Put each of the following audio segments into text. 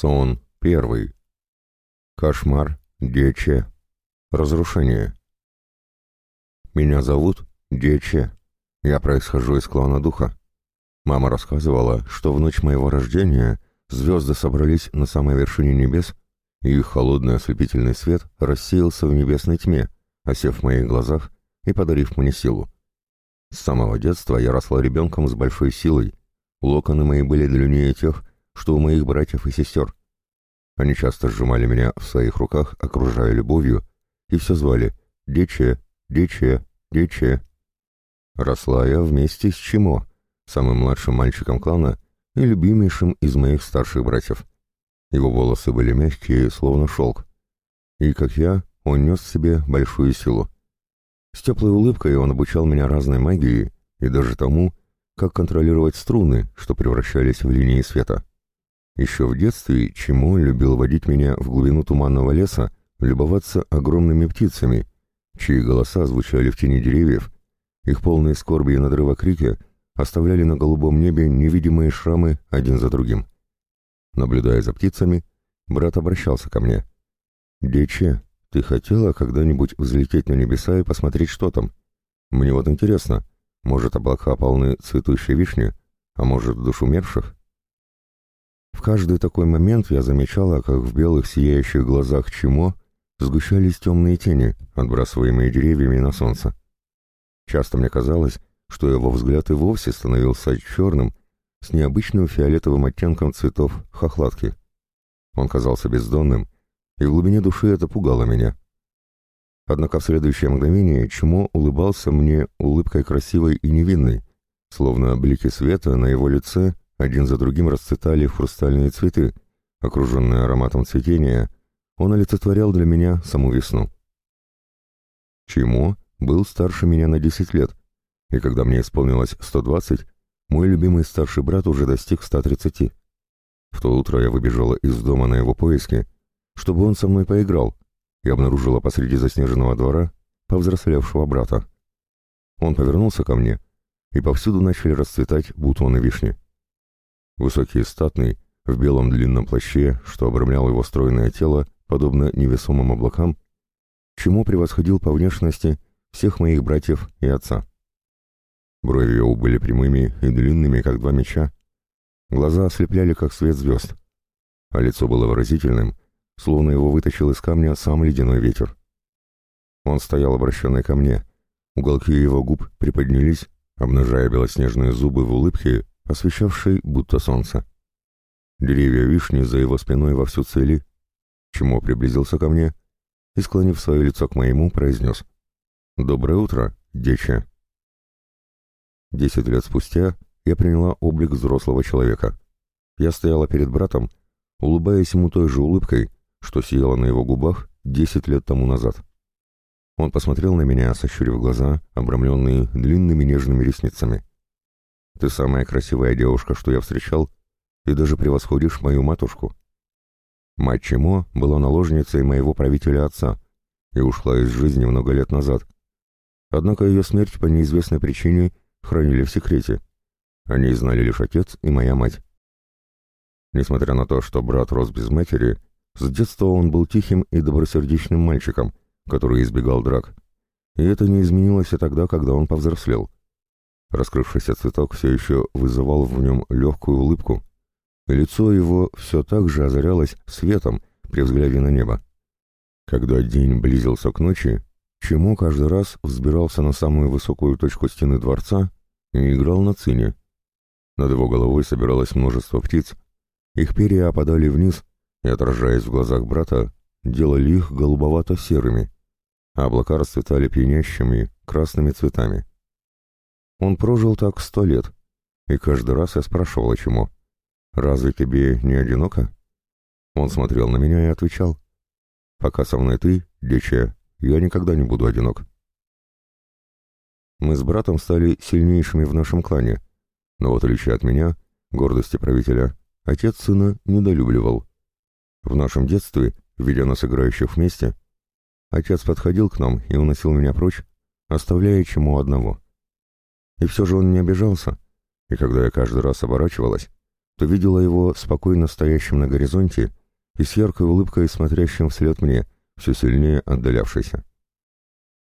Сон первый. Кошмар, Дече. Разрушение. Меня зовут Дече. Я происхожу из клана Духа. Мама рассказывала, что в ночь моего рождения звезды собрались на самой вершине небес, и их холодный ослепительный свет рассеялся в небесной тьме, осев в моих глазах и подарив мне силу. С самого детства я росла ребенком с большой силой. Локоны мои были длиннее тех, что у моих братьев и сестер. Они часто сжимали меня в своих руках, окружая любовью, и все звали «Дече, Дече, Дече». Росла я вместе с Чимо, самым младшим мальчиком клана и любимейшим из моих старших братьев. Его волосы были мягкие, словно шелк. И, как я, он нес в себе большую силу. С теплой улыбкой он обучал меня разной магии и даже тому, как контролировать струны, что превращались в линии света. Еще в детстве Чему любил водить меня в глубину туманного леса, любоваться огромными птицами, чьи голоса звучали в тени деревьев, их полные скорби и надрыва крики оставляли на голубом небе невидимые шрамы один за другим. Наблюдая за птицами, брат обращался ко мне. «Дече, ты хотела когда-нибудь взлететь на небеса и посмотреть, что там? Мне вот интересно, может, облака полны цветущей вишни, а может, душ умерших?» В каждый такой момент я замечала, как в белых сияющих глазах Чимо сгущались темные тени, отбрасываемые деревьями на солнце. Часто мне казалось, что его взгляд и вовсе становился черным, с необычным фиолетовым оттенком цветов хохлатки. Он казался бездонным, и в глубине души это пугало меня. Однако в следующее мгновение Чмо улыбался мне улыбкой красивой и невинной, словно блики света на его лице один за другим расцветали хрустальные цветы, окруженные ароматом цветения, он олицетворял для меня саму весну. Чмо был старше меня на 10 лет, и когда мне исполнилось 120, мой любимый старший брат уже достиг 130. В то утро я выбежала из дома на его поиски, чтобы он со мной поиграл, и обнаружила посреди заснеженного двора повзрослевшего брата. Он повернулся ко мне, и повсюду начали расцветать бутоны вишни. Высокий и статный, в белом длинном плаще, что обрамлял его стройное тело, подобно невесомым облакам, чему превосходил по внешности всех моих братьев и отца. Брови его были прямыми и длинными, как два меча. Глаза ослепляли, как свет звезд. А лицо было выразительным, словно его вытащил из камня сам ледяной ветер. Он стоял обращенный ко мне. Уголки его губ приподнялись, обнажая белоснежные зубы в улыбке, освещавшей будто солнце. Деревья вишни за его спиной вовсю цели, чему приблизился ко мне и, склонив свое лицо к моему, произнес «Доброе утро, деча». Десять лет спустя я приняла облик взрослого человека. Я стояла перед братом, улыбаясь ему той же улыбкой, что сияла на его губах десять лет тому назад. Он посмотрел на меня, сощурив глаза, обрамленные длинными нежными ресницами. «Ты самая красивая девушка, что я встречал, и даже превосходишь мою матушку». Мать Чемо была наложницей моего правителя отца и ушла из жизни много лет назад. Однако ее смерть по неизвестной причине хранили в секрете. Они знали лишь отец и моя мать. Несмотря на то, что брат рос без матери, с детства он был тихим и добросердечным мальчиком, который избегал драк. И это не изменилось и тогда, когда он повзрослел. Раскрывшийся цветок все еще вызывал в нем легкую улыбку, лицо его все так же озарялось светом при взгляде на небо. Когда день близился к ночи, Чему каждый раз взбирался на самую высокую точку стены дворца и играл на цине. Над его головой собиралось множество птиц. Их перья опадали вниз и, отражаясь в глазах брата, делали их голубовато-серыми, а облака расцветали пьянящими красными цветами. Он прожил так сто лет, и каждый раз я спрашивал, чему. «Разве тебе не одиноко?» Он смотрел на меня и отвечал. «Пока со мной ты, дичья, я никогда не буду одинок. Мы с братом стали сильнейшими в нашем клане, но в отличие от меня, гордости правителя, отец сына недолюбливал. В нашем детстве, видя нас играющих вместе, отец подходил к нам и уносил меня прочь, оставляя чему одного. И все же он не обижался, и когда я каждый раз оборачивалась, то видела его спокойно стоящим на горизонте и с яркой улыбкой смотрящим вслед мне, все сильнее отдалявшийся.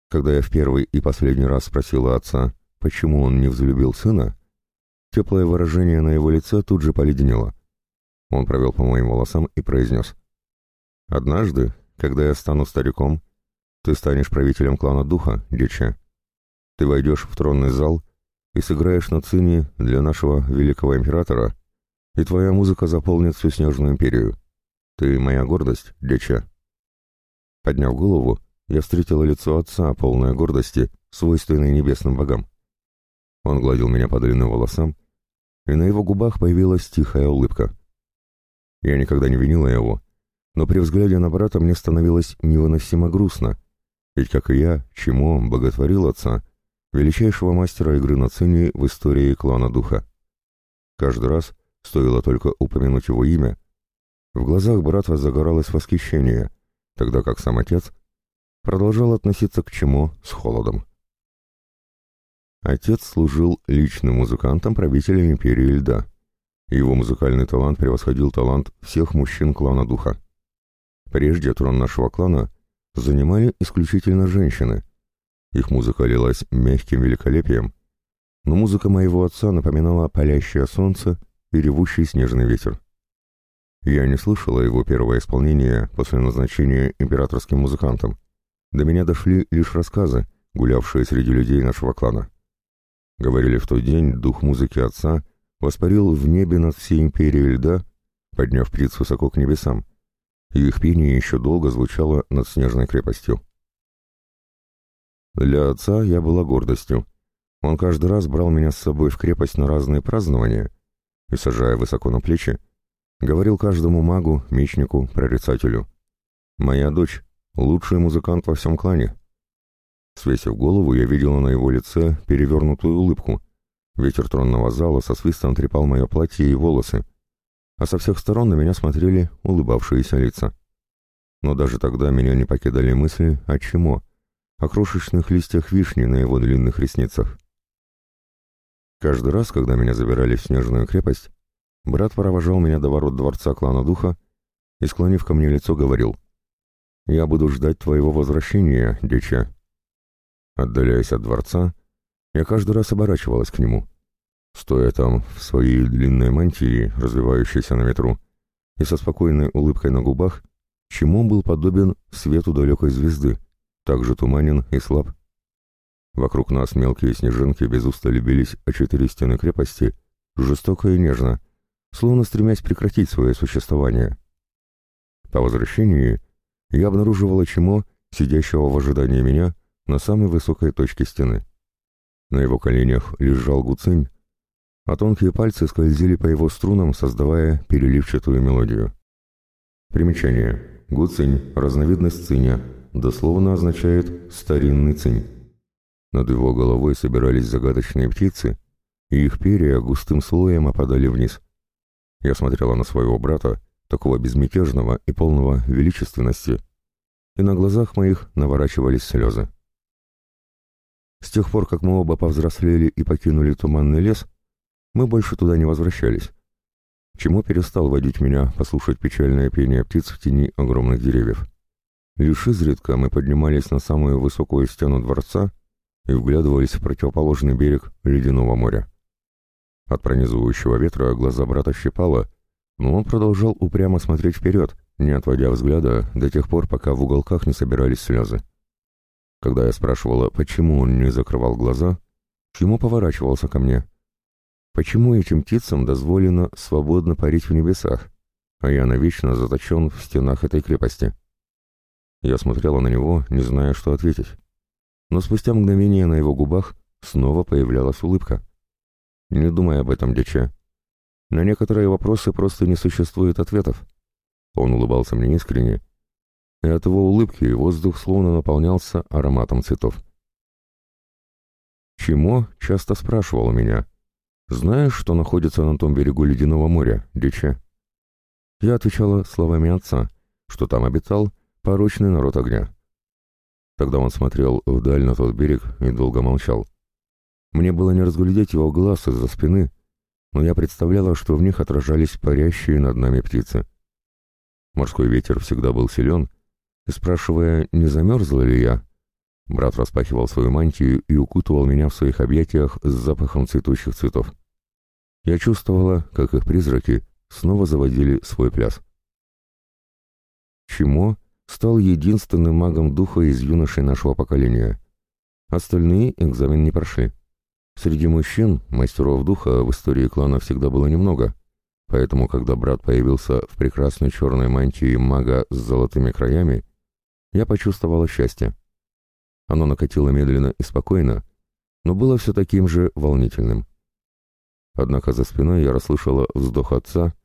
Когда я в первый и последний раз спросила отца, почему он не взлюбил сына, теплое выражение на его лице тут же поледенело. Он провел по моим волосам и произнес. «Однажды, когда я стану стариком, ты станешь правителем клана Духа, Дича. Ты войдешь в тронный зал и сыграешь на цине для нашего великого императора, и твоя музыка заполнит всю Снежную империю. Ты моя гордость, Дича». Подняв голову, я встретила лицо отца, полное гордости, свойственной небесным богам. Он гладил меня по длинным волосам, и на его губах появилась тихая улыбка. Я никогда не винила его, но при взгляде на брата мне становилось невыносимо грустно, ведь, как и я, чему боготворил отца, величайшего мастера игры на цине в истории клана Духа. Каждый раз, стоило только упомянуть его имя, в глазах брата загоралось восхищение, тогда как сам отец продолжал относиться к чему с холодом. Отец служил личным музыкантом правителя Империи Льда. Его музыкальный талант превосходил талант всех мужчин клана Духа. Прежде трон нашего клана занимали исключительно женщины. Их музыка лилась мягким великолепием, но музыка моего отца напоминала палящее солнце и ревущий снежный ветер. Я не слышала его первое исполнение после назначения императорским музыкантом. До меня дошли лишь рассказы, гулявшие среди людей нашего клана. Говорили, в тот день дух музыки отца воспарил в небе над всей империей льда, подняв птиц высоко к небесам, и их пение еще долго звучало над снежной крепостью. Для отца я была гордостью. Он каждый раз брал меня с собой в крепость на разные празднования и, сажая высоко на плечи, говорил каждому магу, мечнику, прорицателю. «Моя дочь — лучший музыкант во всем клане. Свесив голову, я видела на его лице перевернутую улыбку. Ветер тронного зала со свистом трепал мое платье и волосы, а со всех сторон на меня смотрели улыбавшиеся лица. Но даже тогда меня не покидали мысли о чему, о крошечных листьях вишни на его длинных ресницах. Каждый раз, когда меня забирали в снежную крепость, брат провожал меня до ворот дворца клана духа и, склонив ко мне лицо, говорил, «Я буду ждать твоего возвращения, дича». Отдаляясь от дворца, я каждый раз оборачивалась к нему. Стоя там в своей длинной мантии, развивающейся на ветру, и со спокойной улыбкой на губах, чему был подобен свету далекой звезды, так же туманен и слаб. Вокруг нас мелкие снежинки без устали бились о четыре стены крепости, жестоко и нежно, словно стремясь прекратить свое существование. По возвращении я обнаруживала чему, сидящего в ожидании меня, на самой высокой точке стены. На его коленях лежал гуцинь, а тонкие пальцы скользили по его струнам, создавая переливчатую мелодию. Примечание. Гуцинь – разновидность циня, дословно означает «старинный цинь». Над его головой собирались загадочные птицы, и их перья густым слоем опадали вниз. Я смотрела на своего брата, такого безмятежного и полного величественности, и на глазах моих наворачивались слезы. С тех пор, как мы оба повзрослели и покинули туманный лес, мы больше туда не возвращались. Чему перестал водить меня послушать печальное пение птиц в тени огромных деревьев. Лишь изредка мы поднимались на самую высокую стену дворца и вглядывались в противоположный берег ледяного моря. От пронизывающего ветра глаза брата щипало, но он продолжал упрямо смотреть вперед, не отводя взгляда до тех пор, пока в уголках не собирались слезы. Когда я спрашивала, почему он не закрывал глаза, Чему поворачивался ко мне. Почему этим птицам дозволено свободно парить в небесах, а я навечно заточен в стенах этой крепости? Я смотрела на него, не зная, что ответить. Но спустя мгновение на его губах снова появлялась улыбка. Не думай об этом, дича. На некоторые вопросы просто не существует ответов. Он улыбался мне искренне, и от его улыбки воздух словно наполнялся ароматом цветов. Чему часто спрашивал меня, «Знаешь, что находится на том берегу ледяного моря, Диче?» Я отвечала словами отца, что там обитал порочный народ огня. Тогда он смотрел вдаль на тот берег и долго молчал. Мне было не разглядеть его глаз из-за спины, но я представляла, что в них отражались парящие над нами птицы. Морской ветер всегда был силен, и, спрашивая, не замерзла ли я, брат распахивал свою мантию и укутывал меня в своих объятиях с запахом цветущих цветов. Я чувствовала, как их призраки снова заводили свой пляс. Чимо стал единственным магом духа из юношей нашего поколения. Остальные экзамен не прошли. Среди мужчин мастеров духа в истории клана всегда было немного, поэтому, когда брат появился в прекрасной черной мантии мага с золотыми краями, я почувствовала счастье. Оно накатило медленно и спокойно, но было все таким же волнительным. Однако за спиной я расслышала вздох отца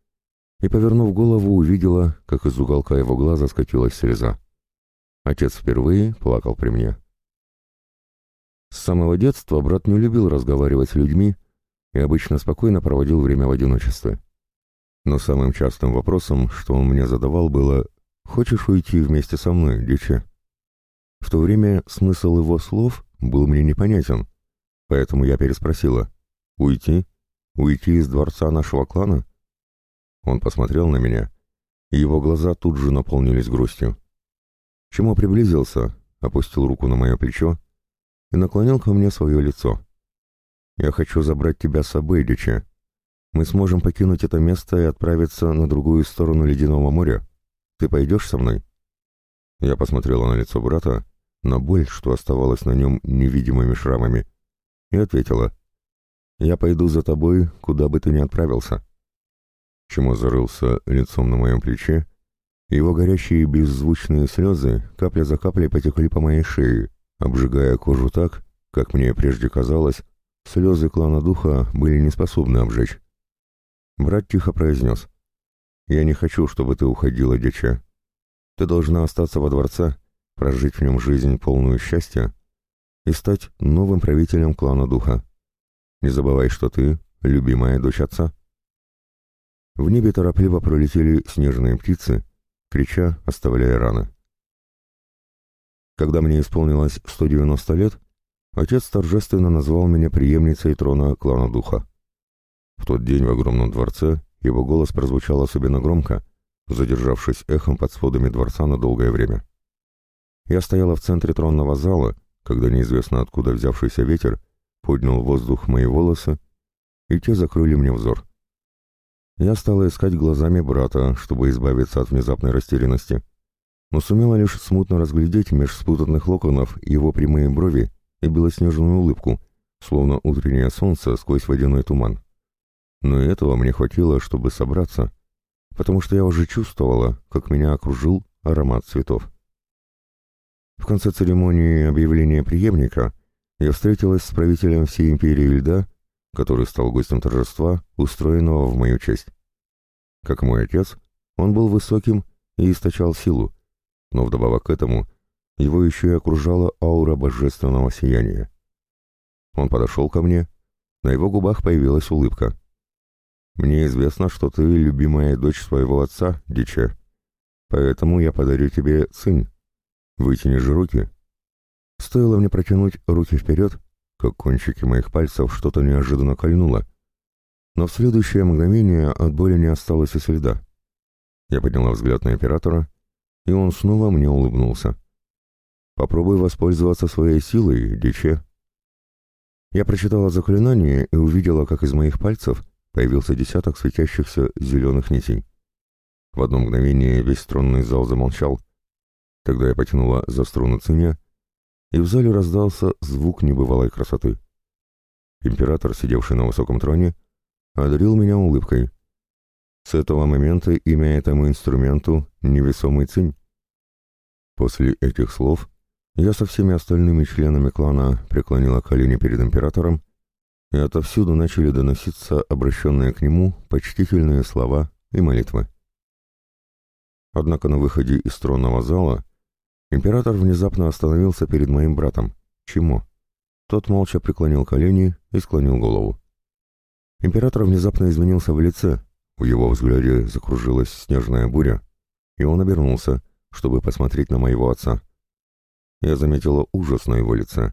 и, повернув голову, увидела, как из уголка его глаза скатилась слеза. Отец впервые плакал при мне. С самого детства брат не любил разговаривать с людьми и обычно спокойно проводил время в одиночестве. Но самым частым вопросом, что он мне задавал, было «Хочешь уйти вместе со мной, дичи?» В то время смысл его слов был мне непонятен, поэтому я переспросила «Уйти? Уйти из дворца нашего клана?» Он посмотрел на меня, и его глаза тут же наполнились грустью. Чему приблизился, опустил руку на мое плечо и наклонил ко мне свое лицо. «Я хочу забрать тебя с собой, Дичи. Мы сможем покинуть это место и отправиться на другую сторону Ледяного моря. Ты пойдешь со мной?» Я посмотрела на лицо брата, на боль, что оставалась на нем невидимыми шрамами, и ответила, «Я пойду за тобой, куда бы ты ни отправился». Чему зарылся лицом на моем плече, его горящие беззвучные слезы капля за каплей потекли по моей шее, обжигая кожу так, как мне прежде казалось, слезы клана духа были не способны обжечь. Брат тихо произнес, «Я не хочу, чтобы ты уходила, дича. Ты должна остаться во дворце, прожить в нем жизнь полную счастья и стать новым правителем клана духа. Не забывай, что ты — любимая дочь отца». В небе торопливо пролетели снежные птицы, крича, оставляя раны. Когда мне исполнилось 190 лет, отец торжественно назвал меня преемницей трона клана Духа. В тот день в огромном дворце его голос прозвучал особенно громко, задержавшись эхом под сводами дворца на долгое время. Я стояла в центре тронного зала, когда неизвестно откуда взявшийся ветер поднял в воздух мои волосы, и те закрыли мне взор. Я стала искать глазами брата, чтобы избавиться от внезапной растерянности, но сумела лишь смутно разглядеть меж спутанных локонов его прямые брови и белоснежную улыбку, словно утреннее солнце сквозь водяной туман. Но этого мне хватило, чтобы собраться, потому что я уже чувствовала, как меня окружил аромат цветов. В конце церемонии объявления преемника я встретилась с правителем всей империи льда который стал гостем торжества, устроенного в мою честь. Как мой отец, он был высоким и источал силу, но вдобавок к этому его еще и окружала аура божественного сияния. Он подошел ко мне, на его губах появилась улыбка. «Мне известно, что ты любимая дочь своего отца, Диче, поэтому я подарю тебе цинь. Вытяни же руки». Стоило мне протянуть руки вперед, как кончики моих пальцев что-то неожиданно кольнуло. Но в следующее мгновение от боли не осталось и следа. Я подняла взгляд на оператора, и он снова мне улыбнулся. «Попробуй воспользоваться своей силой, диче». Я прочитала заклинание и увидела, как из моих пальцев появился десяток светящихся зеленых нитей. В одно мгновение весь тронный зал замолчал. Тогда я потянула за струны циня, и в зале раздался звук небывалой красоты. Император, сидевший на высоком троне, одарил меня улыбкой. С этого момента имя этому инструменту — невесомый цинь. После этих слов я со всеми остальными членами клана преклонила колени перед императором, и отовсюду начали доноситься обращенные к нему почтительные слова и молитвы. Однако на выходе из тронного зала Император внезапно остановился перед моим братом. Чему? Тот молча преклонил колени и склонил голову. Император внезапно изменился в лице, в его взгляде закружилась снежная буря, и он обернулся, чтобы посмотреть на моего отца. Я заметила ужас на его лице,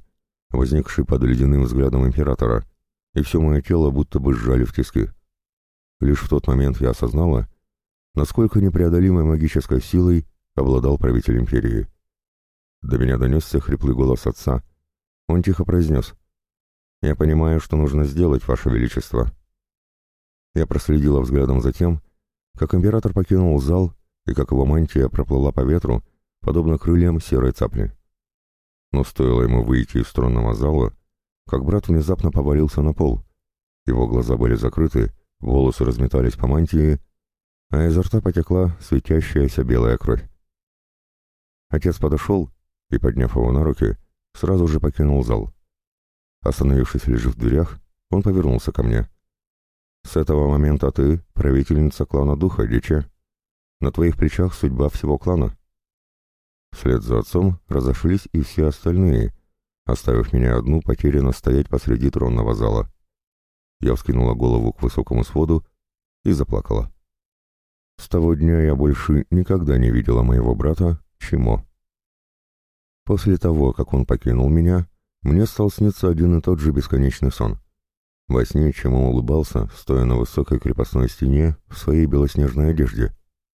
возникший под ледяным взглядом императора, и все мое тело будто бы сжали в тиски. Лишь в тот момент я осознала, насколько непреодолимой магической силой обладал правитель империи. До меня донесся хриплый голос отца. Он тихо произнес. «Я понимаю, что нужно сделать, Ваше Величество». Я проследила взглядом за тем, как император покинул зал и как его мантия проплыла по ветру, подобно крыльям серой цапли. Но стоило ему выйти из тронного зала, как брат внезапно повалился на пол. Его глаза были закрыты, волосы разметались по мантии, а изо рта потекла светящаяся белая кровь. Отец подошел и, подняв его на руки, сразу же покинул зал. Остановившись лишь в дверях, он повернулся ко мне. «С этого момента ты правительница клана Духа, Диче. На твоих плечах судьба всего клана». Вслед за отцом разошлись и все остальные, оставив меня одну потерянно стоять посреди тронного зала. Я вскинула голову к высокому своду и заплакала. С того дня я больше никогда не видела моего брата Чимо. После того, как он покинул меня, мне стал сниться один и тот же бесконечный сон. Во сне Чимо улыбался, стоя на высокой крепостной стене в своей белоснежной одежде,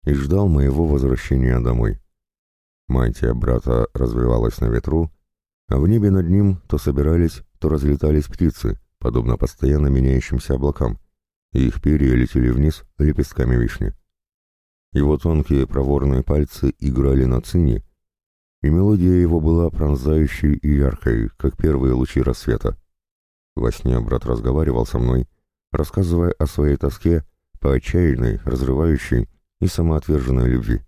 и ждал моего возвращения домой. Мантия брата развивалась на ветру, а в небе над ним то собирались, то разлетались птицы, подобно постоянно меняющимся облакам, и их перья летели вниз лепестками вишни. Его тонкие проворные пальцы играли на цине, и мелодия его была пронзающей и яркой, как первые лучи рассвета. Во сне брат разговаривал со мной, рассказывая о своей тоске по отчаянной, разрывающей и самоотверженной любви.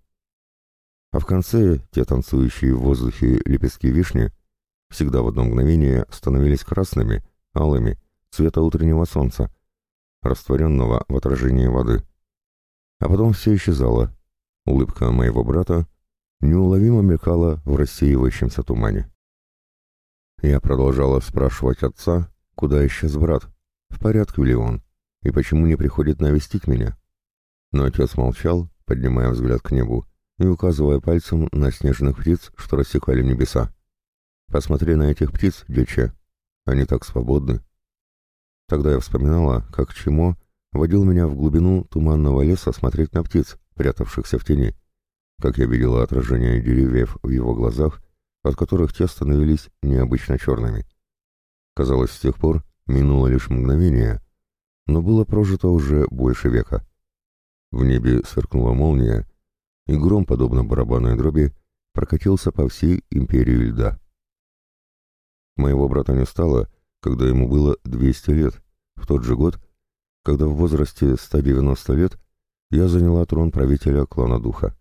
А в конце те танцующие в воздухе лепестки вишни всегда в одно мгновение становились красными, алыми, цвета утреннего солнца, растворенного в отражении воды. А потом все исчезало. Улыбка моего брата неуловимо мелькала в рассеивающемся тумане. Я продолжала спрашивать отца, куда исчез брат, в порядке ли он, и почему не приходит навестить меня. Но отец молчал, поднимая взгляд к небу, и указывая пальцем на снежных птиц, что рассекали небеса. «Посмотри на этих птиц, диче. Они так свободны». Тогда я вспоминала, как Чимо водил меня в глубину туманного леса смотреть на птиц, прятавшихся в тени, как я видела отражение деревьев в его глазах, от которых те становились необычно черными. Казалось, с тех пор минуло лишь мгновение, но было прожито уже больше века. В небе сверкнула молния, и гром, подобно барабанной дроби, прокатился по всей империи льда. Моего брата не стало, когда ему было 200 лет, в тот же год, когда в возрасте 190 лет я заняла трон правителя клана Духа.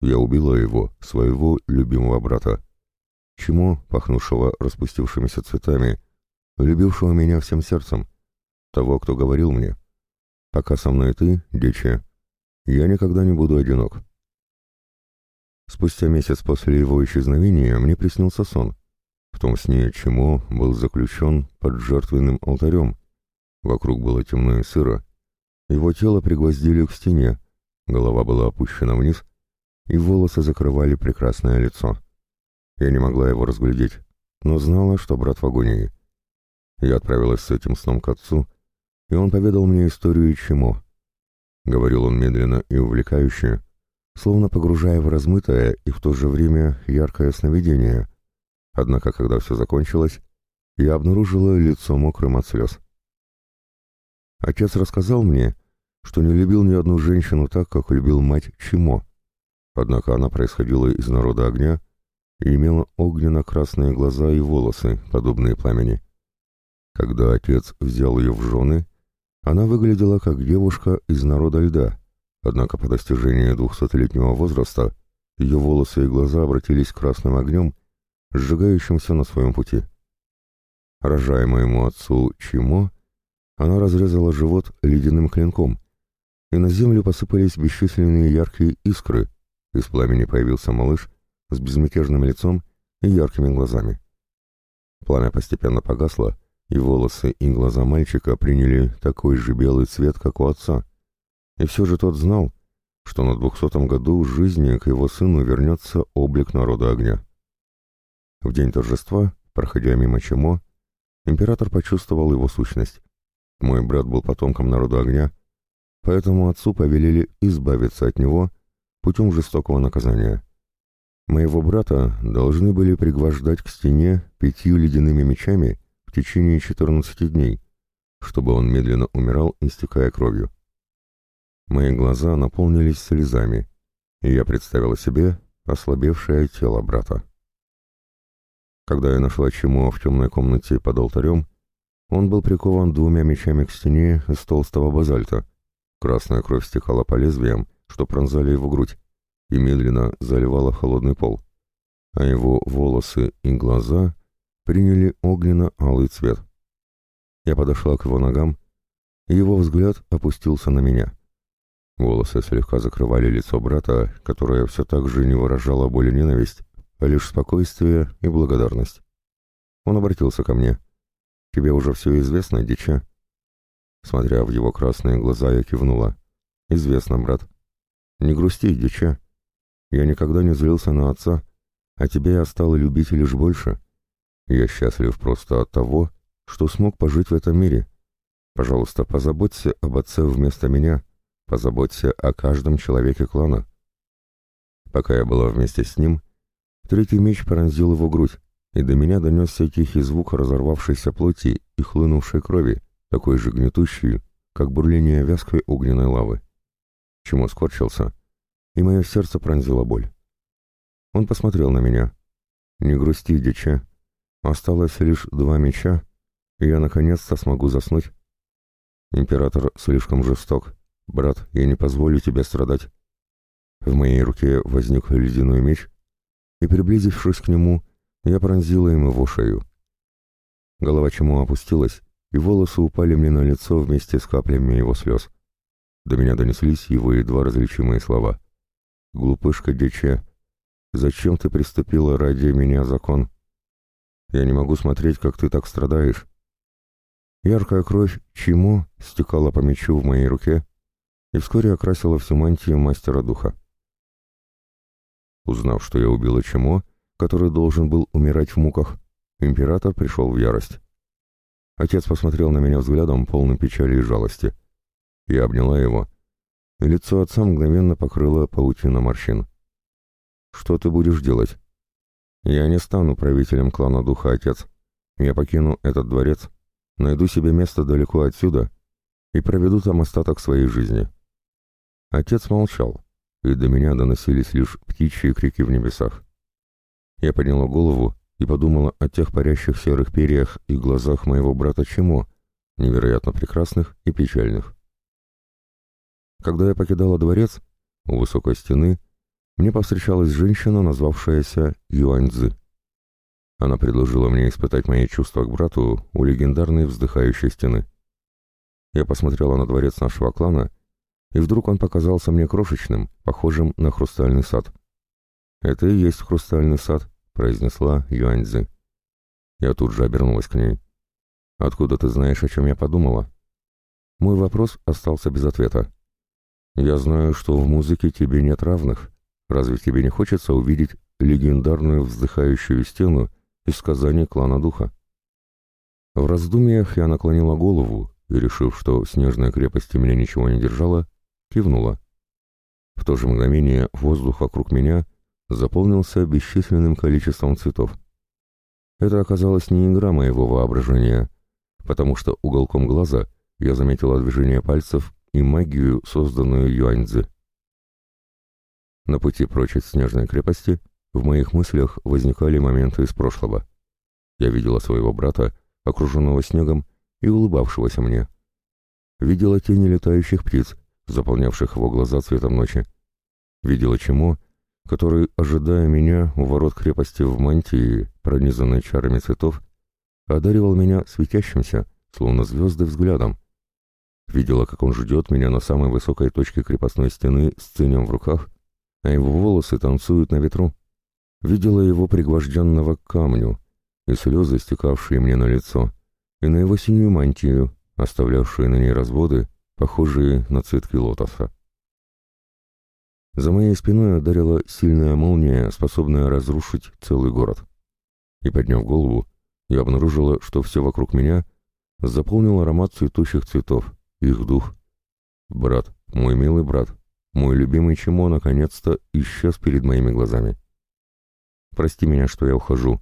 Я убила его, своего любимого брата. Чему, пахнувшего распустившимися цветами, любившего меня всем сердцем, того, кто говорил мне, «Пока со мной ты, дичи, я никогда не буду одинок». Спустя месяц после его исчезновения мне приснился сон. В том сне Чему был заключен под жертвенным алтарем. Вокруг было темно и сыро. Его тело пригвоздили к стене, голова была опущена вниз, и волосы закрывали прекрасное лицо. Я не могла его разглядеть, но знала, что брат в агонии. Я отправилась с этим сном к отцу, и он поведал мне историю Чему. Говорил он медленно и увлекающе, словно погружая в размытое и в то же время яркое сновидение. Однако, когда все закончилось, я обнаружила лицо мокрым от слез. Отец рассказал мне, что не любил ни одну женщину так, как любил мать Чимо. Однако она происходила из народа огня и имела огненно-красные глаза и волосы, подобные пламени. Когда отец взял ее в жены, она выглядела как девушка из народа льда, Однако по достижении двухсотлетнего возраста ее волосы и глаза обратились красным огнем, сжигающимся на своем пути. Рожая моему отцу Чимо, она разрезала живот ледяным клинком, и на землю посыпались бесчисленные яркие искры, из пламени появился малыш с безмятежным лицом и яркими глазами. Пламя постепенно погасло, и волосы и глаза мальчика приняли такой же белый цвет, как у отца, и все же тот знал, что на двухсотом году жизни к его сыну вернется облик народа огня. В день торжества, проходя мимо Чемо, император почувствовал его сущность. Мой брат был потомком народа огня, поэтому отцу повелели избавиться от него путем жестокого наказания. Моего брата должны были пригвождать к стене пятью ледяными мечами в течение 14 дней, чтобы он медленно умирал, истекая кровью. Мои глаза наполнились слезами, и я представила себе ослабевшее тело брата. Когда я нашла Чему в темной комнате под алтарем, он был прикован двумя мечами к стене из толстого базальта. Красная кровь стекала по лезвиям, что пронзали его грудь, и медленно заливала холодный пол, а его волосы и глаза приняли огненно-алый цвет. Я подошла к его ногам, и его взгляд опустился на меня. Волосы слегка закрывали лицо брата, которое все так же не выражало боль ненависть, а лишь спокойствие и благодарность. Он обратился ко мне. «Тебе уже все известно, дича?» Смотря в его красные глаза, я кивнула. «Известно, брат». «Не грусти, дича. Я никогда не злился на отца, а тебя я стал любить лишь больше. Я счастлив просто от того, что смог пожить в этом мире. Пожалуйста, позаботься об отце вместо меня». Позаботься о каждом человеке клана. Пока я была вместе с ним, третий меч пронзил его грудь, и до меня донесся тихий звук разорвавшейся плоти и хлынувшей крови, такой же гнетущий, как бурление вязкой огненной лавы. Чему скорчился, и мое сердце пронзило боль. Он посмотрел на меня. «Не грусти, дича. Осталось лишь два меча, и я наконец-то смогу заснуть. Император слишком жесток, «Брат, я не позволю тебе страдать». В моей руке возник ледяной меч, и, приблизившись к нему, я пронзила им его шею. Голова чему опустилась, и волосы упали мне на лицо вместе с каплями его слез. До меня донеслись его едва различимые слова. «Глупышка Дече, зачем ты приступила ради меня закон? Я не могу смотреть, как ты так страдаешь». Яркая кровь чему стекала по мечу в моей руке, и вскоре окрасила всю мантию мастера духа. Узнав, что я убила Чемо, который должен был умирать в муках, император пришел в ярость. Отец посмотрел на меня взглядом, полным печали и жалости. Я обняла его, и лицо отца мгновенно покрыло паутина морщин. «Что ты будешь делать?» «Я не стану правителем клана Духа, отец. Я покину этот дворец, найду себе место далеко отсюда и проведу там остаток своей жизни». Отец молчал, и до меня доносились лишь птичьи крики в небесах. Я подняла голову и подумала о тех парящих серых перьях и глазах моего брата Чемо, невероятно прекрасных и печальных. Когда я покидала дворец, у высокой стены мне повстречалась женщина, назвавшаяся Юаньцзы. Она предложила мне испытать мои чувства к брату у легендарной вздыхающей стены. Я посмотрела на дворец нашего клана и вдруг он показался мне крошечным, похожим на хрустальный сад. «Это и есть хрустальный сад», — произнесла Юаньцзы. Я тут же обернулась к ней. «Откуда ты знаешь, о чем я подумала?» Мой вопрос остался без ответа. «Я знаю, что в музыке тебе нет равных. Разве тебе не хочется увидеть легендарную вздыхающую стену из сказаний клана духа?» В раздумьях я наклонила голову и, решив, что снежная крепость меня ничего не держала, кивнула. В то же мгновение воздух вокруг меня заполнился бесчисленным количеством цветов. Это оказалось не игра моего воображения, потому что уголком глаза я заметила движение пальцев и магию, созданную Юаньцзы. На пути прочь от снежной крепости в моих мыслях возникали моменты из прошлого. Я видела своего брата, окруженного снегом и улыбавшегося мне. Видела тени летающих птиц, заполнявших его глаза цветом ночи. Видела чему, который, ожидая меня у ворот крепости в мантии, пронизанной чарами цветов, одаривал меня светящимся, словно звезды, взглядом. Видела, как он ждет меня на самой высокой точке крепостной стены с цинем в руках, а его волосы танцуют на ветру. Видела его пригвожденного к камню, и слезы, стекавшие мне на лицо, и на его синюю мантию, оставлявшие на ней разводы, похожие на цветки лотоса. За моей спиной ударила сильная молния, способная разрушить целый город. И, подняв голову, я обнаружила, что все вокруг меня заполнил аромат цветущих цветов, их дух. Брат, мой милый брат, мой любимый Чимо наконец-то исчез перед моими глазами. Прости меня, что я ухожу.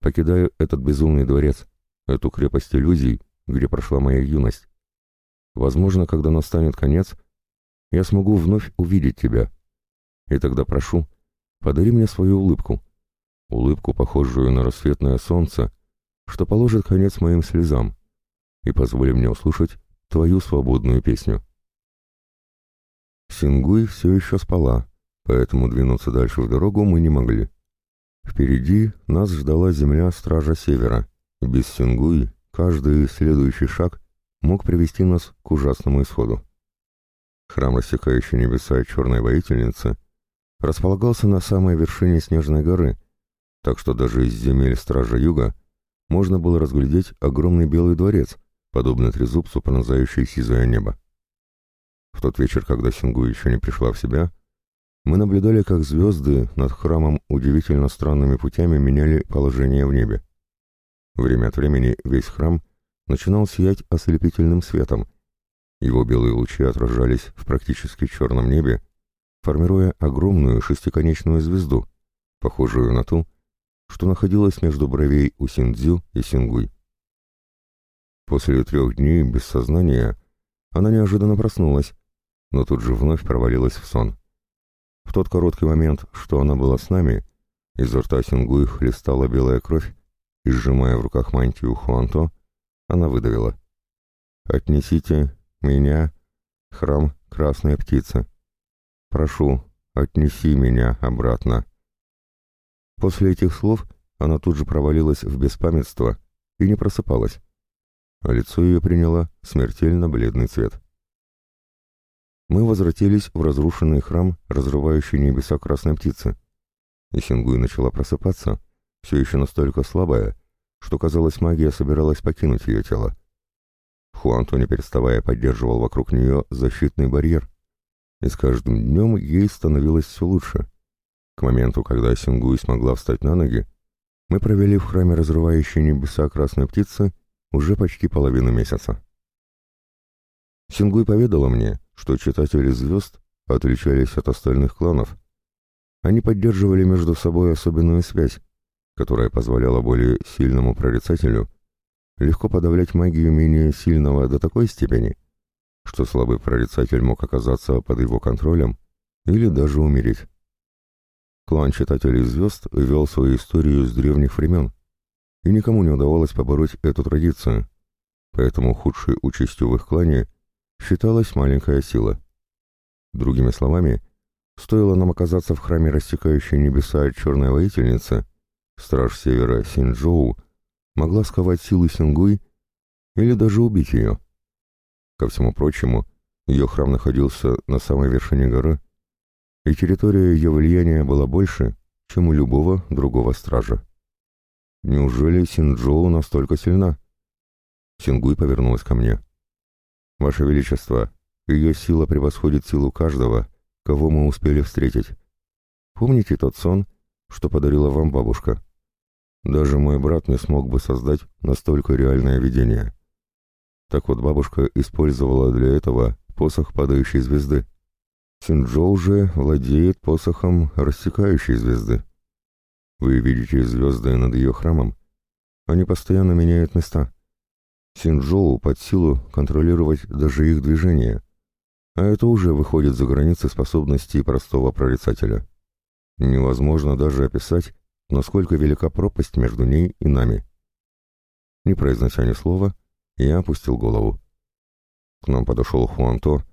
Покидаю этот безумный дворец, эту крепость иллюзий, где прошла моя юность. Возможно, когда настанет конец, я смогу вновь увидеть тебя. И тогда прошу, подари мне свою улыбку. Улыбку, похожую на рассветное солнце, что положит конец моим слезам, и позволь мне услышать твою свободную песню. Сингуй все еще спала, поэтому двинуться дальше в дорогу мы не могли. Впереди нас ждала земля Стража Севера. Без Сингуй каждый следующий шаг мог привести нас к ужасному исходу. Храм, рассекающий небеса черной воительницы, располагался на самой вершине Снежной горы, так что даже из земель Стража Юга можно было разглядеть огромный белый дворец, подобный трезубцу, пронзающий сизое небо. В тот вечер, когда Сингу еще не пришла в себя, мы наблюдали, как звезды над храмом удивительно странными путями меняли положение в небе. Время от времени весь храм начинал сиять ослепительным светом. Его белые лучи отражались в практически черном небе, формируя огромную шестиконечную звезду, похожую на ту, что находилась между бровей у Синдзю и Сингуй. После трех дней без сознания она неожиданно проснулась, но тут же вновь провалилась в сон. В тот короткий момент, что она была с нами, изо рта Сингуй хлестала белая кровь, и, сжимая в руках мантию Хуанто, она выдавила. «Отнесите меня, храм Красная Птица. Прошу, отнеси меня обратно». После этих слов она тут же провалилась в беспамятство и не просыпалась, а лицо ее приняло смертельно бледный цвет мы возвратились в разрушенный храм, разрывающий небеса красной птицы. И Сингуй начала просыпаться, все еще настолько слабая, что, казалось, магия собиралась покинуть ее тело. Хуанто, не переставая, поддерживал вокруг нее защитный барьер, и с каждым днем ей становилось все лучше. К моменту, когда Сингуй смогла встать на ноги, мы провели в храме разрывающей небеса красной птицы уже почти половину месяца. Сингуй поведала мне, что читатели «Звезд» отличались от остальных кланов. Они поддерживали между собой особенную связь, которая позволяла более сильному прорицателю легко подавлять магию менее сильного до такой степени, что слабый прорицатель мог оказаться под его контролем или даже умереть. Клан читателей «Звезд» вел свою историю с древних времен, и никому не удавалось побороть эту традицию, поэтому худшей участью в их клане – считалась маленькая сила. Другими словами, стоило нам оказаться в храме рассекающей небеса черной воительницы, страж севера Синджоу могла сковать силы Сингуй или даже убить ее. Ко всему прочему, ее храм находился на самой вершине горы, и территория ее влияния была больше, чем у любого другого стража. Неужели Синджоу настолько сильна? Сингуй повернулась ко мне. «Ваше Величество, ее сила превосходит силу каждого, кого мы успели встретить. Помните тот сон, что подарила вам бабушка? Даже мой брат не смог бы создать настолько реальное видение. Так вот, бабушка использовала для этого посох падающей звезды. Синджоу же владеет посохом рассекающей звезды. Вы видите звезды над ее храмом? Они постоянно меняют места. Синджоу под силу контролировать даже их движения, а это уже выходит за границы способностей простого прорицателя. Невозможно даже описать, насколько велика пропасть между ней и нами. Не произнося ни слова, я опустил голову. К нам подошел Хуанто.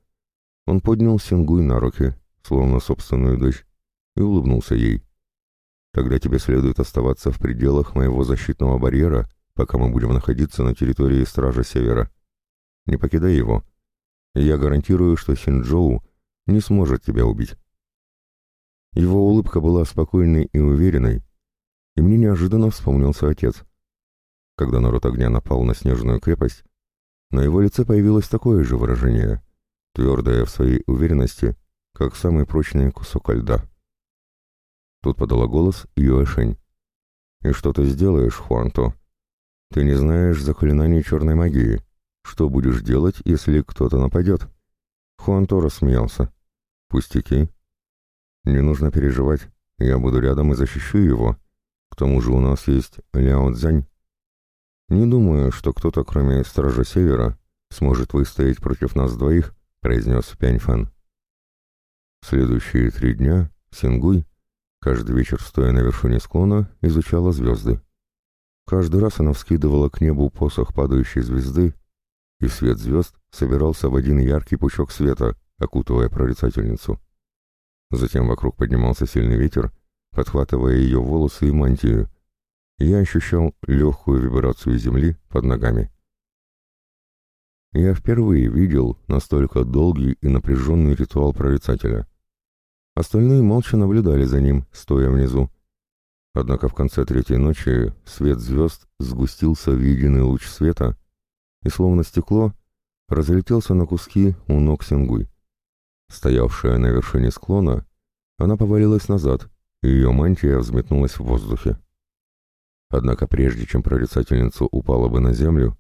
Он поднял Сингуй на руки, словно собственную дочь, и улыбнулся ей. «Тогда тебе следует оставаться в пределах моего защитного барьера пока мы будем находиться на территории Стража Севера. Не покидай его. Я гарантирую, что Синджоу не сможет тебя убить. Его улыбка была спокойной и уверенной, и мне неожиданно вспомнился отец. Когда народ огня напал на снежную крепость, на его лице появилось такое же выражение, твердое в своей уверенности, как самый прочный кусок льда. Тут подала голос Юэшень. «И что ты сделаешь, Хуанто?» Ты не знаешь заклинаний черной магии. Что будешь делать, если кто-то нападет? Хуанто рассмеялся. «Пустяки. Не нужно переживать. Я буду рядом и защищу его. К тому же у нас есть Ляо Цзянь. Не думаю, что кто-то, кроме Стража Севера, сможет выстоять против нас двоих», — произнес Пяньфан. Следующие три дня Сингуй, каждый вечер стоя на вершине склона, изучала звезды. Каждый раз она вскидывала к небу посох падающей звезды, и свет звезд собирался в один яркий пучок света, окутывая прорицательницу. Затем вокруг поднимался сильный ветер, подхватывая ее волосы и мантию. Я ощущал легкую вибрацию земли под ногами. Я впервые видел настолько долгий и напряженный ритуал прорицателя. Остальные молча наблюдали за ним, стоя внизу. Однако в конце третьей ночи свет звезд сгустился в единый луч света и, словно стекло, разлетелся на куски у ног Сингуй. Стоявшая на вершине склона, она повалилась назад, и ее мантия взметнулась в воздухе. Однако прежде чем прорицательница упала бы на землю,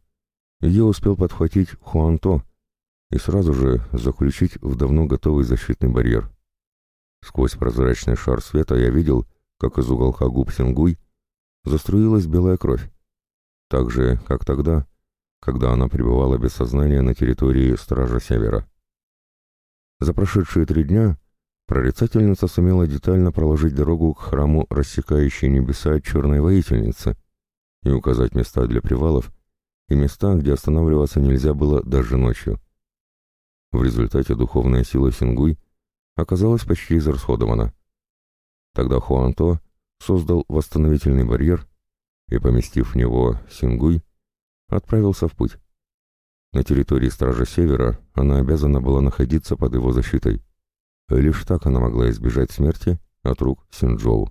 ее успел подхватить Хуанто и сразу же заключить в давно готовый защитный барьер. Сквозь прозрачный шар света я видел, как из уголка губ Сингуй заструилась белая кровь. Так же, как тогда, когда она пребывала без сознания на территории Стража Севера. За прошедшие три дня прорицательница сумела детально проложить дорогу к храму, рассекающей небеса черной воительницы, и указать места для привалов и места, где останавливаться нельзя было даже ночью. В результате духовная сила Сингуй оказалась почти израсходована. Тогда Хуанто создал восстановительный барьер и, поместив в него Сингуй, отправился в путь. На территории Стража Севера она обязана была находиться под его защитой. Лишь так она могла избежать смерти от рук Синджоу.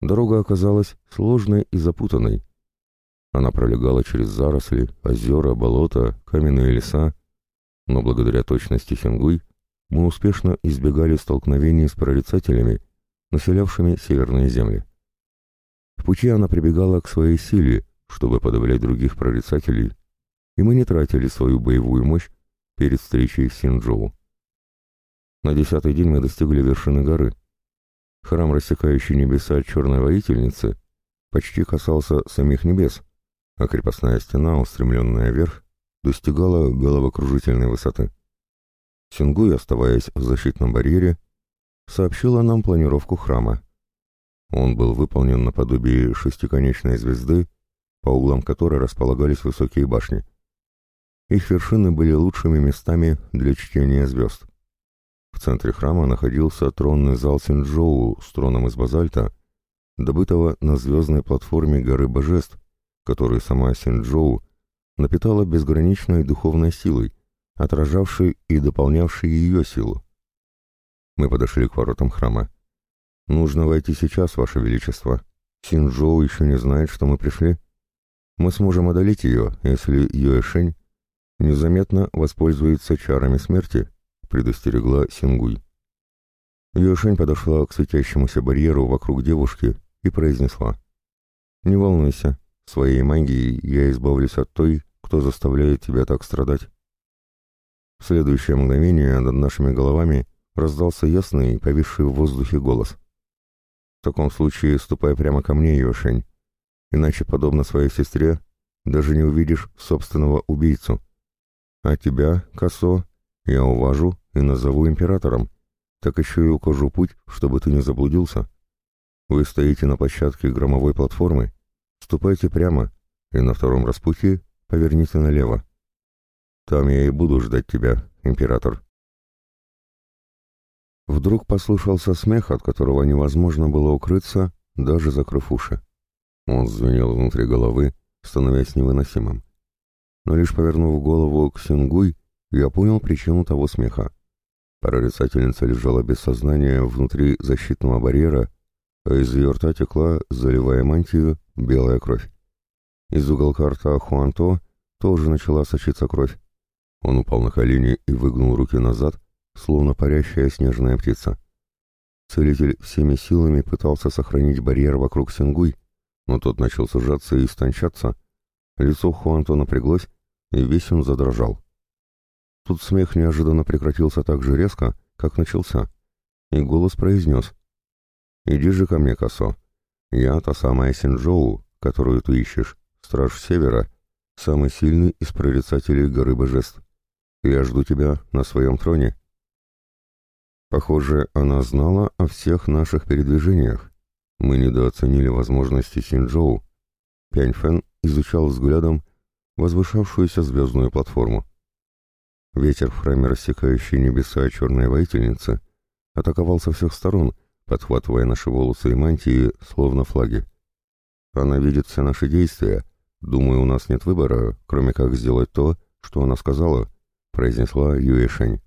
Дорога оказалась сложной и запутанной. Она пролегала через заросли, озера, болота, каменные леса, но благодаря точности Сингуй мы успешно избегали столкновений с прорицателями, населявшими северные земли. В пути она прибегала к своей силе, чтобы подавлять других прорицателей, и мы не тратили свою боевую мощь перед встречей с Синджоу. На десятый день мы достигли вершины горы. Храм, рассекающий небеса черной воительницы, почти касался самих небес, а крепостная стена, устремленная вверх, достигала головокружительной высоты. Сингуй, оставаясь в защитном барьере, сообщила нам планировку храма. Он был выполнен наподобие шестиконечной звезды, по углам которой располагались высокие башни. Их вершины были лучшими местами для чтения звезд. В центре храма находился тронный зал Синджоу с троном из базальта, добытого на звездной платформе горы божеств, который сама Синджоу напитала безграничной духовной силой, отражавший и дополнявший ее силу. Мы подошли к воротам храма. «Нужно войти сейчас, Ваше Величество. Синджоу еще не знает, что мы пришли. Мы сможем одолеть ее, если Юэшень незаметно воспользуется чарами смерти», — предостерегла Сингуй. Юэшень подошла к светящемуся барьеру вокруг девушки и произнесла. «Не волнуйся, своей магией я избавлюсь от той, кто заставляет тебя так страдать». В следующее мгновение над нашими головами раздался ясный, повисший в воздухе голос. «В таком случае ступай прямо ко мне, Йошень, иначе, подобно своей сестре, даже не увидишь собственного убийцу. А тебя, Косо, я уважу и назову императором, так еще и укажу путь, чтобы ты не заблудился. Вы стоите на площадке громовой платформы, ступайте прямо, и на втором распутье поверните налево. Там я и буду ждать тебя, император. Вдруг послышался смех, от которого невозможно было укрыться, даже закрыв уши. Он звенел внутри головы, становясь невыносимым. Но лишь повернув голову к Сингуй, я понял причину того смеха. Прорицательница лежала без сознания внутри защитного барьера, а из ее рта текла, заливая мантию, белая кровь. Из уголка рта Хуанто тоже начала сочиться кровь. Он упал на колени и выгнул руки назад, словно парящая снежная птица. Целитель всеми силами пытался сохранить барьер вокруг Сингуй, но тот начал сужаться и истончаться. Лицо Хуанто напряглось, и весь он задрожал. Тут смех неожиданно прекратился так же резко, как начался, и голос произнес. «Иди же ко мне, Косо. Я та самая Синджоу, которую ты ищешь, страж Севера, самый сильный из прорицателей горы Божеств. Я жду тебя на своем троне». Похоже, она знала о всех наших передвижениях. Мы недооценили возможности Синджоу. Пяньфэн изучал взглядом возвышавшуюся звездную платформу. Ветер в храме, рассекающий небеса черной воительницы, атаковал со всех сторон, подхватывая наши волосы и мантии, словно флаги. Она видит все наши действия. Думаю, у нас нет выбора, кроме как сделать то, что она сказала, произнесла Юэшень.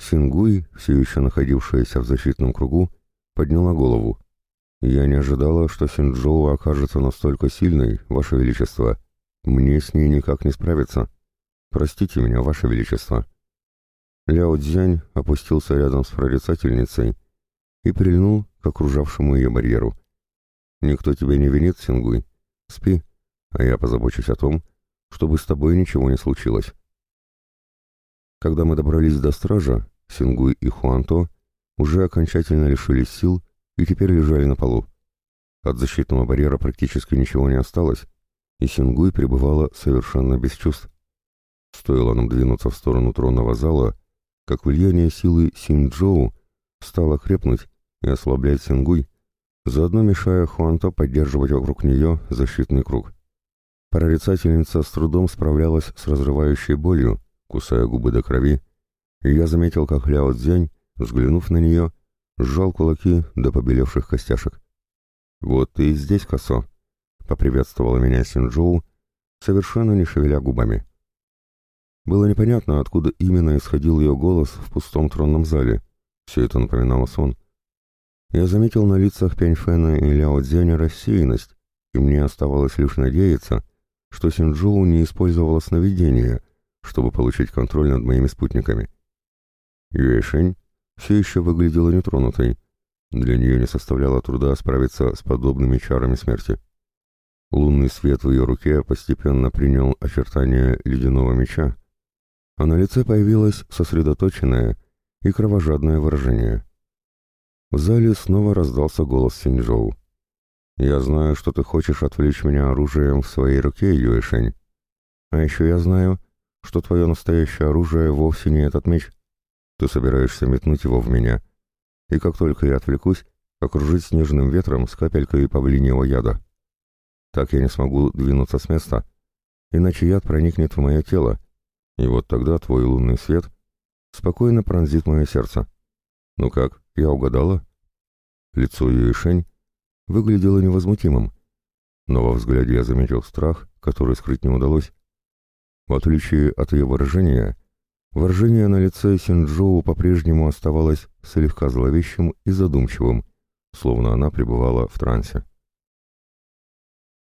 Сингуй, все еще находившаяся в защитном кругу, подняла голову. «Я не ожидала, что Синджоу окажется настолько сильной, Ваше Величество. Мне с ней никак не справиться». «Простите меня, Ваше Величество». Ляо Цзянь опустился рядом с прорицательницей и прильнул к окружавшему ее барьеру. «Никто тебя не винит, Сингуй. Спи, а я позабочусь о том, чтобы с тобой ничего не случилось». Когда мы добрались до стража, Сингуй и Хуанто уже окончательно лишились сил и теперь лежали на полу. От защитного барьера практически ничего не осталось, и Сингуй пребывала совершенно без чувств. Стоило нам двинуться в сторону тронного зала, как влияние силы Синджоу стало крепнуть и ослаблять Сингуй, заодно мешая Хуанто поддерживать вокруг нее защитный круг. Прорицательница с трудом справлялась с разрывающей болью, кусая губы до крови, и я заметил, как Ляо Цзянь, взглянув на нее, сжал кулаки до побелевших костяшек. «Вот ты и здесь, Косо», — поприветствовала меня Синджоу, совершенно не шевеля губами. Было непонятно, откуда именно исходил ее голос в пустом тронном зале. Все это напоминало сон. Я заметил на лицах Пяньфена и Ляо Цзяня рассеянность, и мне оставалось лишь надеяться, что Синджоу не использовала сновидения, чтобы получить контроль над моими спутниками. Юэшень все еще выглядела нетронутой. Для нее не составляло труда справиться с подобными чарами смерти. Лунный свет в ее руке постепенно принял очертания ледяного меча, а на лице появилось сосредоточенное и кровожадное выражение. В зале снова раздался голос Синьчжоу. «Я знаю, что ты хочешь отвлечь меня оружием в своей руке, Юэшень. А еще я знаю, что твое настоящее оружие вовсе не этот меч. Ты собираешься метнуть его в меня, и как только я отвлекусь, окружить снежным ветром с капелькой павлиньего яда. Так я не смогу двинуться с места, иначе яд проникнет в мое тело, и вот тогда твой лунный свет спокойно пронзит мое сердце. Ну как, я угадала? Лицо Юишень выглядело невозмутимым, но во взгляде я заметил страх, который скрыть не удалось. В отличие от ее выражения, выражение на лице Синджоу по-прежнему оставалось слегка зловещим и задумчивым, словно она пребывала в трансе.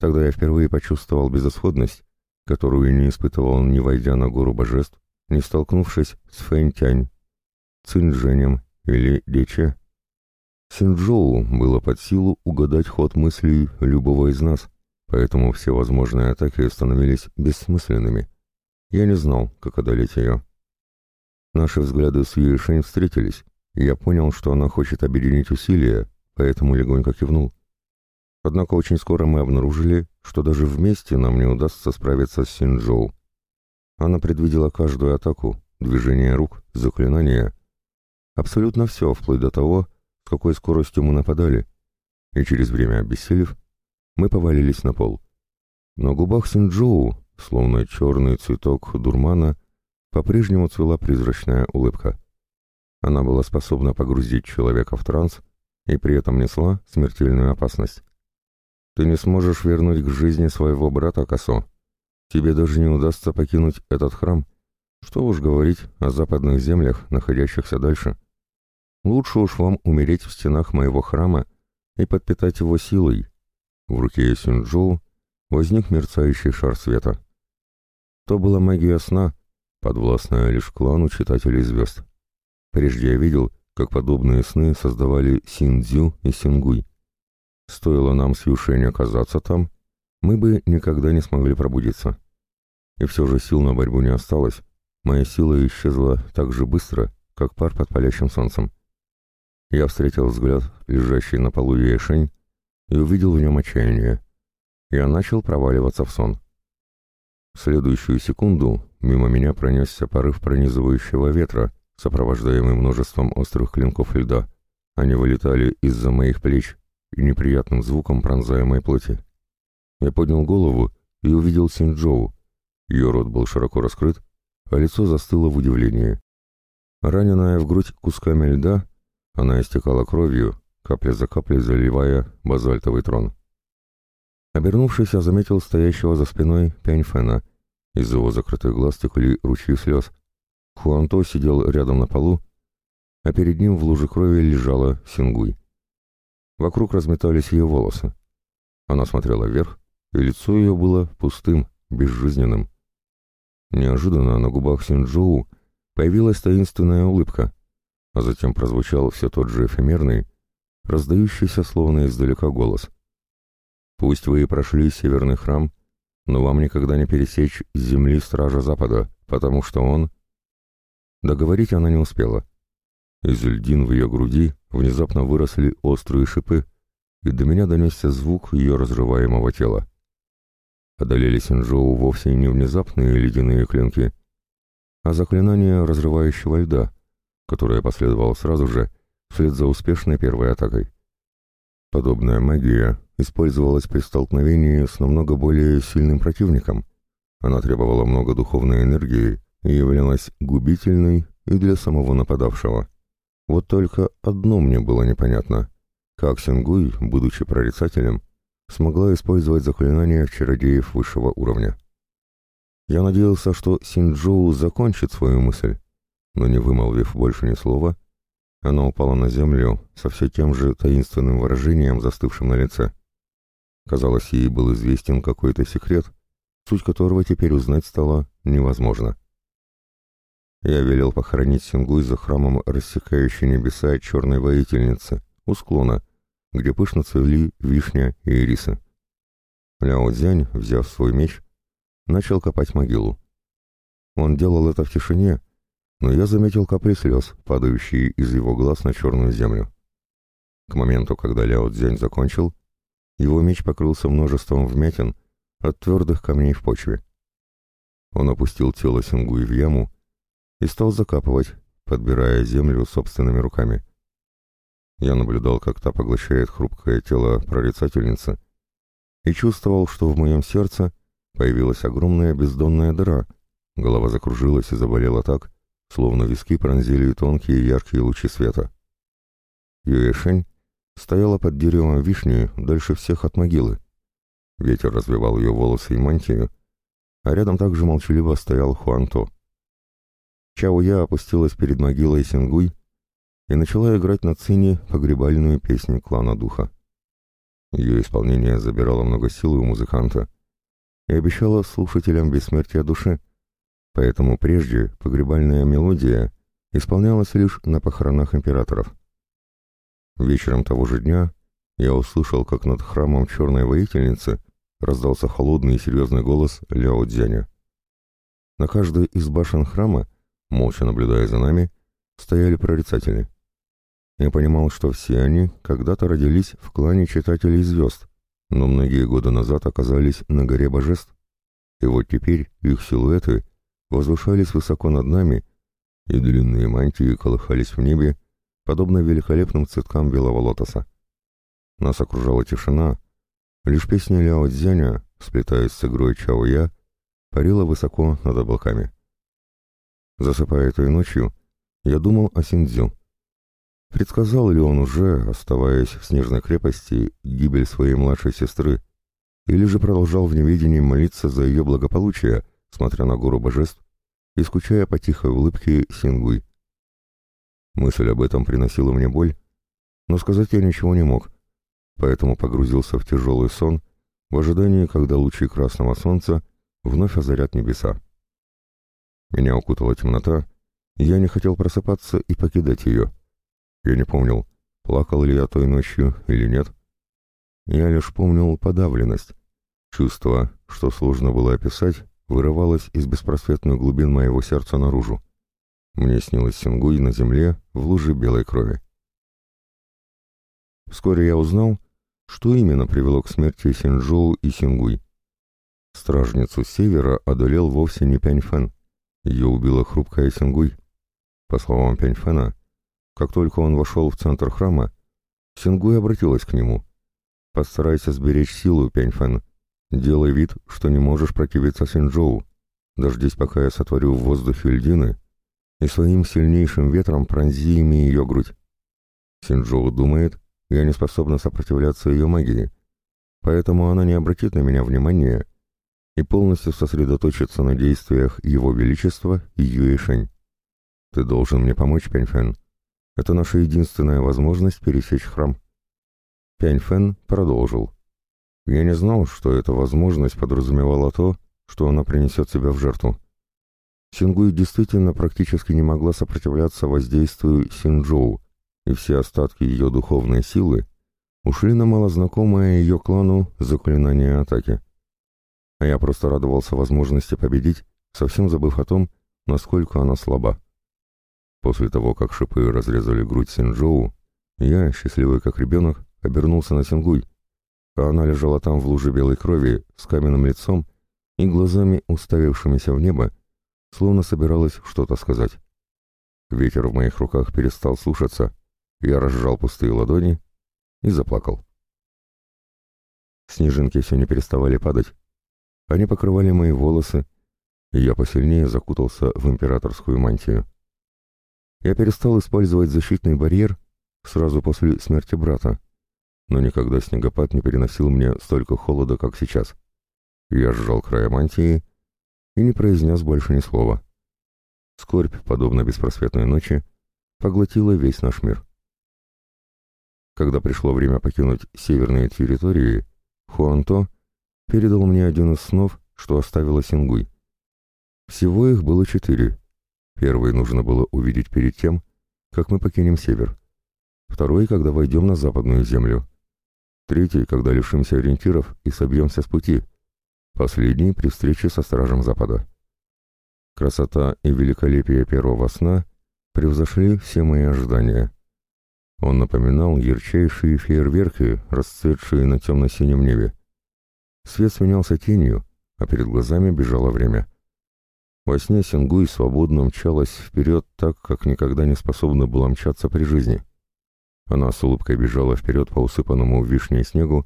Тогда я впервые почувствовал безысходность, которую не испытывал, не войдя на гору божеств, не столкнувшись с Фэнтянь, Циндженем или Дече. Синджоу было под силу угадать ход мыслей любого из нас, поэтому все возможные атаки становились бессмысленными. Я не знал, как одолеть ее. Наши взгляды с Юишень встретились, и я понял, что она хочет объединить усилия, поэтому легонько кивнул. Однако очень скоро мы обнаружили, что даже вместе нам не удастся справиться с Синджоу. Она предвидела каждую атаку, движение рук, заклинания. Абсолютно все, вплоть до того, с какой скоростью мы нападали. И через время обессилев, мы повалились на пол. На губах Синджоу Словно черный цветок дурмана, по-прежнему цвела призрачная улыбка. Она была способна погрузить человека в транс и при этом несла смертельную опасность. «Ты не сможешь вернуть к жизни своего брата Косо. Тебе даже не удастся покинуть этот храм. Что уж говорить о западных землях, находящихся дальше. Лучше уж вам умереть в стенах моего храма и подпитать его силой». В руке Сюнджоу возник мерцающий шар света. То была магия сна, подвластная лишь клану читателей звезд. Прежде я видел, как подобные сны создавали Синдзю и Сингуй. Стоило нам с Юшень оказаться там, мы бы никогда не смогли пробудиться. И все же сил на борьбу не осталось, моя сила исчезла так же быстро, как пар под палящим солнцем. Я встретил взгляд, лежащий на полу Ешень, и увидел в нем отчаяние. Я начал проваливаться в сон. Следующую секунду мимо меня пронесся порыв пронизывающего ветра, сопровождаемый множеством острых клинков льда. Они вылетали из-за моих плеч и неприятным звуком пронзая моей плоти. Я поднял голову и увидел Синджоу. Ее рот был широко раскрыт, а лицо застыло в удивлении. Раненая в грудь кусками льда, она истекала кровью, капля за каплей заливая базальтовый трон. Обернувшись, я заметил стоящего за спиной Пяньфена. Из его закрытых глаз текли ручьи слез. Хуанто сидел рядом на полу, а перед ним в луже крови лежала Сингуй. Вокруг разметались ее волосы. Она смотрела вверх, и лицо ее было пустым, безжизненным. Неожиданно на губах Синджоу появилась таинственная улыбка, а затем прозвучал все тот же эфемерный, раздающийся словно издалека голос. «Пусть вы и прошли северный храм, но вам никогда не пересечь земли Стража Запада, потому что он...» Договорить она не успела. Из льдин в ее груди внезапно выросли острые шипы, и до меня донесся звук ее разрываемого тела. Одолели Синжоу вовсе не внезапные ледяные клинки, а заклинание разрывающего льда, которое последовало сразу же, вслед за успешной первой атакой. Подобная магия использовалась при столкновении с намного более сильным противником. Она требовала много духовной энергии и являлась губительной и для самого нападавшего. Вот только одно мне было непонятно. Как Сингуй, будучи прорицателем, смогла использовать заклинания чародеев высшего уровня. Я надеялся, что Синджоу закончит свою мысль, но не вымолвив больше ни слова, она упала на землю со все тем же таинственным выражением, застывшим на лице. Казалось, ей был известен какой-то секрет, суть которого теперь узнать стало невозможно. Я велел похоронить Сингуй за храмом рассекающей небеса черной воительницы, у склона, где пышно цвели вишня и ирисы. Ляо Цзянь, взяв свой меч, начал копать могилу. Он делал это в тишине, но я заметил капли слез, падающие из его глаз на черную землю. К моменту, когда Ляо Цзянь закончил, его меч покрылся множеством вмятин от твердых камней в почве. Он опустил тело Сингуи в яму и стал закапывать, подбирая землю собственными руками. Я наблюдал, как та поглощает хрупкое тело прорицательницы, и чувствовал, что в моем сердце появилась огромная бездонная дыра, голова закружилась и заболела так, словно виски пронзили тонкие яркие лучи света. Юэшень стояла под деревом вишни дальше всех от могилы. Ветер развивал ее волосы и мантию, а рядом также молчаливо стоял Хуанто. Чао опустилась перед могилой Сингуй и начала играть на цине погребальную песню клана духа. Ее исполнение забирало много силы у музыканта и обещало слушателям бессмертия души, поэтому прежде погребальная мелодия исполнялась лишь на похоронах императоров. Вечером того же дня я услышал, как над храмом черной воительницы раздался холодный и серьезный голос Ляо Дзяня. На каждой из башен храма, молча наблюдая за нами, стояли прорицатели. Я понимал, что все они когда-то родились в клане читателей звезд, но многие годы назад оказались на горе божеств. И вот теперь их силуэты возвышались высоко над нами, и длинные мантии колыхались в небе, подобно великолепным цветкам белого лотоса. Нас окружала тишина, лишь песня Ляо Цзяня, сплетаясь с игрой Чао Я, парила высоко над облаками. Засыпая той ночью, я думал о Синдзю. Предсказал ли он уже, оставаясь в снежной крепости, гибель своей младшей сестры, или же продолжал в неведении молиться за ее благополучие, смотря на гору божеств и скучая по тихой улыбке Сингуй? Мысль об этом приносила мне боль, но сказать я ничего не мог, поэтому погрузился в тяжелый сон в ожидании, когда лучи красного солнца вновь озарят небеса. Меня укутала темнота, и я не хотел просыпаться и покидать ее. Я не помнил, плакал ли я той ночью или нет. Я лишь помнил подавленность, чувство, что сложно было описать, вырывалась из беспросветных глубин моего сердца наружу. Мне снилось Сингуй на земле в луже белой крови. Вскоре я узнал, что именно привело к смерти Синджоу и Сингуй. Стражницу севера одолел вовсе не Пяньфэн. Ее убила хрупкая Сингуй. По словам Пяньфэна, как только он вошел в центр храма, Сингуй обратилась к нему. «Постарайся сберечь силу, Пяньфэн. Делай вид, что не можешь противиться Синджоу. Дождись, пока я сотворю в воздухе льдины, и своим сильнейшим ветром пронзи ими ее грудь. Синджоу думает, я не способна сопротивляться ее магии, поэтому она не обратит на меня внимания и полностью сосредоточится на действиях Его Величества и Юэшень. Ты должен мне помочь, Пяньфэн. Это наша единственная возможность пересечь храм. Пяньфэн продолжил. Я не знал, что эта возможность подразумевала то, что она принесет себя в жертву. Сингуй действительно практически не могла сопротивляться воздействию Синджоу, и все остатки ее духовной силы ушли на малознакомое ее клану заклинание атаки. А я просто радовался возможности победить, совсем забыв о том, насколько она слаба. После того, как шипы разрезали грудь Синджоу, я, счастливый как ребенок, обернулся на Сингуй, а она лежала там в луже белой крови с каменным лицом и глазами, уставившимися в небо, словно собиралась что-то сказать. Ветер в моих руках перестал слушаться, я разжал пустые ладони и заплакал. Снежинки все не переставали падать. Они покрывали мои волосы, и я посильнее закутался в императорскую мантию. Я перестал использовать защитный барьер сразу после смерти брата, но никогда снегопад не переносил мне столько холода, как сейчас. Я сжал края мантии и не произнес больше ни слова. Скорбь, подобно беспросветной ночи, поглотила весь наш мир. Когда пришло время покинуть северные территории, Хуанто передал мне один из снов, что оставила Сингуй. Всего их было четыре. Первый нужно было увидеть перед тем, как мы покинем север. Второй, когда войдем на западную землю. Третий, когда лишимся ориентиров и собьемся с пути. Последний при встрече со стражем Запада. Красота и великолепие первого сна превзошли все мои ожидания. Он напоминал ярчайшие фейерверки, расцветшие на темно-синем небе. Свет сменялся тенью, а перед глазами бежало время. Во сне Сингуй свободно мчалась вперед так, как никогда не способна была мчаться при жизни. Она с улыбкой бежала вперед по усыпанному вишней снегу,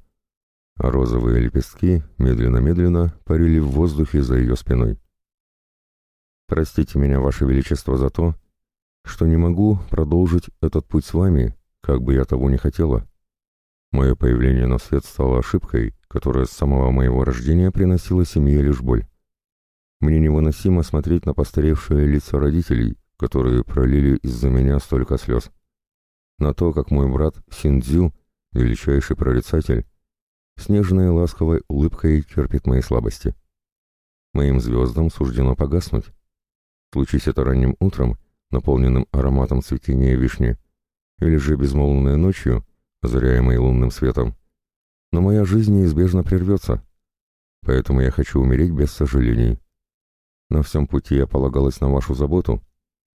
розовые лепестки медленно-медленно парили в воздухе за ее спиной. «Простите меня, Ваше Величество, за то, что не могу продолжить этот путь с вами как бы я того не хотела. Мое появление на свет стало ошибкой, которая с самого моего рождения приносила семье лишь боль. Мне невыносимо смотреть на постаревшие лица родителей, которые пролили из-за меня столько слез. На то, как мой брат Синдзю, величайший прорицатель, снежной ласковой улыбкой терпит мои слабости. Моим звездам суждено погаснуть. Случись это ранним утром, наполненным ароматом цветения вишни, или же безмолвной ночью, озаряемой лунным светом, но моя жизнь неизбежно прервется, поэтому я хочу умереть без сожалений. На всем пути я полагалась на вашу заботу,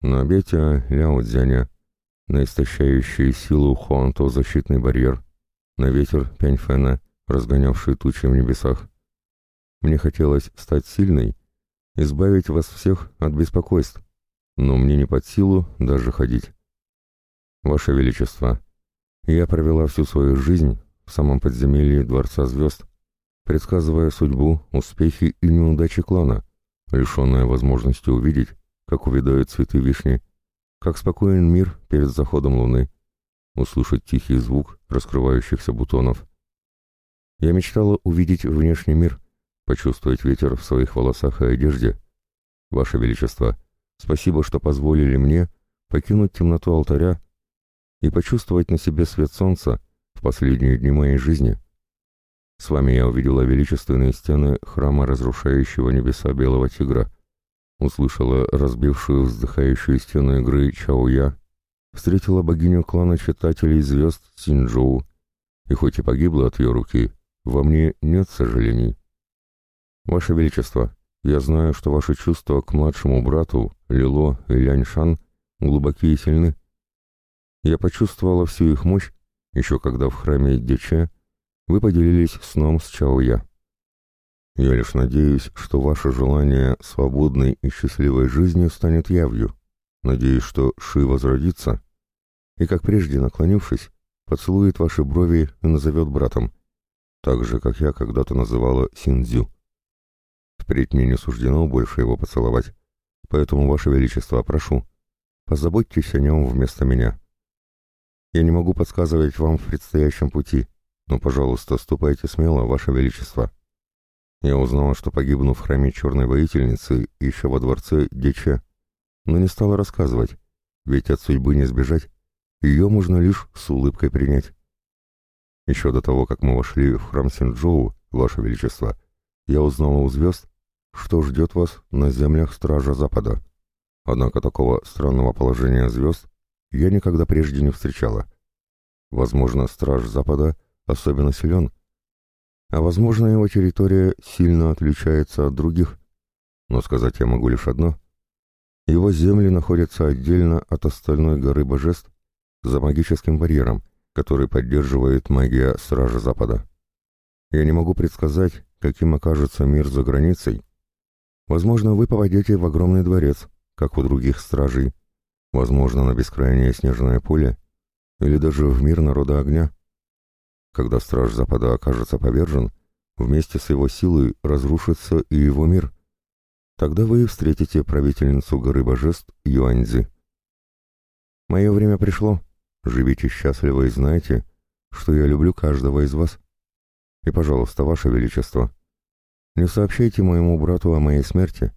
на Бетя Ляо Цзяня, на истощающий силу Хуанто защитный барьер, на ветер Пяньфэна, разгонявший тучи в небесах. Мне хотелось стать сильной, избавить вас всех от беспокойств, но мне не под силу даже ходить. «Ваше Величество, я провела всю свою жизнь в самом подземелье Дворца Звезд, предсказывая судьбу, успехи и неудачи клана, лишенная возможности увидеть, как увядают цветы вишни, как спокоен мир перед заходом луны, услышать тихий звук раскрывающихся бутонов. Я мечтала увидеть внешний мир, почувствовать ветер в своих волосах и одежде. Ваше Величество, спасибо, что позволили мне покинуть темноту алтаря и почувствовать на себе свет солнца в последние дни моей жизни. С вами я увидела величественные стены храма разрушающего небеса Белого Тигра, услышала разбившую вздыхающую стену игры Чаоя, встретила богиню клана читателей звезд Синджоу, и хоть и погибла от ее руки, во мне нет сожалений. Ваше Величество, я знаю, что ваши чувства к младшему брату, Лило и Ляньшан, глубокие и сильны. Я почувствовала всю их мощь, еще когда в храме Дече вы поделились сном с Чао-Я. Я лишь надеюсь, что ваше желание свободной и счастливой жизни станет явью. Надеюсь, что Ши возродится и, как прежде наклонившись, поцелует ваши брови и назовет братом, так же, как я когда-то называла Синдзю. Впредь мне не суждено больше его поцеловать, поэтому, ваше величество, прошу, позаботьтесь о нем вместо меня. Я не могу подсказывать вам в предстоящем пути, но, пожалуйста, ступайте смело, ваше величество. Я узнала, что погибну в храме черной воительницы еще во дворце Дече, но не стала рассказывать, ведь от судьбы не сбежать, ее можно лишь с улыбкой принять. Еще до того, как мы вошли в храм Синджоу, Ваше Величество, я узнала у звезд, что ждет вас на землях Стража Запада. Однако такого странного положения звезд я никогда прежде не встречала. Возможно, Страж Запада особенно силен, а возможно, его территория сильно отличается от других. Но сказать я могу лишь одно. Его земли находятся отдельно от остальной горы божеств за магическим барьером, который поддерживает магия Стража Запада. Я не могу предсказать, каким окажется мир за границей. Возможно, вы попадете в огромный дворец, как у других стражей, возможно, на бескрайнее снежное поле, или даже в мир народа огня. Когда Страж Запада окажется повержен, вместе с его силой разрушится и его мир. Тогда вы встретите правительницу горы божеств Юаньзи. Мое время пришло, Живите счастливо и знайте, что я люблю каждого из вас. И, пожалуйста, ваше величество, не сообщайте моему брату о моей смерти.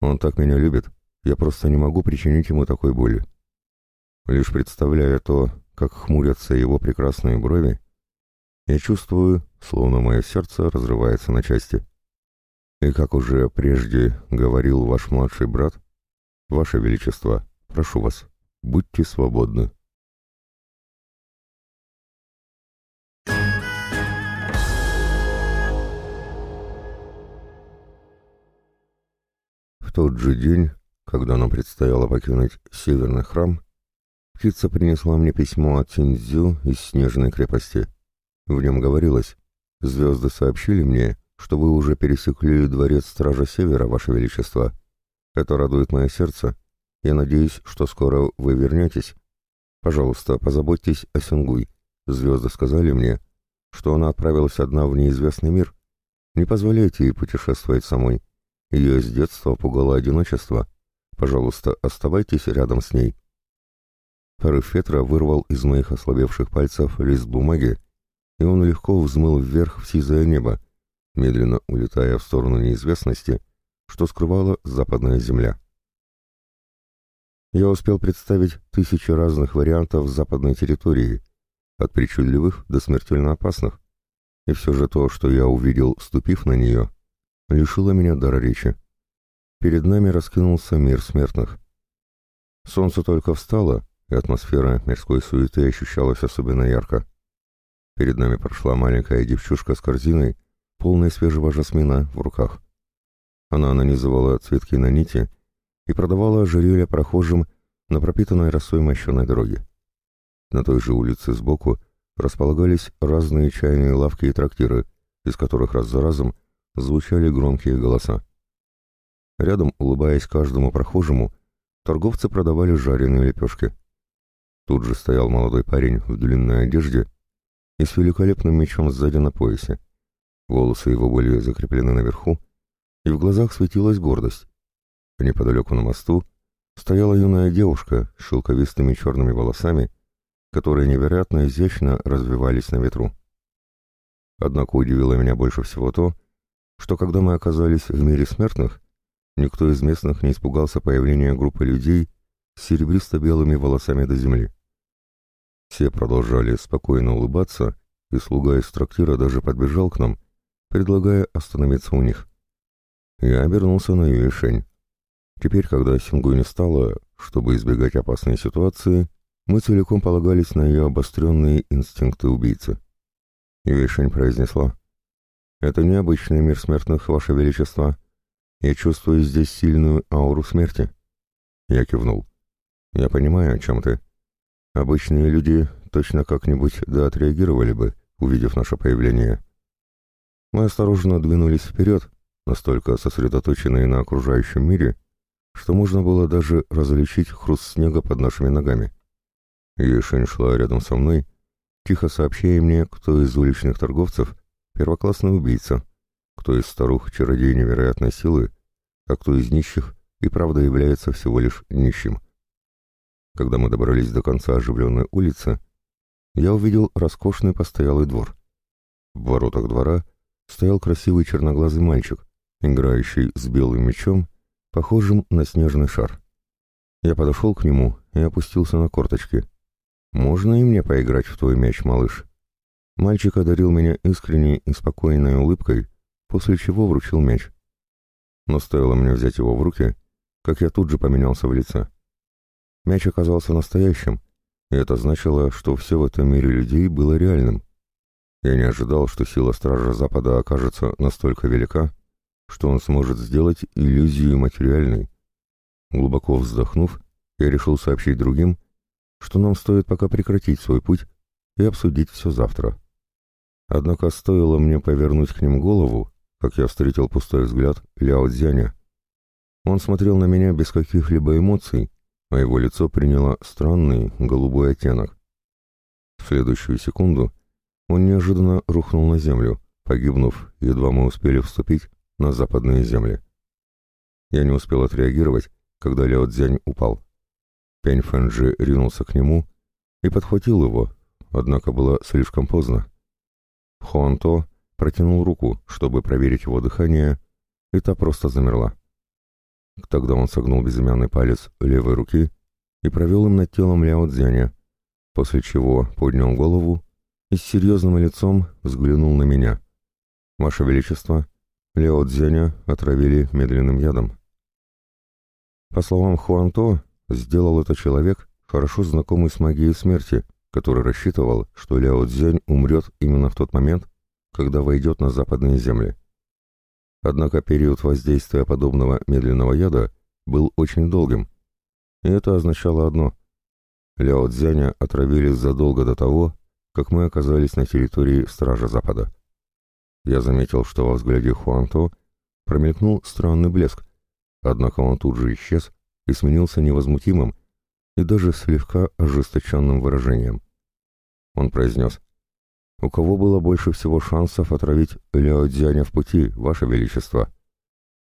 Он так меня любит, я просто не могу причинить ему такой боли. Лишь представляя то, как хмурятся его прекрасные брови, я чувствую, словно мое сердце разрывается на части. И как уже прежде говорил ваш младший брат, ваше величество, прошу вас, будьте свободны. В тот же день, когда нам предстояло покинуть северный храм, птица принесла мне письмо от Тиньцзю из Снежной крепости. В нем говорилось, «Звезды сообщили мне, что вы уже пересекли дворец Стража Севера, Ваше Величество. Это радует мое сердце. Я надеюсь, что скоро вы вернетесь. Пожалуйста, позаботьтесь о Сингуй. Звезды сказали мне, что она отправилась одна в неизвестный мир. Не позволяйте ей путешествовать самой. Ее с детства пугало одиночество. Пожалуйста, оставайтесь рядом с ней. Порыв ветра вырвал из моих ослабевших пальцев лист бумаги, и он легко взмыл вверх в сизое небо, медленно улетая в сторону неизвестности, что скрывала западная земля. Я успел представить тысячи разных вариантов западной территории, от причудливых до смертельно опасных, и все же то, что я увидел, ступив на нее, лишила меня дара речи. Перед нами раскинулся мир смертных. Солнце только встало, и атмосфера мирской суеты ощущалась особенно ярко. Перед нами прошла маленькая девчушка с корзиной, полной свежего жасмина в руках. Она нанизывала цветки на нити и продавала ожерелья прохожим на пропитанной росой мощеной дороге. На той же улице сбоку располагались разные чайные лавки и трактиры, из которых раз за разом звучали громкие голоса. Рядом, улыбаясь каждому прохожему, торговцы продавали жареные лепешки. Тут же стоял молодой парень в длинной одежде и с великолепным мечом сзади на поясе. Волосы его были закреплены наверху, и в глазах светилась гордость. Неподалеку на мосту стояла юная девушка с шелковистыми черными волосами, которые невероятно изящно развивались на ветру. Однако удивило меня больше всего то, что когда мы оказались в мире смертных, никто из местных не испугался появления группы людей с серебристо-белыми волосами до земли. Все продолжали спокойно улыбаться, и слуга из трактира даже подбежал к нам, предлагая остановиться у них. Я обернулся на Юэшень. Теперь, когда Сингу не стало, чтобы избегать опасной ситуации, мы целиком полагались на ее обостренные инстинкты убийцы. Юэшень произнесла — «Это необычный мир смертных, Ваше Величество. Я чувствую здесь сильную ауру смерти. Я кивнул. Я понимаю, о чем ты. Обычные люди точно как-нибудь да отреагировали бы, увидев наше появление. Мы осторожно двинулись вперед, настолько сосредоточенные на окружающем мире, что можно было даже различить хруст снега под нашими ногами. Ешень шла рядом со мной, тихо сообщая мне, кто из уличных торговцев — первоклассный убийца, кто из старух — чародей невероятной силы, а кто из нищих и правда является всего лишь нищим. Когда мы добрались до конца оживленной улицы, я увидел роскошный постоялый двор. В воротах двора стоял красивый черноглазый мальчик, играющий с белым мечом, похожим на снежный шар. Я подошел к нему и опустился на корточки. «Можно и мне поиграть в твой мяч, малыш?» Мальчик одарил меня искренней и спокойной улыбкой, после чего вручил мяч. Но стоило мне взять его в руки, как я тут же поменялся в лице. Мяч оказался настоящим, и это значило, что все в этом мире людей было реальным. Я не ожидал, что сила Стража Запада окажется настолько велика, что он сможет сделать иллюзию материальной. Глубоко вздохнув, я решил сообщить другим, что нам стоит пока прекратить свой путь и обсудить все завтра. Однако стоило мне повернуть к ним голову, как я встретил пустой взгляд Ляо Цзяня. Он смотрел на меня без каких-либо эмоций, а его лицо приняло странный голубой оттенок. В следующую секунду он неожиданно рухнул на землю, погибнув, едва мы успели вступить на западные земли. Я не успел отреагировать, когда Ляо Цзянь упал. Пянь Фэнджи ринулся к нему и подхватил его, однако было слишком поздно. Хуанто протянул руку, чтобы проверить его дыхание, и та просто замерла. Тогда он согнул безымянный палец левой руки и провел им над телом Ляо Цзяня, после чего поднял голову и с серьезным лицом взглянул на меня. «Ваше Величество, Лео Цзяня отравили медленным ядом». По словам Хуанто, сделал это человек, хорошо знакомый с магией смерти, который рассчитывал, что Ляо Цзянь умрет именно в тот момент, когда войдет на западные земли. Однако период воздействия подобного медленного яда был очень долгим, и это означало одно — Ляо Цзяня отравили задолго до того, как мы оказались на территории Стража Запада. Я заметил, что во взгляде Хуанто промелькнул странный блеск, однако он тут же исчез и сменился невозмутимым и даже слегка ожесточенным выражением. Он произнес, «У кого было больше всего шансов отравить Ляо Дзяня в пути, Ваше Величество?»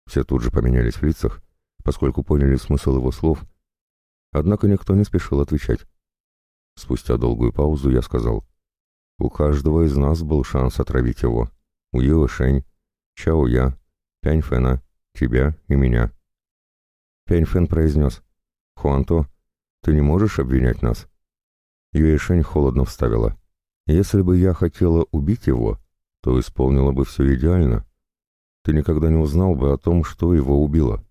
Все тут же поменялись в лицах, поскольку поняли смысл его слов, однако никто не спешил отвечать. Спустя долгую паузу я сказал, «У каждого из нас был шанс отравить его. У Юэ Шэнь, Чао Я, Пянь Фэна, тебя и меня». Пянь Фэн произнес, «Хуанто, ты не можешь обвинять нас?» Юэ Шэнь холодно вставила, «Если бы я хотела убить его, то исполнила бы все идеально. Ты никогда не узнал бы о том, что его убило».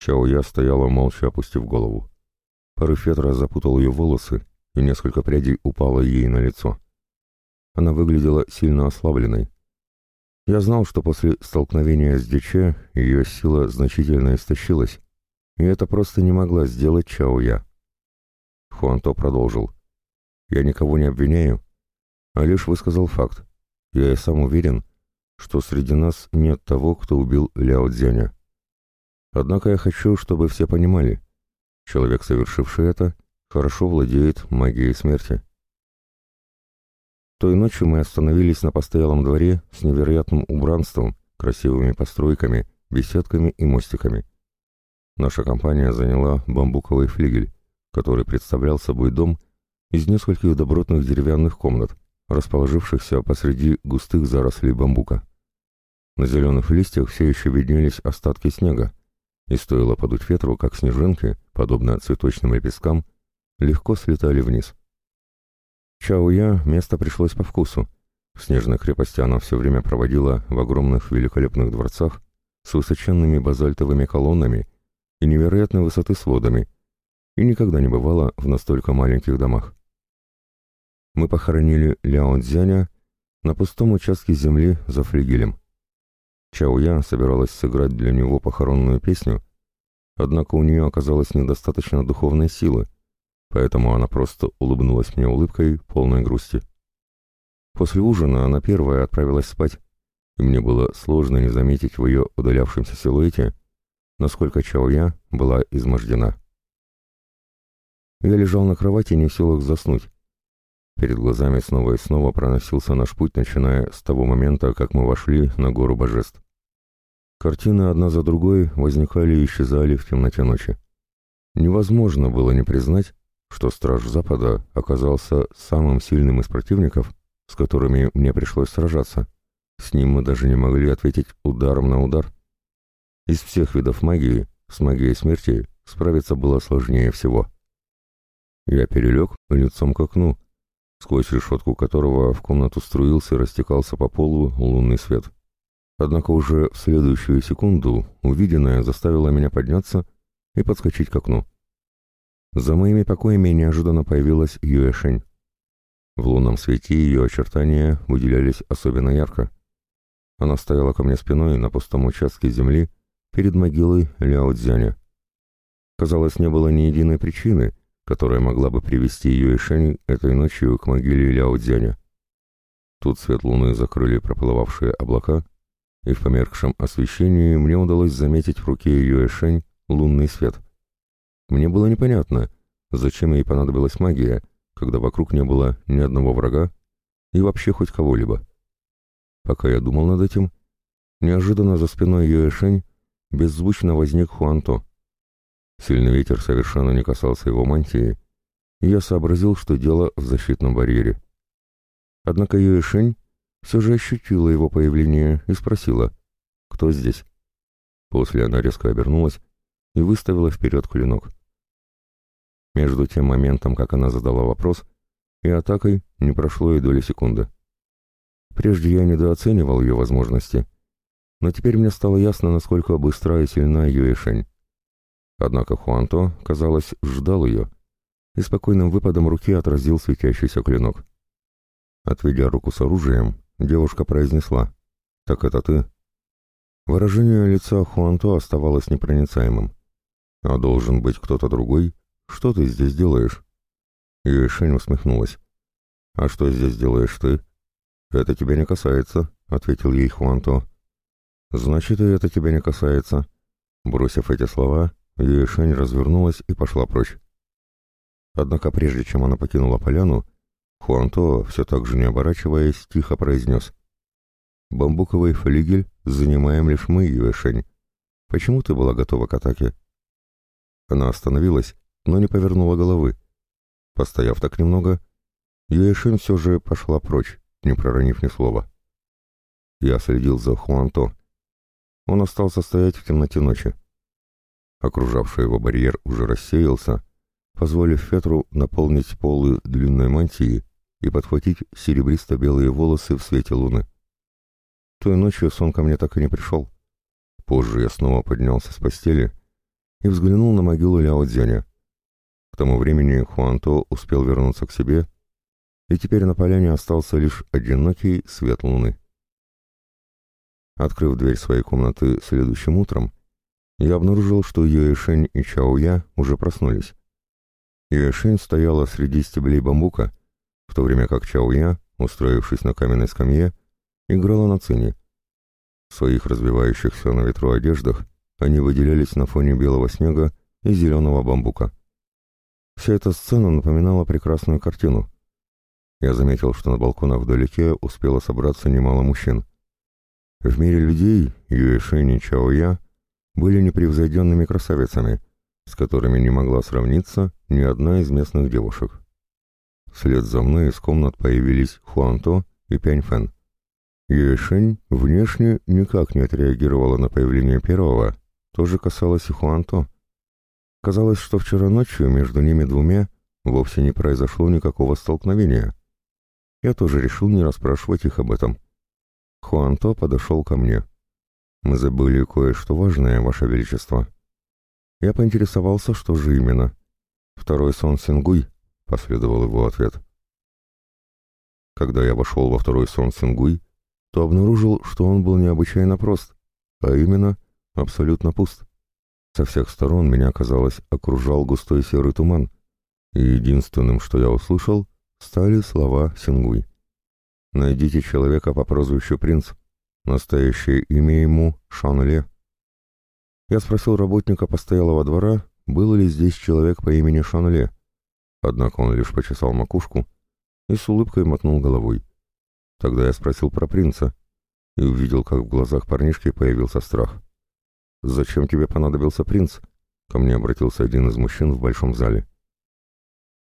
Чао Я стояла молча, опустив голову. Порыв ветра запутал ее волосы, и несколько прядей упало ей на лицо. Она выглядела сильно ослабленной. Я знал, что после столкновения с Диче ее сила значительно истощилась, и это просто не могла сделать Чао Я. Хуанто продолжил. «Я никого не обвиняю, а лишь высказал факт. Я и сам уверен, что среди нас нет того, кто убил Ляо Цзяня. Однако я хочу, чтобы все понимали, человек, совершивший это, хорошо владеет магией смерти. Той ночью мы остановились на постоялом дворе с невероятным убранством, красивыми постройками, беседками и мостиками. Наша компания заняла бамбуковый флигель, который представлял собой дом из нескольких добротных деревянных комнат, расположившихся посреди густых зарослей бамбука. На зеленых листьях все еще виднелись остатки снега, и стоило подуть ветру, как снежинки, подобно цветочным лепесткам, легко слетали вниз. Чао-Я место пришлось по вкусу. В снежной крепости она все время проводила в огромных великолепных дворцах с высоченными базальтовыми колоннами и невероятной высоты сводами, и никогда не бывала в настолько маленьких домах. Мы похоронили Ляо Цзяня на пустом участке земли за флигелем. Чао Я собиралась сыграть для него похоронную песню, однако у нее оказалось недостаточно духовной силы, поэтому она просто улыбнулась мне улыбкой, полной грусти. После ужина она первая отправилась спать, и мне было сложно не заметить в ее удалявшемся силуэте, насколько Чао Я была измождена. Я лежал на кровати, не в силах заснуть. Перед глазами снова и снова проносился наш путь, начиная с того момента, как мы вошли на гору божеств. Картины одна за другой возникали и исчезали в темноте ночи. Невозможно было не признать, что Страж Запада оказался самым сильным из противников, с которыми мне пришлось сражаться. С ним мы даже не могли ответить ударом на удар. Из всех видов магии, с магией смерти, справиться было сложнее всего. Я перелег лицом к окну, сквозь решетку которого в комнату струился и растекался по полу лунный свет. Однако уже в следующую секунду увиденное заставило меня подняться и подскочить к окну. За моими покоями неожиданно появилась Юэшень. В лунном свете ее очертания выделялись особенно ярко. Она стояла ко мне спиной на пустом участке земли перед могилой Ляо Цзяня. Казалось, не было ни единой причины, которая могла бы привести Юэшень этой ночью к могиле Ляо Цзяня. Тут свет луны закрыли проплывавшие облака, и в померкшем освещении мне удалось заметить в руке Юэшень лунный свет. Мне было непонятно, зачем ей понадобилась магия, когда вокруг не было ни одного врага и вообще хоть кого-либо. Пока я думал над этим, неожиданно за спиной Юэшень беззвучно возник Хуанто. Сильный ветер совершенно не касался его мантии, и я сообразил, что дело в защитном барьере. Однако Юэшень все же ощутила его появление и спросила, кто здесь. После она резко обернулась и выставила вперед клинок. Между тем моментом, как она задала вопрос, и атакой не прошло и доли секунды. Прежде я недооценивал ее возможности, но теперь мне стало ясно, насколько быстра и сильна Юэшень. Однако Хуанто, казалось, ждал ее и спокойным выпадом руки отразил светящийся клинок. Отведя руку с оружием, девушка произнесла «Так это ты?» Выражение лица Хуанто оставалось непроницаемым. «А должен быть кто-то другой? Что ты здесь делаешь?» Юэшень усмехнулась. «А что здесь делаешь ты?» «Это тебя не касается», — ответил ей Хуанто. «Значит, и это тебя не касается». Бросив эти слова, Юэшень развернулась и пошла прочь. Однако прежде чем она покинула поляну, Хуанто, все так же не оборачиваясь, тихо произнес. «Бамбуковый флигель занимаем лишь мы, Юэшень. Почему ты была готова к атаке?» Она остановилась, но не повернула головы. Постояв так немного, Юэшень все же пошла прочь, не проронив ни слова. Я следил за Хуанто. Он остался стоять в темноте ночи. Окружавший его барьер уже рассеялся, позволив ветру наполнить полы длинной мантии и подхватить серебристо-белые волосы в свете луны. Той ночью сон ко мне так и не пришел. Позже я снова поднялся с постели и взглянул на могилу Ляо Цзяня. К тому времени Хуанто успел вернуться к себе, и теперь на поляне остался лишь одинокий свет луны. Открыв дверь своей комнаты следующим утром, я обнаружил, что Юэшень и Чао Я уже проснулись. Юэшень стояла среди стеблей бамбука, в то время как Чао Я, устроившись на каменной скамье, играла на цине. В своих развивающихся на ветру одеждах они выделялись на фоне белого снега и зеленого бамбука. Вся эта сцена напоминала прекрасную картину. Я заметил, что на балконах вдалеке успело собраться немало мужчин. В мире людей Юэшень и Чао Я были непревзойденными красавицами, с которыми не могла сравниться ни одна из местных девушек. Вслед за мной из комнат появились Хуанто и Пяньфэн. Юэшень внешне никак не отреагировала на появление первого, то же касалось и Хуанто. Казалось, что вчера ночью между ними двумя вовсе не произошло никакого столкновения. Я тоже решил не расспрашивать их об этом. Хуанто подошел ко мне. Мы забыли кое-что важное, Ваше Величество. Я поинтересовался, что же именно. Второй сон Сингуй, последовал его ответ. Когда я вошел во второй сон Сингуй, то обнаружил, что он был необычайно прост а именно абсолютно пуст. Со всех сторон меня, казалось, окружал густой серый туман, и единственным, что я услышал, стали слова Сингуй. «Найдите человека по прозвищу Принц. Настоящее имя ему Шанле». Я спросил работника постоялого двора, был ли здесь человек по имени Шанле, однако он лишь почесал макушку и с улыбкой мотнул головой. Тогда я спросил про принца и увидел, как в глазах парнишки появился страх. «Зачем тебе понадобился принц?» — ко мне обратился один из мужчин в большом зале.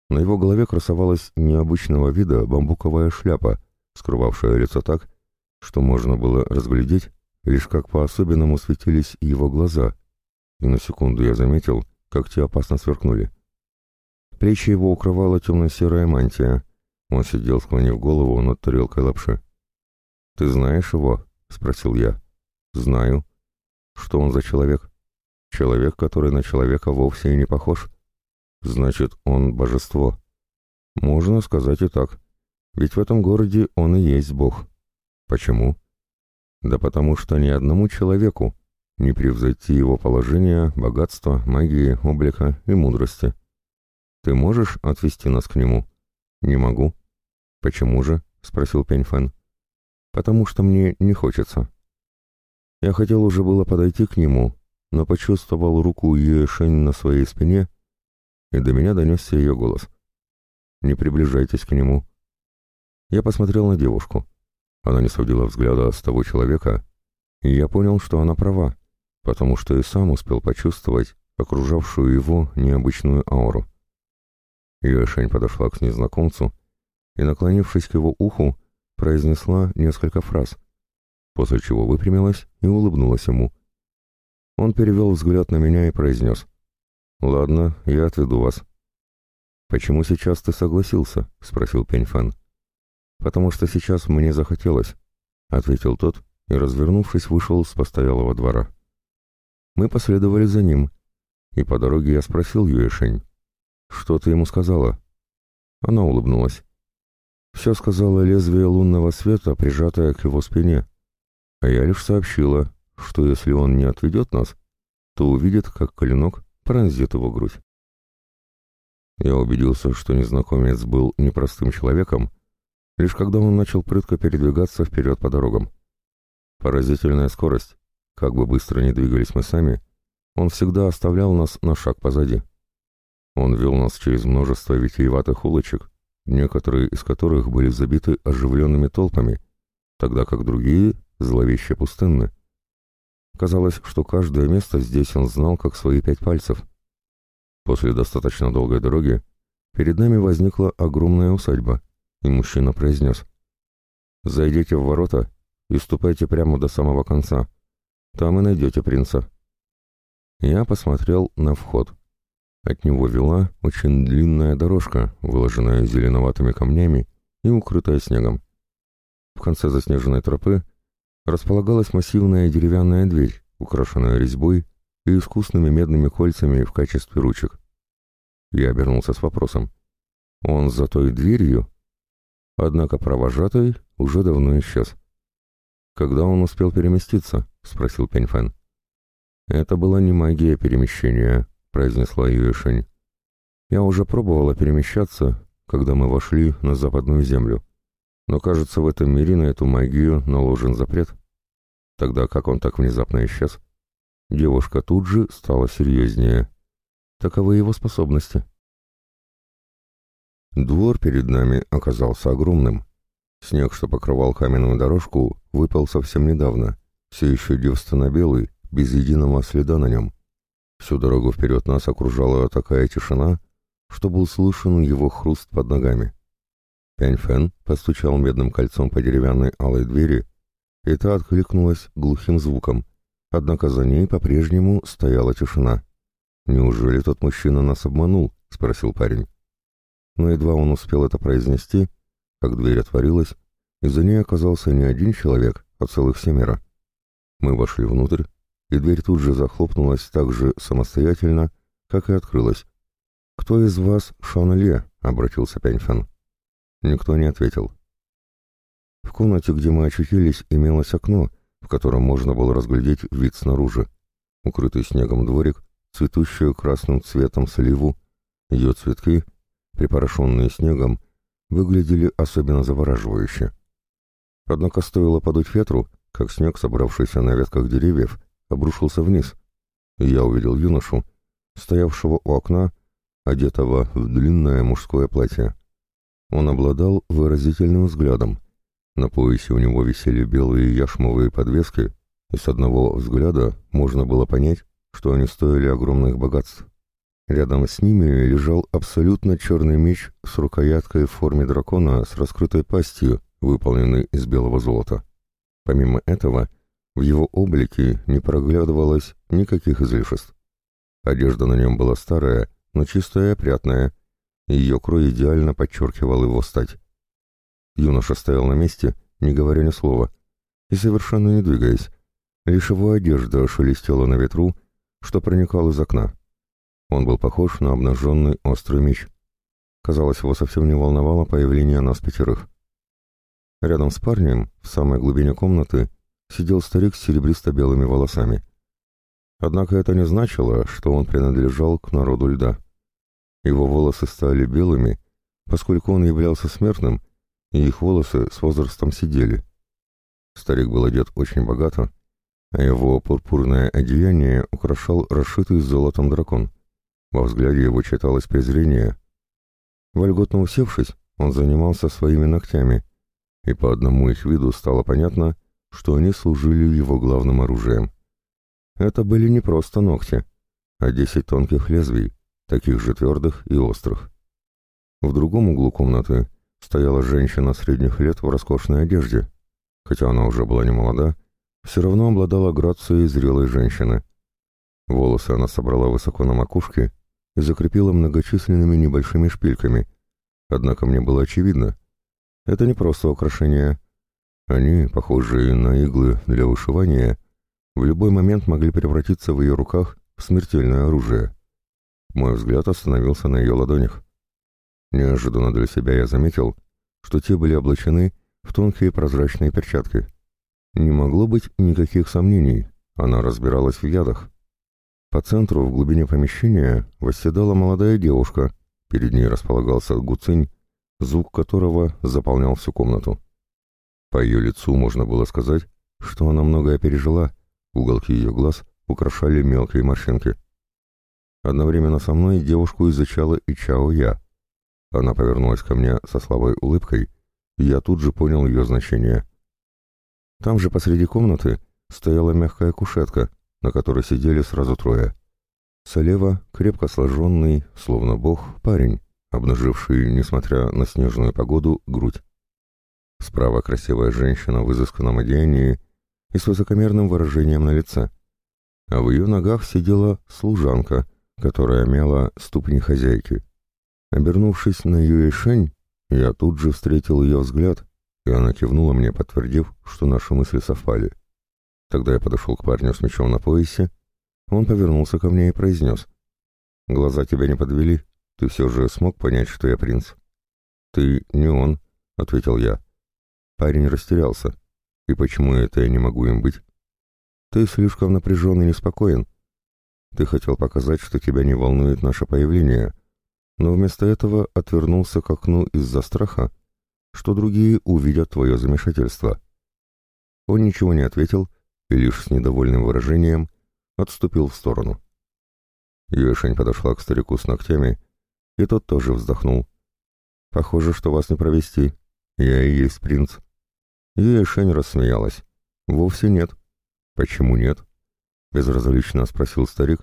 На его голове красовалась необычного вида бамбуковая шляпа, скрывавшая лицо так, что можно было разглядеть, лишь как по-особенному светились его глаза, и на секунду я заметил, как те опасно сверкнули. Плечи его укрывала темно-серая мантия, он сидел, склонив голову над тарелкой лапши. «Ты знаешь его?» — спросил я. «Знаю». «Что он за человек?» «Человек, который на человека вовсе и не похож». «Значит, он божество». «Можно сказать и так. Ведь в этом городе он и есть бог». «Почему?» «Да потому что ни одному человеку не превзойти его положение, богатство, магии, облика и мудрости. Ты можешь отвести нас к нему?» «Не могу». «Почему же?» — спросил Пеньфен. «Потому что мне не хочется». Я хотел уже было подойти к нему, но почувствовал руку Юэшень на своей спине, и до меня донесся ее голос. «Не приближайтесь к нему». Я посмотрел на девушку. Она не сводила взгляда с того человека, и я понял, что она права, потому что и сам успел почувствовать окружавшую его необычную ауру. Юэшень подошла к незнакомцу и, наклонившись к его уху, произнесла несколько фраз, после чего выпрямилась и улыбнулась ему. Он перевел взгляд на меня и произнес. «Ладно, я отведу вас». «Почему сейчас ты согласился?» — спросил Пеньфан. «Потому что сейчас мне захотелось», — ответил тот и, развернувшись, вышел с постоялого двора. Мы последовали за ним, и по дороге я спросил Юэшень. «Что ты ему сказала?» Она улыбнулась. Все сказала лезвие лунного света, прижатое к его спине. А я лишь сообщила, что если он не отведет нас, то увидит, как клинок пронзит его грудь. Я убедился, что незнакомец был непростым человеком, лишь когда он начал прытко передвигаться вперед по дорогам. Поразительная скорость. Как бы быстро ни двигались мы сами, он всегда оставлял нас на шаг позади. Он вел нас через множество витиеватых улочек, некоторые из которых были забиты оживленными толпами, тогда как другие зловеще пустынны. Казалось, что каждое место здесь он знал как свои пять пальцев. После достаточно долгой дороги перед нами возникла огромная усадьба, и мужчина произнес «Зайдите в ворота и ступайте прямо до самого конца. Там и найдете принца». Я посмотрел на вход. От него вела очень длинная дорожка, выложенная зеленоватыми камнями и укрытая снегом. В конце заснеженной тропы располагалась массивная деревянная дверь, украшенная резьбой и искусными медными кольцами в качестве ручек. Я обернулся с вопросом. «Он за той дверью?» Однако провожатый уже давно исчез. «Когда он успел переместиться?» — спросил Пеньфен. «Это была не магия перемещения», произнесла Юэшень. «Я уже пробовала перемещаться, когда мы вошли на западную землю. Но, кажется, в этом мире на эту магию наложен запрет. Тогда как он так внезапно исчез?» Девушка тут же стала серьезнее. Таковы его способности. Двор перед нами оказался огромным. Снег, что покрывал каменную дорожку, выпал совсем недавно, все еще девственно белый, без единого следа на нем. Всю дорогу вперед нас окружала такая тишина, что был слышен его хруст под ногами. Пянь-Фэн постучал медным кольцом по деревянной алой двери, и та откликнулась глухим звуком, однако за ней по-прежнему стояла тишина. «Неужели тот мужчина нас обманул?» — спросил парень. Но едва он успел это произнести, как дверь отворилась, и за ней оказался не один человек, а целых семеро. Мы вошли внутрь, и дверь тут же захлопнулась так же самостоятельно, как и открылась. «Кто из вас Шон Ле?» — обратился Пяньфэн. Никто не ответил. В комнате, где мы очутились, имелось окно, в котором можно было разглядеть вид снаружи. Укрытый снегом дворик, цветущую красным цветом сливу, ее цветки, припорошенные снегом, выглядели особенно завораживающе. Однако стоило подуть ветру, как снег, собравшийся на ветках деревьев, обрушился вниз, и я увидел юношу, стоявшего у окна, одетого в длинное мужское платье. Он обладал выразительным взглядом. На поясе у него висели белые яшмовые подвески, и с одного взгляда можно было понять, что они стоили огромных богатств. Рядом с ними лежал абсолютно черный меч с рукояткой в форме дракона с раскрытой пастью, выполненный из белого золота. Помимо этого, в его облике не проглядывалось никаких излишеств. Одежда на нем была старая, но чистая и опрятная, и ее крой идеально подчеркивал его стать. Юноша стоял на месте, не говоря ни слова, и совершенно не двигаясь. Лишь его одежда шелестела на ветру, что проникал из окна. Он был похож на обнаженный острый меч. Казалось, его совсем не волновало появление нас пятерых. Рядом с парнем, в самой глубине комнаты, сидел старик с серебристо-белыми волосами. Однако это не значило, что он принадлежал к народу льда. Его волосы стали белыми, поскольку он являлся смертным, и их волосы с возрастом сидели. Старик был одет очень богато, а его пурпурное одеяние украшал расшитый золотом дракон. Во взгляде его читалось презрение. Вольготно усевшись, он занимался своими ногтями, и по одному их виду стало понятно, что они служили его главным оружием. Это были не просто ногти, а десять тонких лезвий, таких же твердых и острых. В другом углу комнаты стояла женщина средних лет в роскошной одежде. Хотя она уже была не молода, все равно обладала грацией зрелой женщины. Волосы она собрала высоко на макушке закрепила многочисленными небольшими шпильками. Однако мне было очевидно, это не просто украшения. Они, похожие на иглы для вышивания, в любой момент могли превратиться в ее руках в смертельное оружие. Мой взгляд остановился на ее ладонях. Неожиданно для себя я заметил, что те были облачены в тонкие прозрачные перчатки. Не могло быть никаких сомнений, она разбиралась в ядах. По центру, в глубине помещения, восседала молодая девушка, перед ней располагался гуцинь, звук которого заполнял всю комнату. По ее лицу можно было сказать, что она многое пережила, уголки ее глаз украшали мелкие морщинки. Одновременно со мной девушку изучала и Чао Я. Она повернулась ко мне со слабой улыбкой, и я тут же понял ее значение. Там же посреди комнаты стояла мягкая кушетка, на которой сидели сразу трое. Слева крепко сложенный, словно бог, парень, обнаживший, несмотря на снежную погоду, грудь. Справа красивая женщина в изысканном одеянии и с высокомерным выражением на лице. А в ее ногах сидела служанка, которая мяла ступни хозяйки. Обернувшись на Юэшень, я тут же встретил ее взгляд, и она кивнула мне, подтвердив, что наши мысли совпали. Тогда я подошел к парню с мечом на поясе, он повернулся ко мне и произнес. «Глаза тебя не подвели?» Ты все же смог понять, что я принц?» «Ты не он», — ответил я. Парень растерялся. «И почему это я не могу им быть?» «Ты слишком напряжен и неспокоен. Ты хотел показать, что тебя не волнует наше появление, но вместо этого отвернулся к окну из-за страха, что другие увидят твое замешательство». Он ничего не ответил и лишь с недовольным выражением отступил в сторону. Юэшень подошла к старику с ногтями и тот тоже вздохнул. «Похоже, что вас не провести. Я и есть принц». И Шень рассмеялась. «Вовсе нет». «Почему нет?» — безразлично спросил старик,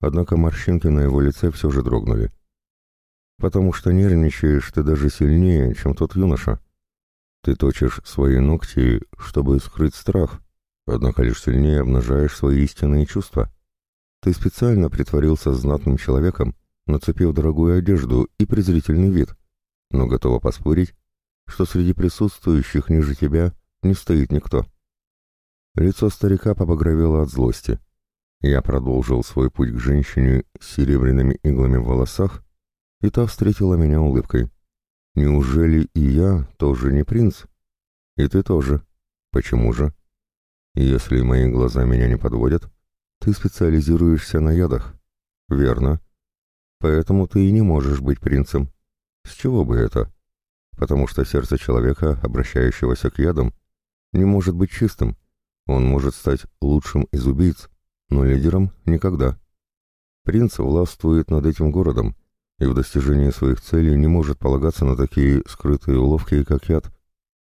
однако морщинки на его лице все же дрогнули. «Потому что нервничаешь ты даже сильнее, чем тот юноша. Ты точишь свои ногти, чтобы скрыть страх, однако лишь сильнее обнажаешь свои истинные чувства. Ты специально притворился знатным человеком, нацепив дорогую одежду и презрительный вид, но готова поспорить, что среди присутствующих ниже тебя не стоит никто. Лицо старика побагровело от злости. Я продолжил свой путь к женщине с серебряными иглами в волосах, и та встретила меня улыбкой. «Неужели и я тоже не принц?» «И ты тоже. Почему же?» Если мои глаза меня не подводят, ты специализируешься на ядах. Верно. Поэтому ты и не можешь быть принцем. С чего бы это? Потому что сердце человека, обращающегося к ядам, не может быть чистым. Он может стать лучшим из убийц, но лидером никогда. Принц властвует над этим городом и в достижении своих целей не может полагаться на такие скрытые уловки, как яд.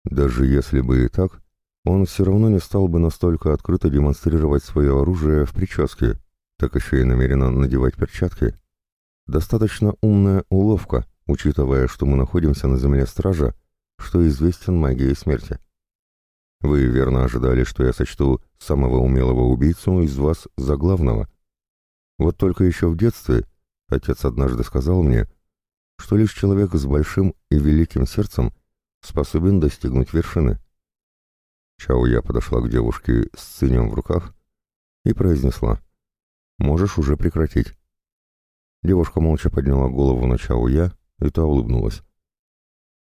Даже если бы и так, он все равно не стал бы настолько открыто демонстрировать свое оружие в прическе, так еще и намеренно надевать перчатки. Достаточно умная уловка, учитывая, что мы находимся на земле стража, что известен магией смерти. Вы верно ожидали, что я сочту самого умелого убийцу из вас за главного. Вот только еще в детстве отец однажды сказал мне, что лишь человек с большим и великим сердцем способен достигнуть вершины. Чао я подошла к девушке с цинем в руках и произнесла «Можешь уже прекратить». Девушка молча подняла голову на Чао и та улыбнулась.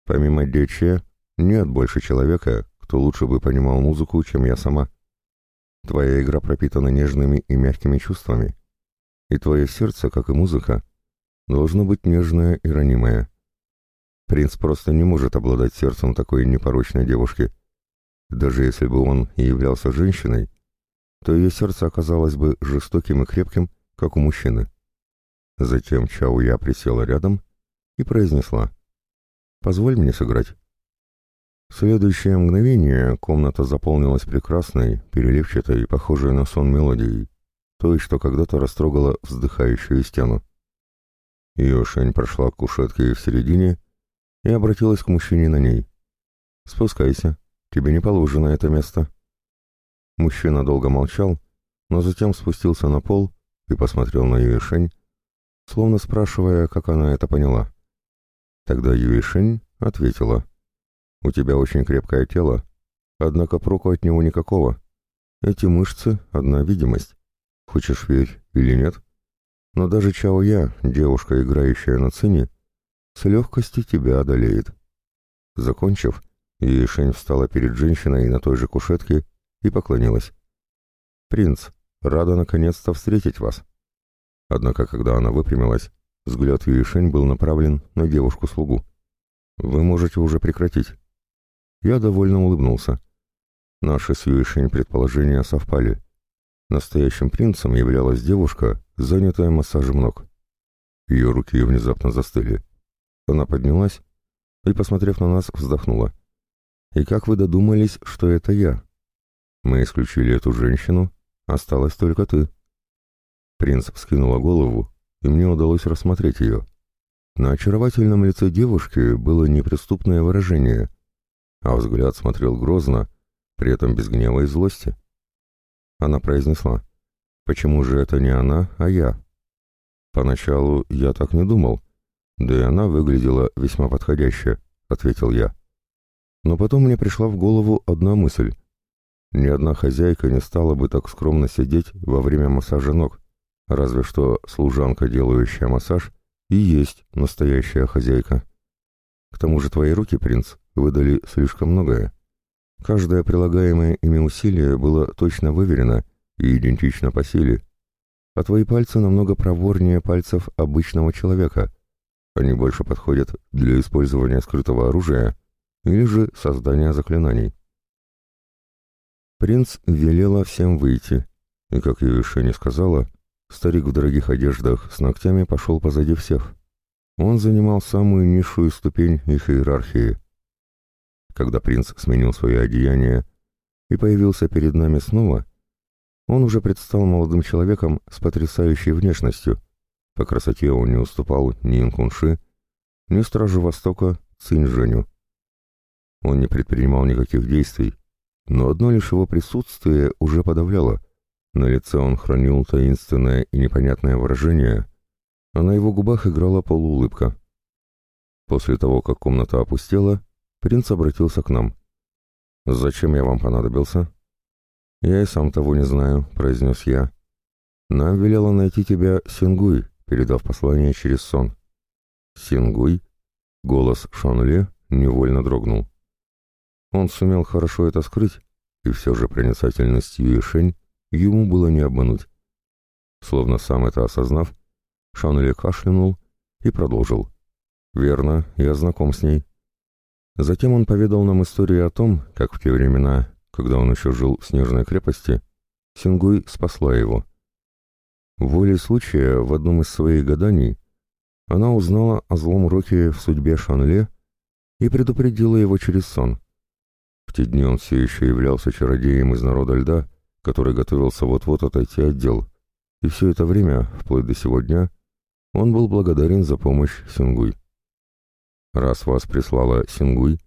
«Помимо Дече, нет больше человека, кто лучше бы понимал музыку, чем я сама. Твоя игра пропитана нежными и мягкими чувствами, и твое сердце, как и музыка, должно быть нежное и ранимое. Принц просто не может обладать сердцем такой непорочной девушки — даже если бы он и являлся женщиной, то ее сердце оказалось бы жестоким и крепким, как у мужчины. Затем Чао Я присела рядом и произнесла «Позволь мне сыграть». В следующее мгновение комната заполнилась прекрасной, переливчатой, похожей на сон мелодией, той, что когда-то растрогала вздыхающую стену. Ее шень прошла к кушетке в середине и обратилась к мужчине на ней. «Спускайся, Тебе не положено это место». Мужчина долго молчал, но затем спустился на пол и посмотрел на Юэшень, словно спрашивая, как она это поняла. Тогда Юэшень ответила, «У тебя очень крепкое тело, однако проку от него никакого. Эти мышцы — одна видимость. Хочешь верь или нет? Но даже Чао Я, девушка, играющая на цине, с легкостью тебя одолеет». Закончив, и Шень встала перед женщиной на той же кушетке и поклонилась. «Принц, рада наконец-то встретить вас». Однако, когда она выпрямилась, взгляд Юишень был направлен на девушку-слугу. «Вы можете уже прекратить». Я довольно улыбнулся. Наши с Юишень предположения совпали. Настоящим принцем являлась девушка, занятая массажем ног. Ее руки внезапно застыли. Она поднялась и, посмотрев на нас, вздохнула. И как вы додумались, что это я? Мы исключили эту женщину, осталась только ты. Принц вскинула голову, и мне удалось рассмотреть ее. На очаровательном лице девушки было неприступное выражение, а взгляд смотрел грозно, при этом без гнева и злости. Она произнесла, «Почему же это не она, а я?» «Поначалу я так не думал, да и она выглядела весьма подходяще», — ответил я. Но потом мне пришла в голову одна мысль. Ни одна хозяйка не стала бы так скромно сидеть во время массажа ног, разве что служанка, делающая массаж, и есть настоящая хозяйка. К тому же твои руки, принц, выдали слишком многое. Каждое прилагаемое ими усилие было точно выверено и идентично по силе, а твои пальцы намного проворнее пальцев обычного человека. Они больше подходят для использования скрытого оружия или же создания заклинаний. Принц велела всем выйти, и, как ее еще не сказала, старик в дорогих одеждах с ногтями пошел позади всех. Он занимал самую низшую ступень их иерархии. Когда принц сменил свое одеяние и появился перед нами снова, он уже предстал молодым человеком с потрясающей внешностью. По красоте он не уступал ни Инкунши, ни Стражу Востока Цинь-Женю. Он не предпринимал никаких действий, но одно лишь его присутствие уже подавляло. На лице он хранил таинственное и непонятное выражение, а на его губах играла полуулыбка. После того, как комната опустела, принц обратился к нам. «Зачем я вам понадобился?» «Я и сам того не знаю», — произнес я. «Нам велела найти тебя Сингуй», передав послание через сон. «Сингуй?» Голос Шанли невольно дрогнул. Он сумел хорошо это скрыть, И все же проницательность Юишень ему было не обмануть. Словно сам это осознав, Шанли кашлянул и продолжил. «Верно, я знаком с ней». Затем он поведал нам историю о том, как в те времена, когда он еще жил в Снежной крепости, Сингуй спасла его. Волей случая в одном из своих гаданий она узнала о злом уроке в судьбе Шанле и предупредила его через сон. Те дни он все еще являлся чародеем из народа льда, который готовился вот-вот отойти от дел, и все это время, вплоть до сего дня, он был благодарен за помощь Сингуй. «Раз вас прислала Сингуй,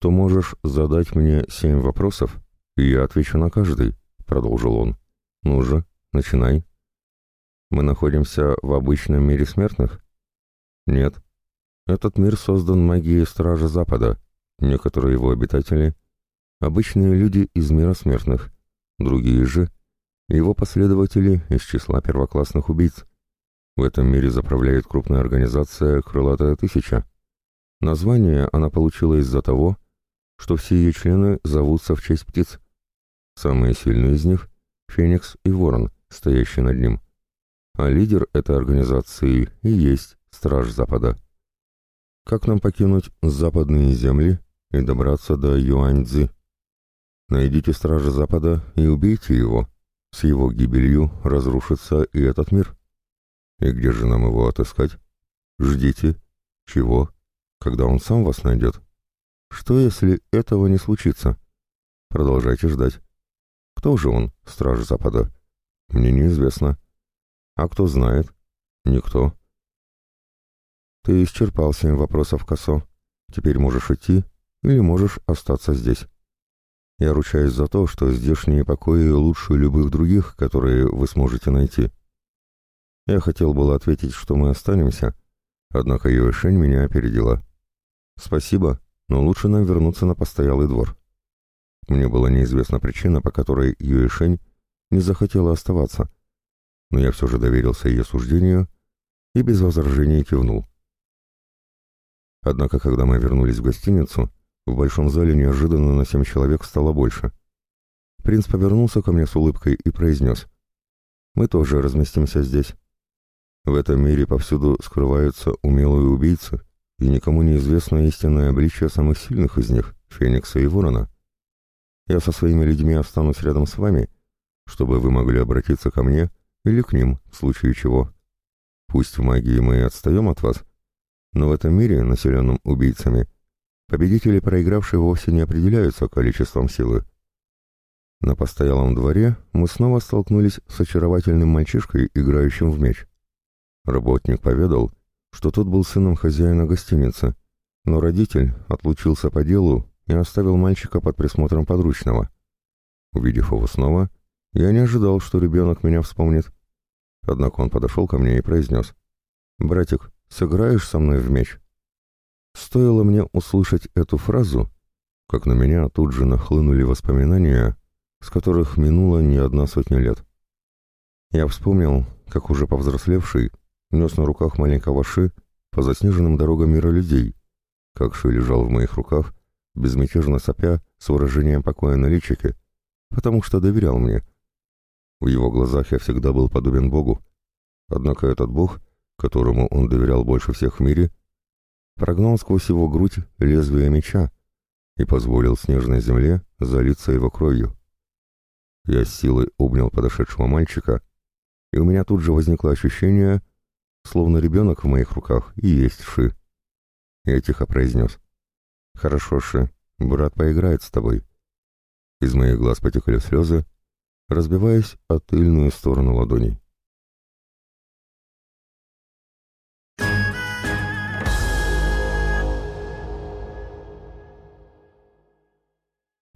то можешь задать мне семь вопросов, и я отвечу на каждый», — продолжил он. «Ну же, начинай». «Мы находимся в обычном мире смертных?» «Нет. Этот мир создан магией Стража Запада. Некоторые его обитатели — обычные люди из мира смертных, другие же — его последователи из числа первоклассных убийц. В этом мире заправляет крупная организация «Крылатая тысяча». Название она получила из-за того, что все ее члены зовутся в честь птиц. Самые сильные из них — Феникс и Ворон, стоящий над ним. А лидер этой организации и есть Страж Запада. Как нам покинуть западные земли и добраться до Юаньцзы? Найдите Стража Запада и убейте его. С его гибелью разрушится и этот мир. И где же нам его отыскать? Ждите. Чего? Когда он сам вас найдет? Что, если этого не случится? Продолжайте ждать. Кто же он, Страж Запада? Мне неизвестно. А кто знает? Никто. Ты исчерпал семь вопросов, Косо. Теперь можешь идти или можешь остаться здесь. Я ручаюсь за то, что здешние покои лучше любых других, которые вы сможете найти. Я хотел было ответить, что мы останемся, однако Юэшень меня опередила. Спасибо, но лучше нам вернуться на постоялый двор. Мне была неизвестна причина, по которой Юэшень не захотела оставаться, но я все же доверился ее суждению и без возражений кивнул. Однако, когда мы вернулись в гостиницу, в большом зале неожиданно на семь человек стало больше. Принц повернулся ко мне с улыбкой и произнес. «Мы тоже разместимся здесь. В этом мире повсюду скрываются умелые убийцы, и никому не известно истинное обличие самых сильных из них, Феникса и Ворона. Я со своими людьми останусь рядом с вами, чтобы вы могли обратиться ко мне или к ним, в случае чего. Пусть в магии мы и отстаем от вас, но в этом мире, населенном убийцами, победители проигравшие вовсе не определяются количеством силы. На постоялом дворе мы снова столкнулись с очаровательным мальчишкой, играющим в мяч. Работник поведал, что тот был сыном хозяина гостиницы, но родитель отлучился по делу и оставил мальчика под присмотром подручного. Увидев его снова, я не ожидал, что ребенок меня вспомнит. Однако он подошел ко мне и произнес. «Братик, Сыграешь со мной в мяч?» Стоило мне услышать эту фразу, как на меня тут же нахлынули воспоминания, с которых минула не одна сотня лет. Я вспомнил, как уже повзрослевший, нес на руках маленького Ши по заснеженным дорогам мира людей, как Ши лежал в моих руках, безмятежно сопя с выражением покоя на личике, потому что доверял мне. В его глазах я всегда был подобен Богу, однако этот Бог которому он доверял больше всех в мире, прогнал сквозь его грудь лезвие меча и позволил снежной земле залиться его кровью. Я с силой обнял подошедшего мальчика, и у меня тут же возникло ощущение, словно ребенок в моих руках и есть Ши. Я тихо произнес. «Хорошо, Ши, брат поиграет с тобой». Из моих глаз потекли слезы, разбиваясь о тыльную сторону ладоней.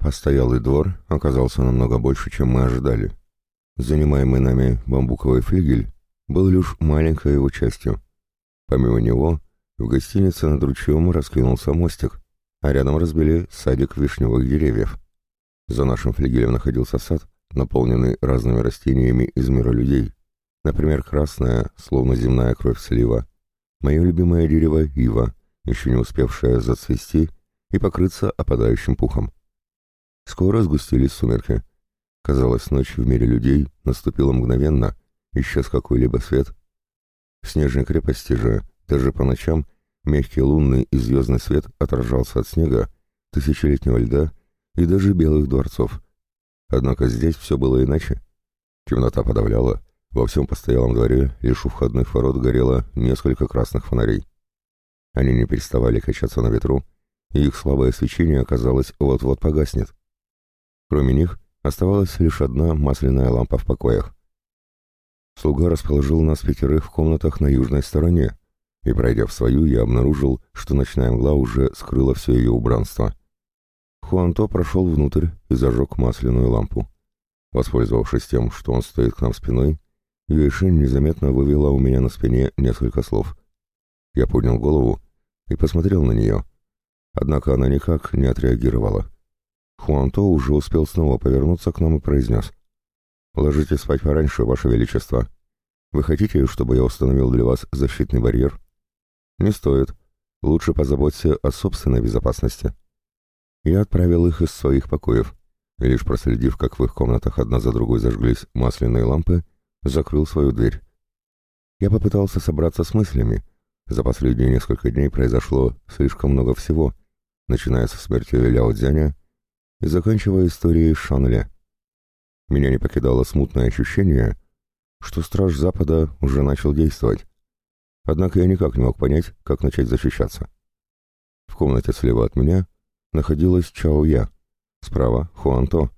Постоялый двор оказался намного больше, чем мы ожидали. Занимаемый нами бамбуковый флигель был лишь маленькой его частью. Помимо него, в гостинице над ручьем раскинулся мостик, а рядом разбили садик вишневых деревьев. За нашим флигелем находился сад, наполненный разными растениями из мира людей. Например, красная, словно земная кровь слива. Мое любимое дерево — ива, еще не успевшее зацвести и покрыться опадающим пухом. Скоро сгустились сумерки. Казалось, ночь в мире людей наступила мгновенно, исчез какой-либо свет. В снежной крепости же, даже по ночам, мягкий лунный и звездный свет отражался от снега, тысячелетнего льда и даже белых дворцов. Однако здесь все было иначе. Темнота подавляла, во всем постоялом дворе лишь у входных ворот горело несколько красных фонарей. Они не переставали качаться на ветру, и их слабое свечение, казалось, вот-вот погаснет. Кроме них, оставалась лишь одна масляная лампа в покоях. Слуга расположил нас пятерых в комнатах на южной стороне, и, пройдя в свою, я обнаружил, что ночная мгла уже скрыла все ее убранство. Хуанто прошел внутрь и зажег масляную лампу. Воспользовавшись тем, что он стоит к нам спиной, Юэшин незаметно вывела у меня на спине несколько слов. Я поднял голову и посмотрел на нее, однако она никак не отреагировала. Хуанто уже успел снова повернуться к нам и произнес. «Ложитесь спать пораньше, Ваше Величество. Вы хотите, чтобы я установил для вас защитный барьер?» «Не стоит. Лучше позаботься о собственной безопасности». Я отправил их из своих покоев, и лишь проследив, как в их комнатах одна за другой зажглись масляные лампы, закрыл свою дверь. Я попытался собраться с мыслями. За последние несколько дней произошло слишком много всего, начиная со смерти Ляо Дзяня и заканчивая историей Шанля. Меня не покидало смутное ощущение, что страж Запада уже начал действовать. Однако я никак не мог понять, как начать защищаться. В комнате слева от меня находилась Чао Я, справа — Хуанто,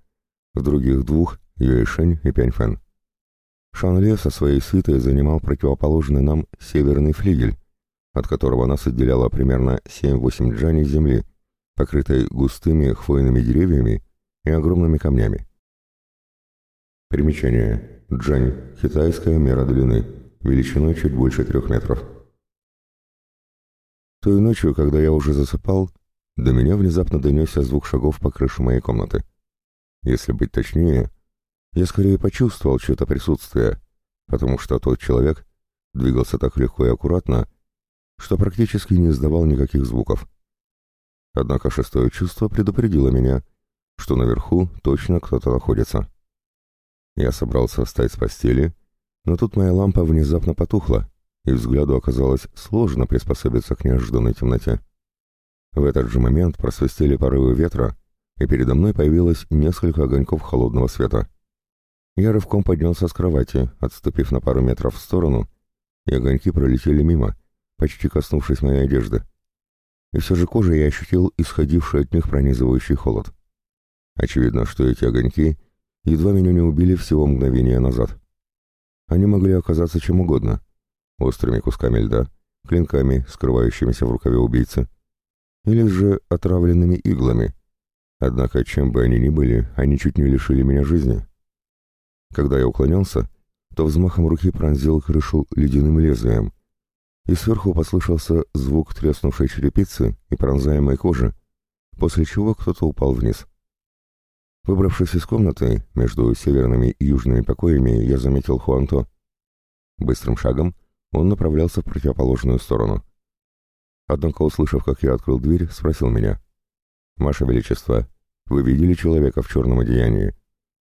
в других двух — Юэшень и Пяньфэн. Шанле со своей свитой занимал противоположный нам северный флигель, от которого нас отделяло примерно 7-8 джаней земли, покрытой густыми хвойными деревьями и огромными камнями. Примечание. Джань. Китайская мера длины. Величиной чуть больше трех метров. Той ночью, когда я уже засыпал, до меня внезапно донесся звук шагов по крыше моей комнаты. Если быть точнее, я скорее почувствовал чье-то присутствие, потому что тот человек двигался так легко и аккуратно, что практически не издавал никаких звуков. Однако шестое чувство предупредило меня, что наверху точно кто-то находится. Я собрался встать с постели, но тут моя лампа внезапно потухла, и взгляду оказалось сложно приспособиться к неожиданной темноте. В этот же момент просвистели порывы ветра, и передо мной появилось несколько огоньков холодного света. Я рывком поднялся с кровати, отступив на пару метров в сторону, и огоньки пролетели мимо, почти коснувшись моей одежды и все же кожей я ощутил исходивший от них пронизывающий холод. Очевидно, что эти огоньки едва меня не убили всего мгновения назад. Они могли оказаться чем угодно — острыми кусками льда, клинками, скрывающимися в рукаве убийцы, или же отравленными иглами. Однако, чем бы они ни были, они чуть не лишили меня жизни. Когда я уклонялся, то взмахом руки пронзил крышу ледяным лезвием, и сверху послышался звук треснувшей черепицы и пронзаемой кожи, после чего кто-то упал вниз. Выбравшись из комнаты, между северными и южными покоями, я заметил Хуанто. Быстрым шагом он направлялся в противоположную сторону. Однако, услышав, как я открыл дверь, спросил меня. «Ваше Величество, вы видели человека в черном одеянии?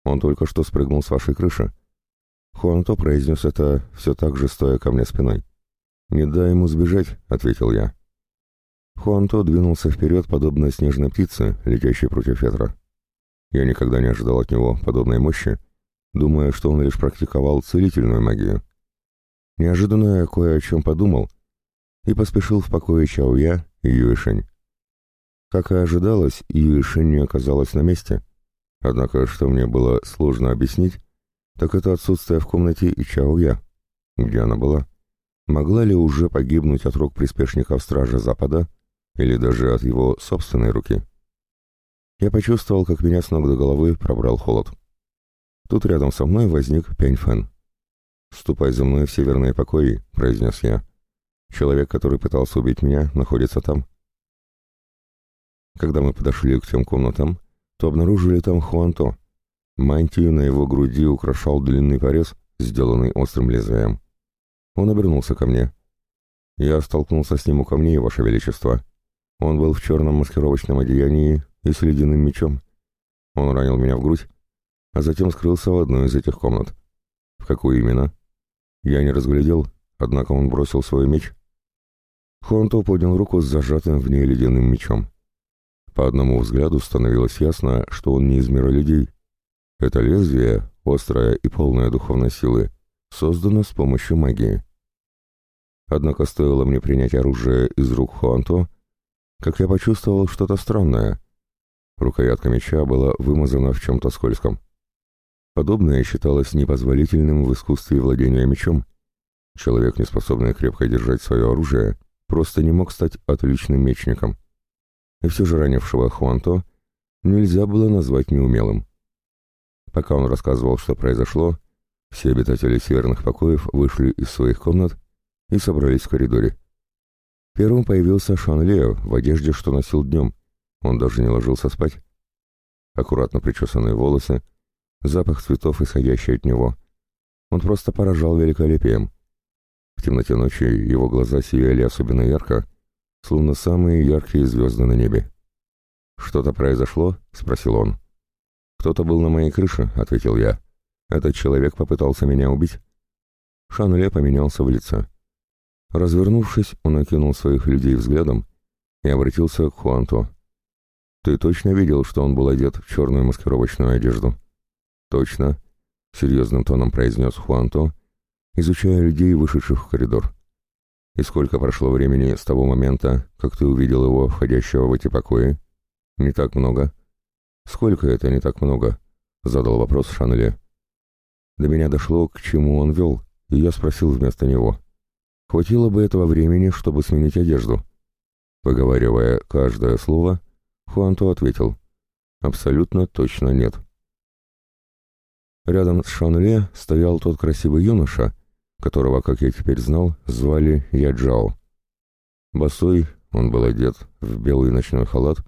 Он только что спрыгнул с вашей крыши». Хуанто произнес это все так же, стоя ко мне спиной. «Не дай ему сбежать», — ответил я. Хуанто двинулся вперед, подобно снежной птице, летящей против ветра. Я никогда не ожидал от него подобной мощи, думая, что он лишь практиковал целительную магию. Неожиданно я кое о чем подумал и поспешил в покое Чаоя и Юэшень. Как и ожидалось, Юэшень не оказалась на месте. Однако, что мне было сложно объяснить, так это отсутствие в комнате и Чаоя. Где она была? Могла ли уже погибнуть от рук приспешников Стража Запада или даже от его собственной руки? Я почувствовал, как меня с ног до головы пробрал холод. Тут рядом со мной возник Пянь Фэн. «Ступай за мной в северные покои», — произнес я. «Человек, который пытался убить меня, находится там». Когда мы подошли к тем комнатам, то обнаружили там Хуанто. Мантию на его груди украшал длинный порез, сделанный острым лезвием. Он обернулся ко мне. Я столкнулся с ним у камней, Ваше Величество. Он был в черном маскировочном одеянии и с ледяным мечом. Он ранил меня в грудь, а затем скрылся в одной из этих комнат. В какую именно? Я не разглядел, однако он бросил свой меч. Хуанто поднял руку с зажатым в ней ледяным мечом. По одному взгляду становилось ясно, что он не из мира людей. Это лезвие, острое и полное духовной силы, создано с помощью магии. Однако стоило мне принять оружие из рук Хуанто, как я почувствовал что-то странное. Рукоятка меча была вымазана в чем-то скользком. Подобное считалось непозволительным в искусстве владения мечом. Человек, не способный крепко держать свое оружие, просто не мог стать отличным мечником. И все же ранившего Хуанто нельзя было назвать неумелым. Пока он рассказывал, что произошло, все обитатели северных покоев вышли из своих комнат и собрались в коридоре. Первым появился Шан Лео в одежде, что носил днем. Он даже не ложился спать. Аккуратно причесанные волосы, запах цветов, исходящий от него. Он просто поражал великолепием. В темноте ночи его глаза сияли особенно ярко, словно самые яркие звезды на небе. «Что-то произошло?» — спросил он. «Кто-то был на моей крыше», — ответил я. «Этот человек попытался меня убить». Шанле поменялся в лице. Развернувшись, он окинул своих людей взглядом и обратился к Хуанту. «Ты точно видел, что он был одет в черную маскировочную одежду?» «Точно», — серьезным тоном произнес Хуанто, изучая людей, вышедших в коридор. «И сколько прошло времени с того момента, как ты увидел его, входящего в эти покои?» «Не так много». «Сколько это не так много?» — задал вопрос Шанеле. До меня дошло, к чему он вел, и я спросил вместо него — Хватило бы этого времени, чтобы сменить одежду. Выговаривая каждое слово, Хуанто ответил. Абсолютно точно нет. Рядом с Шанле стоял тот красивый юноша, которого, как я теперь знал, звали Яджао. Босой он был одет в белый ночной халат,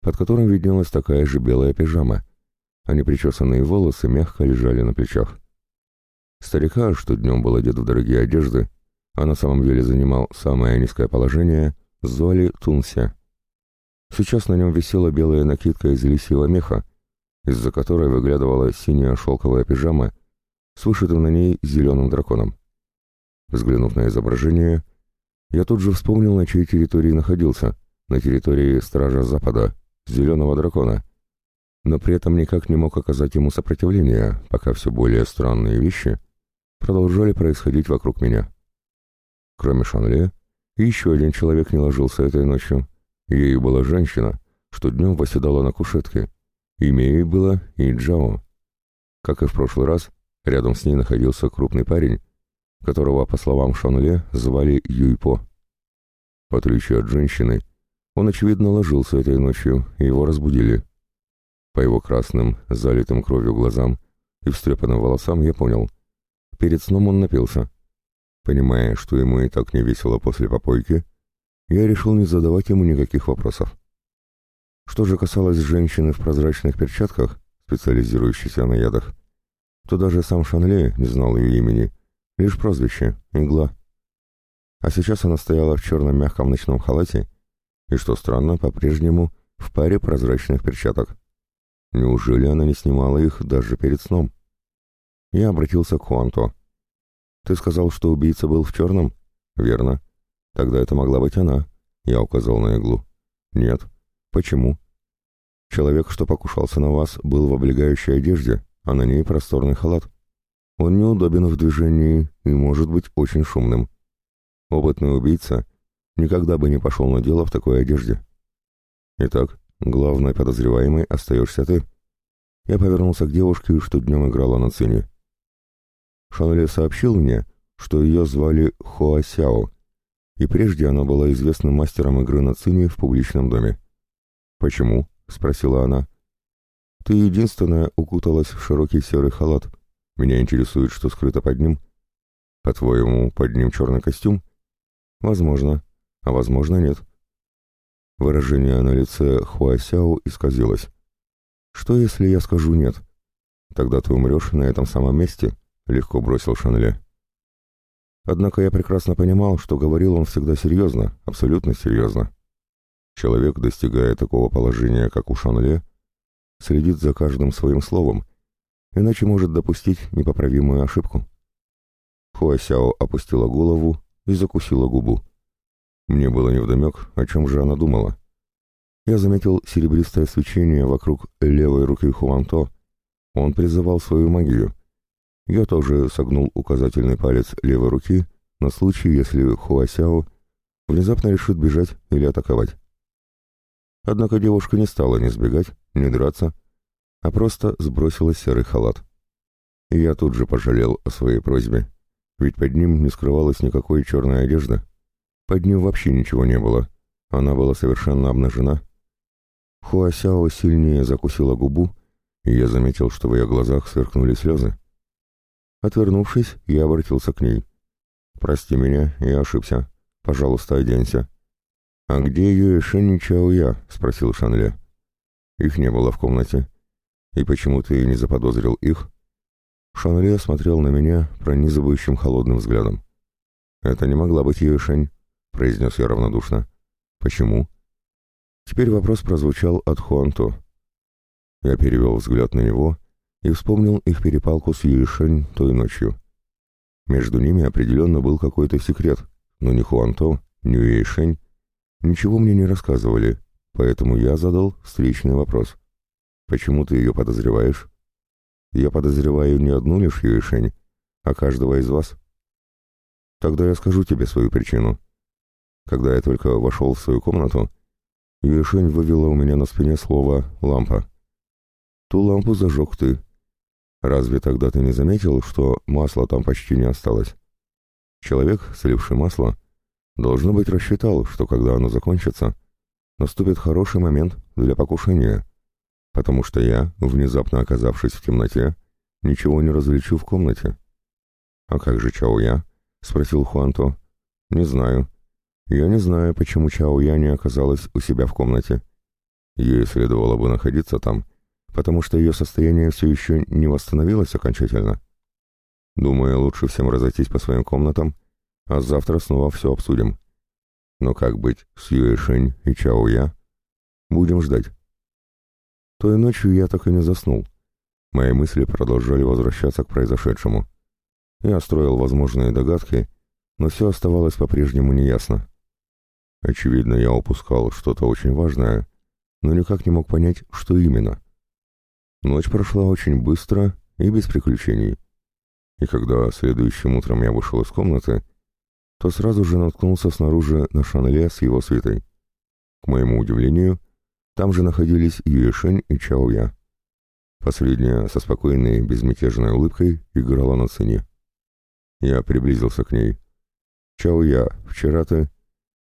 под которым виднелась такая же белая пижама, а непричесанные волосы мягко лежали на плечах. Старика, что днем был одет в дорогие одежды, а на самом деле занимал самое низкое положение, звали Тунся. Сейчас на нем висела белая накидка из лисьего меха, из-за которой выглядывала синяя шелковая пижама с вышитым на ней зеленым драконом. Взглянув на изображение, я тут же вспомнил, на чьей территории находился, на территории Стража Запада, Зеленого Дракона, но при этом никак не мог оказать ему сопротивления, пока все более странные вещи продолжали происходить вокруг меня. Кроме Шанле, еще один человек не ложился этой ночью. Ею была женщина, что днем восседала на кушетке. Имя ей было Иджао. Как и в прошлый раз, рядом с ней находился крупный парень, которого, по словам Шанле, звали Юйпо. В отличие от женщины, он, очевидно, ложился этой ночью, и его разбудили. По его красным, залитым кровью глазам и встрепанным волосам я понял. Перед сном он напился. Понимая, что ему и так не весело после попойки, я решил не задавать ему никаких вопросов. Что же касалось женщины в прозрачных перчатках, специализирующейся на ядах, то даже сам Шанле не знал ее имени, лишь прозвище — Игла. А сейчас она стояла в черном мягком ночном халате и, что странно, по-прежнему в паре прозрачных перчаток. Неужели она не снимала их даже перед сном? Я обратился к Хуанто. «Ты сказал, что убийца был в черном?» «Верно. Тогда это могла быть она», — я указал на иглу. «Нет. Почему?» «Человек, что покушался на вас, был в облегающей одежде, а на ней просторный халат. Он неудобен в движении и может быть очень шумным. Опытный убийца никогда бы не пошел на дело в такой одежде. Итак, главной подозреваемой остаешься ты». Я повернулся к девушке, что днем играла на сцене. Шанле сообщил мне, что ее звали Хуа Сяо, и прежде она была известным мастером игры на цине в публичном доме. «Почему?» — спросила она. «Ты единственная укуталась в широкий серый халат. Меня интересует, что скрыто под ним. По-твоему, под ним черный костюм?» «Возможно, а возможно нет». Выражение на лице Хуа Сяо исказилось. «Что, если я скажу «нет»? Тогда ты умрешь на этом самом месте?» — легко бросил Шанле. Однако я прекрасно понимал, что говорил он всегда серьезно, абсолютно серьезно. Человек, достигая такого положения, как у Шанле, следит за каждым своим словом, иначе может допустить непоправимую ошибку. Хуасяо опустила голову и закусила губу. Мне было невдомек, о чем же она думала. Я заметил серебристое свечение вокруг левой руки Хуанто. Он призывал свою магию. Я тоже согнул указательный палец левой руки на случай, если Хуасяо внезапно решит бежать или атаковать. Однако девушка не стала ни сбегать, ни драться, а просто сбросила серый халат. И я тут же пожалел о своей просьбе, ведь под ним не скрывалась никакой черной одежды. Под ним вообще ничего не было, она была совершенно обнажена. Хуасяо сильнее закусила губу, и я заметил, что в ее глазах сверкнули слезы. Отвернувшись, я обратился к ней. «Прости меня, я ошибся. Пожалуйста, оденься». «А где Юэшень и Чао Я?» — спросил Шанле. «Их не было в комнате. И почему ты не заподозрил их?» Шанле смотрел на меня пронизывающим холодным взглядом. «Это не могла быть Юэшень», — произнес я равнодушно. «Почему?» Теперь вопрос прозвучал от Хуанто. Я перевел взгляд на него и вспомнил их перепалку с Юэшень той ночью. Между ними определенно был какой-то секрет, но ни Хуанто, ни Юэшень Ничего мне не рассказывали, поэтому я задал встречный вопрос. «Почему ты ее подозреваешь?» «Я подозреваю не одну лишь Юэшень, а каждого из вас». «Тогда я скажу тебе свою причину. Когда я только вошел в свою комнату, Юэшень вывела у меня на спине слово «лампа». Ту лампу зажег ты. Разве тогда ты не заметил, что масла там почти не осталось? Человек, сливший масло, Должно быть, рассчитал, что когда оно закончится, наступит хороший момент для покушения, потому что я, внезапно оказавшись в темноте, ничего не различу в комнате. «А как же Чао Я?» — спросил Хуанто. «Не знаю. Я не знаю, почему Чао Я не оказалась у себя в комнате. Ей следовало бы находиться там, потому что ее состояние все еще не восстановилось окончательно. Думаю, лучше всем разойтись по своим комнатам а завтра снова все обсудим. Но как быть с Юэшень и Чао Я? Будем ждать. Той ночью я так и не заснул. Мои мысли продолжали возвращаться к произошедшему. Я строил возможные догадки, но все оставалось по-прежнему неясно. Очевидно, я упускал что-то очень важное, но никак не мог понять, что именно. Ночь прошла очень быстро и без приключений. И когда следующим утром я вышел из комнаты, то сразу же наткнулся снаружи на Шанле с его свитой. К моему удивлению, там же находились Юэшень и Чао Я. Последняя со спокойной, безмятежной улыбкой играла на цене. Я приблизился к ней. «Чао Я, вчера ты...»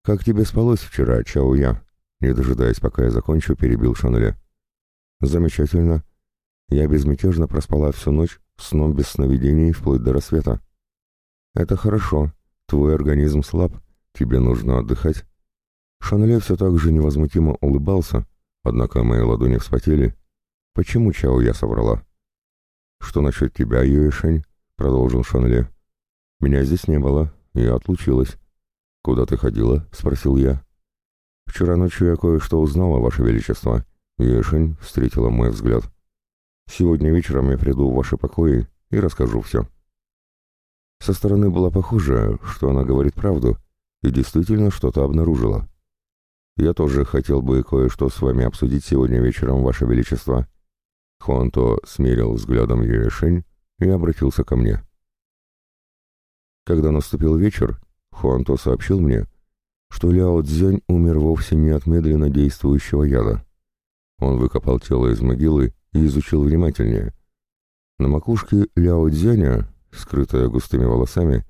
«Как тебе спалось вчера, Чао Я?» Не дожидаясь, пока я закончу, перебил Шанле. «Замечательно. Я безмятежно проспала всю ночь, сном без сновидений, вплоть до рассвета». «Это хорошо», Твой организм слаб, тебе нужно отдыхать. Шанле все так же невозмутимо улыбался, однако мои ладони вспотели. Почему Чао я соврала? Что насчет тебя, Юэшень? Продолжил Шанле. Меня здесь не было, я отлучилась. Куда ты ходила? Спросил я. Вчера ночью я кое-что узнала, Ваше Величество. Юэшень встретила мой взгляд. Сегодня вечером я приду в ваши покои и расскажу все. Со стороны было похоже, что она говорит правду и действительно что-то обнаружила. «Я тоже хотел бы кое-что с вами обсудить сегодня вечером, Ваше Величество». Хуанто смерил взглядом Юэшень и обратился ко мне. Когда наступил вечер, Хуанто сообщил мне, что Ляо Цзянь умер вовсе не от медленно действующего яда. Он выкопал тело из могилы и изучил внимательнее. На макушке Ляо Цзяня скрытая густыми волосами,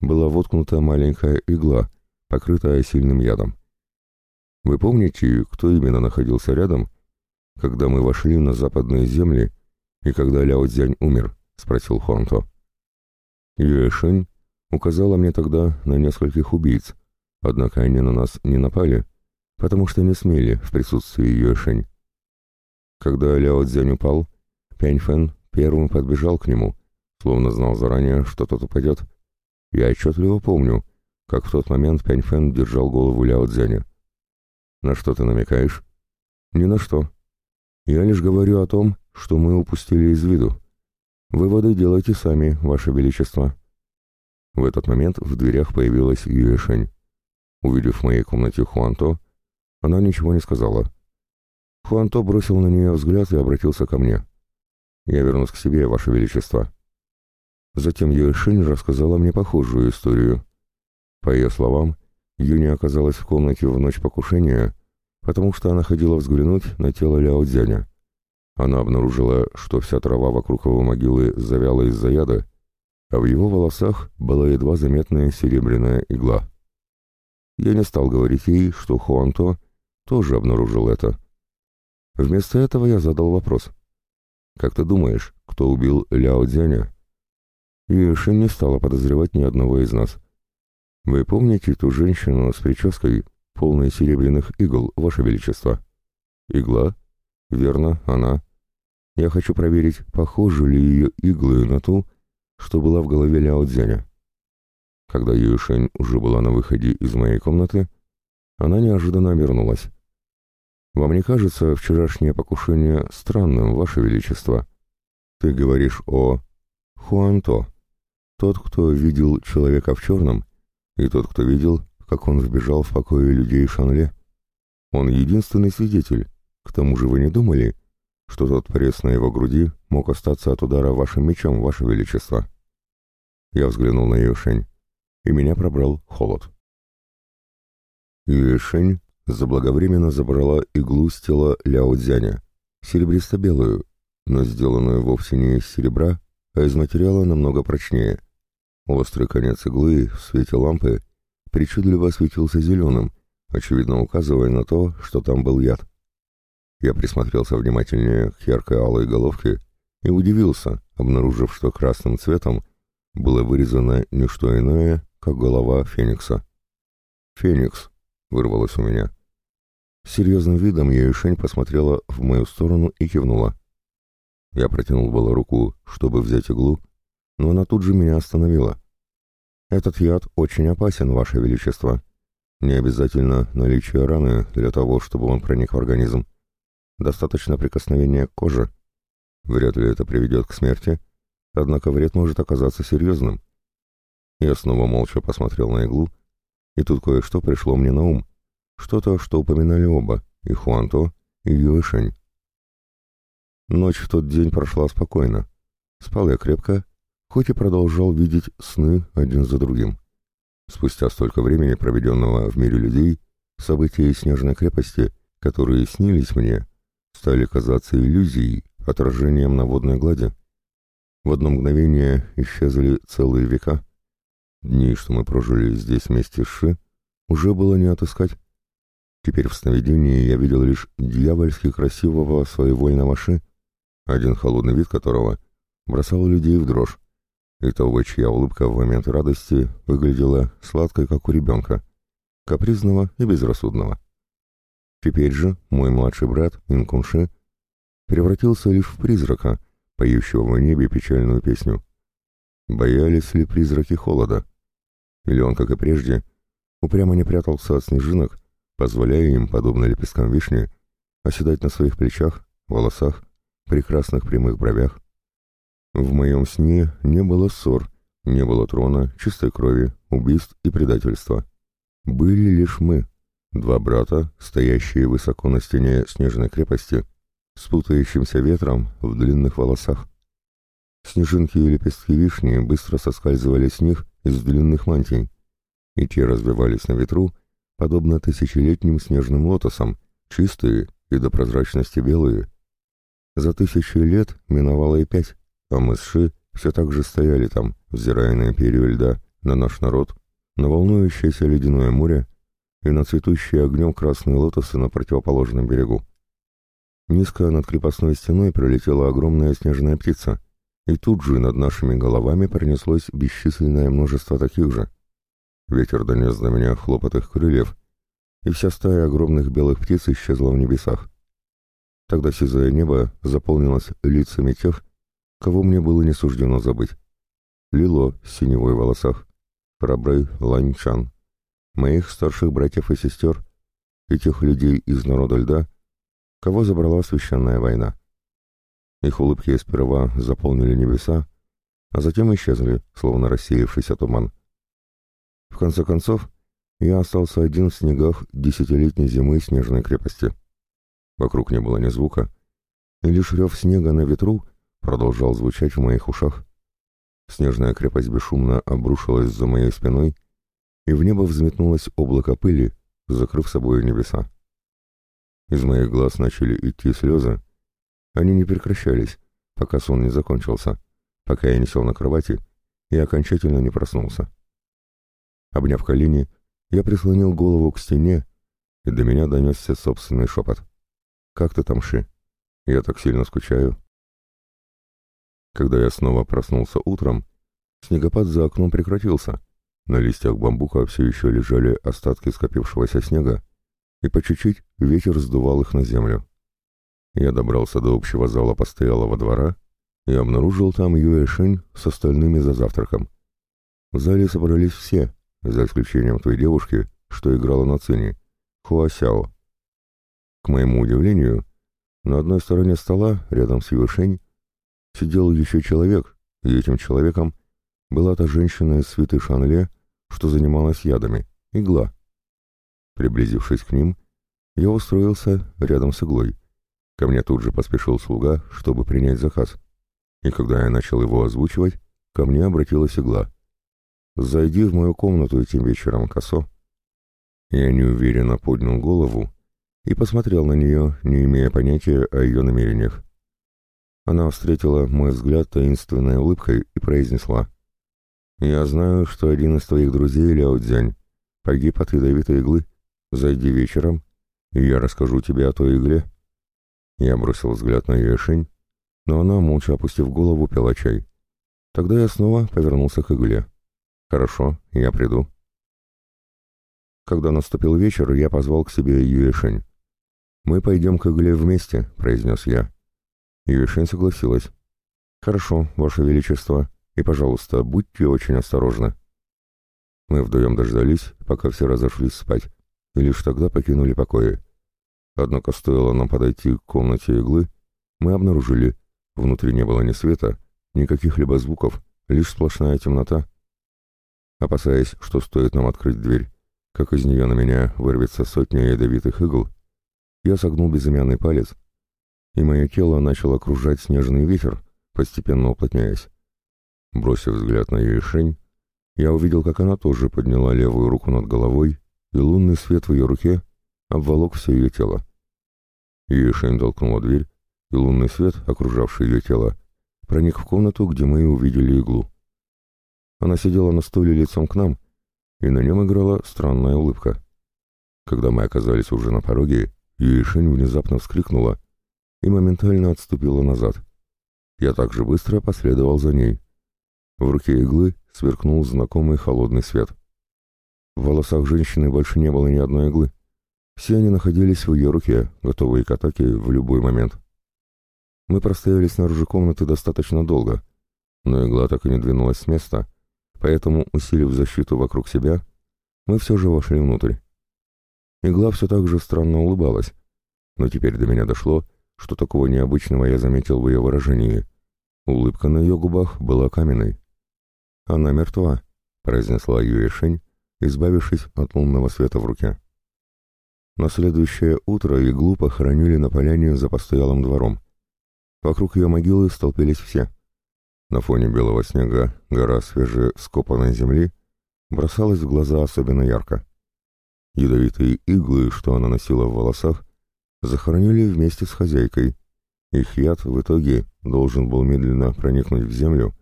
была воткнута маленькая игла, покрытая сильным ядом. Вы помните, кто именно находился рядом, когда мы вошли на западные земли и когда Ляо Цзянь умер? — спросил Хуанто. Юэшень указала мне тогда на нескольких убийц, однако они на нас не напали, потому что не смели в присутствии Юэшень. Когда Ляо Цзянь упал, Пянь Фэн первым подбежал к нему словно знал заранее, что тот упадет. Я отчетливо помню, как в тот момент Пянь Фэн держал голову Ляо Цзяня. «На что ты намекаешь?» «Ни на что. Я лишь говорю о том, что мы упустили из виду. Выводы делайте сами, Ваше Величество. В этот момент в дверях появилась Юэшень. Увидев в моей комнате Хуанто, она ничего не сказала. Хуанто бросил на нее взгляд и обратился ко мне. «Я вернусь к себе, Ваше Величество». Затем Юэшинь рассказала мне похожую историю. По ее словам, Юни оказалась в комнате в ночь покушения, потому что она ходила взглянуть на тело Ляо Цзяня. Она обнаружила, что вся трава вокруг его могилы завяла из-за яда, а в его волосах была едва заметная серебряная игла. Я не стал говорить ей, что Хуанто тоже обнаружил это. Вместо этого я задал вопрос. «Как ты думаешь, кто убил Ляо Дзяня?» Юшин не стала подозревать ни одного из нас. «Вы помните ту женщину с прической, полной серебряных игл, Ваше Величество?» «Игла?» «Верно, она. Я хочу проверить, похожи ли ее иглы на ту, что была в голове Ляо Цзяня. Когда Юшень уже была на выходе из моей комнаты, она неожиданно обернулась. «Вам не кажется вчерашнее покушение странным, Ваше Величество? Ты говоришь о Хуанто, тот, кто видел человека в черном, и тот, кто видел, как он вбежал в покое людей Шанле. Он единственный свидетель. К тому же вы не думали, что тот пресс на его груди мог остаться от удара вашим мечом, ваше величество. Я взглянул на Юшень, и меня пробрал холод. Юшень заблаговременно забрала иглу с тела Ляо Цзяня, серебристо-белую, но сделанную вовсе не из серебра, а из материала намного прочнее. Острый конец иглы в свете лампы причудливо светился зеленым, очевидно указывая на то, что там был яд. Я присмотрелся внимательнее к яркой алой головке и удивился, обнаружив, что красным цветом было вырезано не что иное, как голова Феникса. «Феникс!» — вырвалось у меня. С серьезным видом Яюшень посмотрела в мою сторону и кивнула. Я протянул было руку, чтобы взять иглу, но она тут же меня остановила. «Этот яд очень опасен, Ваше Величество. Не обязательно наличие раны для того, чтобы он проник в организм. Достаточно прикосновения к коже. Вряд ли это приведет к смерти, однако вред может оказаться серьезным. Я снова молча посмотрел на иглу, и тут кое-что пришло мне на ум. Что-то, что упоминали оба, и Хуанто, и Юэшень. Ночь в тот день прошла спокойно. Спал я крепко, хоть и продолжал видеть сны один за другим. Спустя столько времени, проведенного в мире людей, события Снежной крепости, которые снились мне, стали казаться иллюзией, отражением на водной глади. В одно мгновение исчезли целые века. Дни, что мы прожили здесь вместе с Ши, уже было не отыскать. Теперь в сновидении я видел лишь дьявольски красивого своевольного Ши, один холодный вид которого бросал людей в дрожь, и того, чья улыбка в момент радости выглядела сладкой, как у ребенка, капризного и безрассудного. Теперь же мой младший брат, Инкунши, превратился лишь в призрака, поющего в небе печальную песню. Боялись ли призраки холода? Или он, как и прежде, упрямо не прятался от снежинок, позволяя им, подобно лепесткам вишни, оседать на своих плечах, волосах, прекрасных прямых бровях? В моем сне не было ссор, не было трона, чистой крови, убийств и предательства. Были лишь мы, Два брата, стоящие высоко на стене снежной крепости, с путающимся ветром в длинных волосах. Снежинки и лепестки вишни быстро соскальзывали с них из длинных мантий, и те развивались на ветру, подобно тысячелетним снежным лотосам, чистые и до прозрачности белые. За тысячи лет миновало и пять, а мы с Ши все так же стояли там, взирая на империю льда, на наш народ, на волнующееся ледяное море и на цветущие огнем красные лотосы на противоположном берегу. Низко над крепостной стеной пролетела огромная снежная птица, и тут же над нашими головами пронеслось бесчисленное множество таких же. Ветер донес до меня хлопот их крыльев, и вся стая огромных белых птиц исчезла в небесах. Тогда сизое небо заполнилось лицами тех, кого мне было не суждено забыть. Лило с синевой волосах, храбрый Ланчан, моих старших братьев и сестер и тех людей из народа льда, кого забрала священная война. Их улыбки сперва заполнили небеса, а затем исчезли, словно рассеявшийся туман. В конце концов, я остался один в снегах десятилетней зимы снежной крепости. Вокруг не было ни звука, и лишь рев снега на ветру продолжал звучать в моих ушах. Снежная крепость бесшумно обрушилась за моей спиной, и в небо взметнулось облако пыли, закрыв собой небеса. Из моих глаз начали идти слезы. Они не прекращались, пока сон не закончился, пока я не сел на кровати и окончательно не проснулся. Обняв колени, я прислонил голову к стене, и до меня донесся собственный шепот. «Как ты там, Ши? Я так сильно скучаю». Когда я снова проснулся утром, снегопад за окном прекратился. На листьях бамбука все еще лежали остатки скопившегося снега, и по чуть-чуть ветер сдувал их на землю. Я добрался до общего зала постоялого двора и обнаружил там Юэ Шень с остальными за завтраком. В зале собрались все, за исключением той девушки, что играла на цине, Хуасяо. К моему удивлению, на одной стороне стола, рядом с Юэ Шень, сидел еще человек, и этим человеком была та женщина из свиты Шанле, что занималась ядами, игла. Приблизившись к ним, я устроился рядом с иглой. Ко мне тут же поспешил слуга, чтобы принять заказ. И когда я начал его озвучивать, ко мне обратилась игла. «Зайди в мою комнату этим вечером, косо». Я неуверенно поднял голову и посмотрел на нее, не имея понятия о ее намерениях. Она встретила мой взгляд таинственной улыбкой и произнесла. «Я знаю, что один из твоих друзей, Ляо Цзянь, погиб от ядовитой иглы. Зайди вечером, и я расскажу тебе о той игле». Я бросил взгляд на Юэшень, но она, молча опустив голову, пила чай. Тогда я снова повернулся к игле. «Хорошо, я приду». Когда наступил вечер, я позвал к себе Юэшень. «Мы пойдем к игле вместе», — произнес я. Юэшень согласилась. «Хорошо, Ваше Величество, и, пожалуйста, будьте очень осторожны». Мы вдвоем дождались, пока все разошлись спать, и лишь тогда покинули покои. Однако стоило нам подойти к комнате иглы, мы обнаружили, внутри не было ни света, ни каких-либо звуков, лишь сплошная темнота. Опасаясь, что стоит нам открыть дверь, как из нее на меня вырвется сотня ядовитых игл, я согнул безымянный палец и мое тело начало окружать снежный ветер, постепенно уплотняясь. Бросив взгляд на Юишень, я увидел, как она тоже подняла левую руку над головой, и лунный свет в ее руке обволок все ее тело. Юишень толкнула дверь, и лунный свет, окружавший ее тело, проник в комнату, где мы увидели иглу. Она сидела на стуле лицом к нам, и на нем играла странная улыбка. Когда мы оказались уже на пороге, Юишень внезапно вскрикнула и моментально отступила назад. Я также быстро последовал за ней. В руке иглы сверкнул знакомый холодный свет. В волосах женщины больше не было ни одной иглы. Все они находились в ее руке, готовые к атаке в любой момент. Мы простояли снаружи комнаты достаточно долго, но игла так и не двинулась с места, поэтому, усилив защиту вокруг себя, мы все же вошли внутрь. Игла все так же странно улыбалась, но теперь до меня дошло, что такого необычного я заметил в ее выражении. Улыбка на ее губах была каменной. «Она мертва», — произнесла Юэшень, избавившись от лунного света в руке. На следующее утро иглу похоронили на поляне за постоялым двором. Вокруг ее могилы столпились все. На фоне белого снега гора свежескопанной земли бросалась в глаза особенно ярко. Ядовитые иглы, что она носила в волосах, захоронили вместе с хозяйкой. Их яд в итоге должен был медленно проникнуть в землю,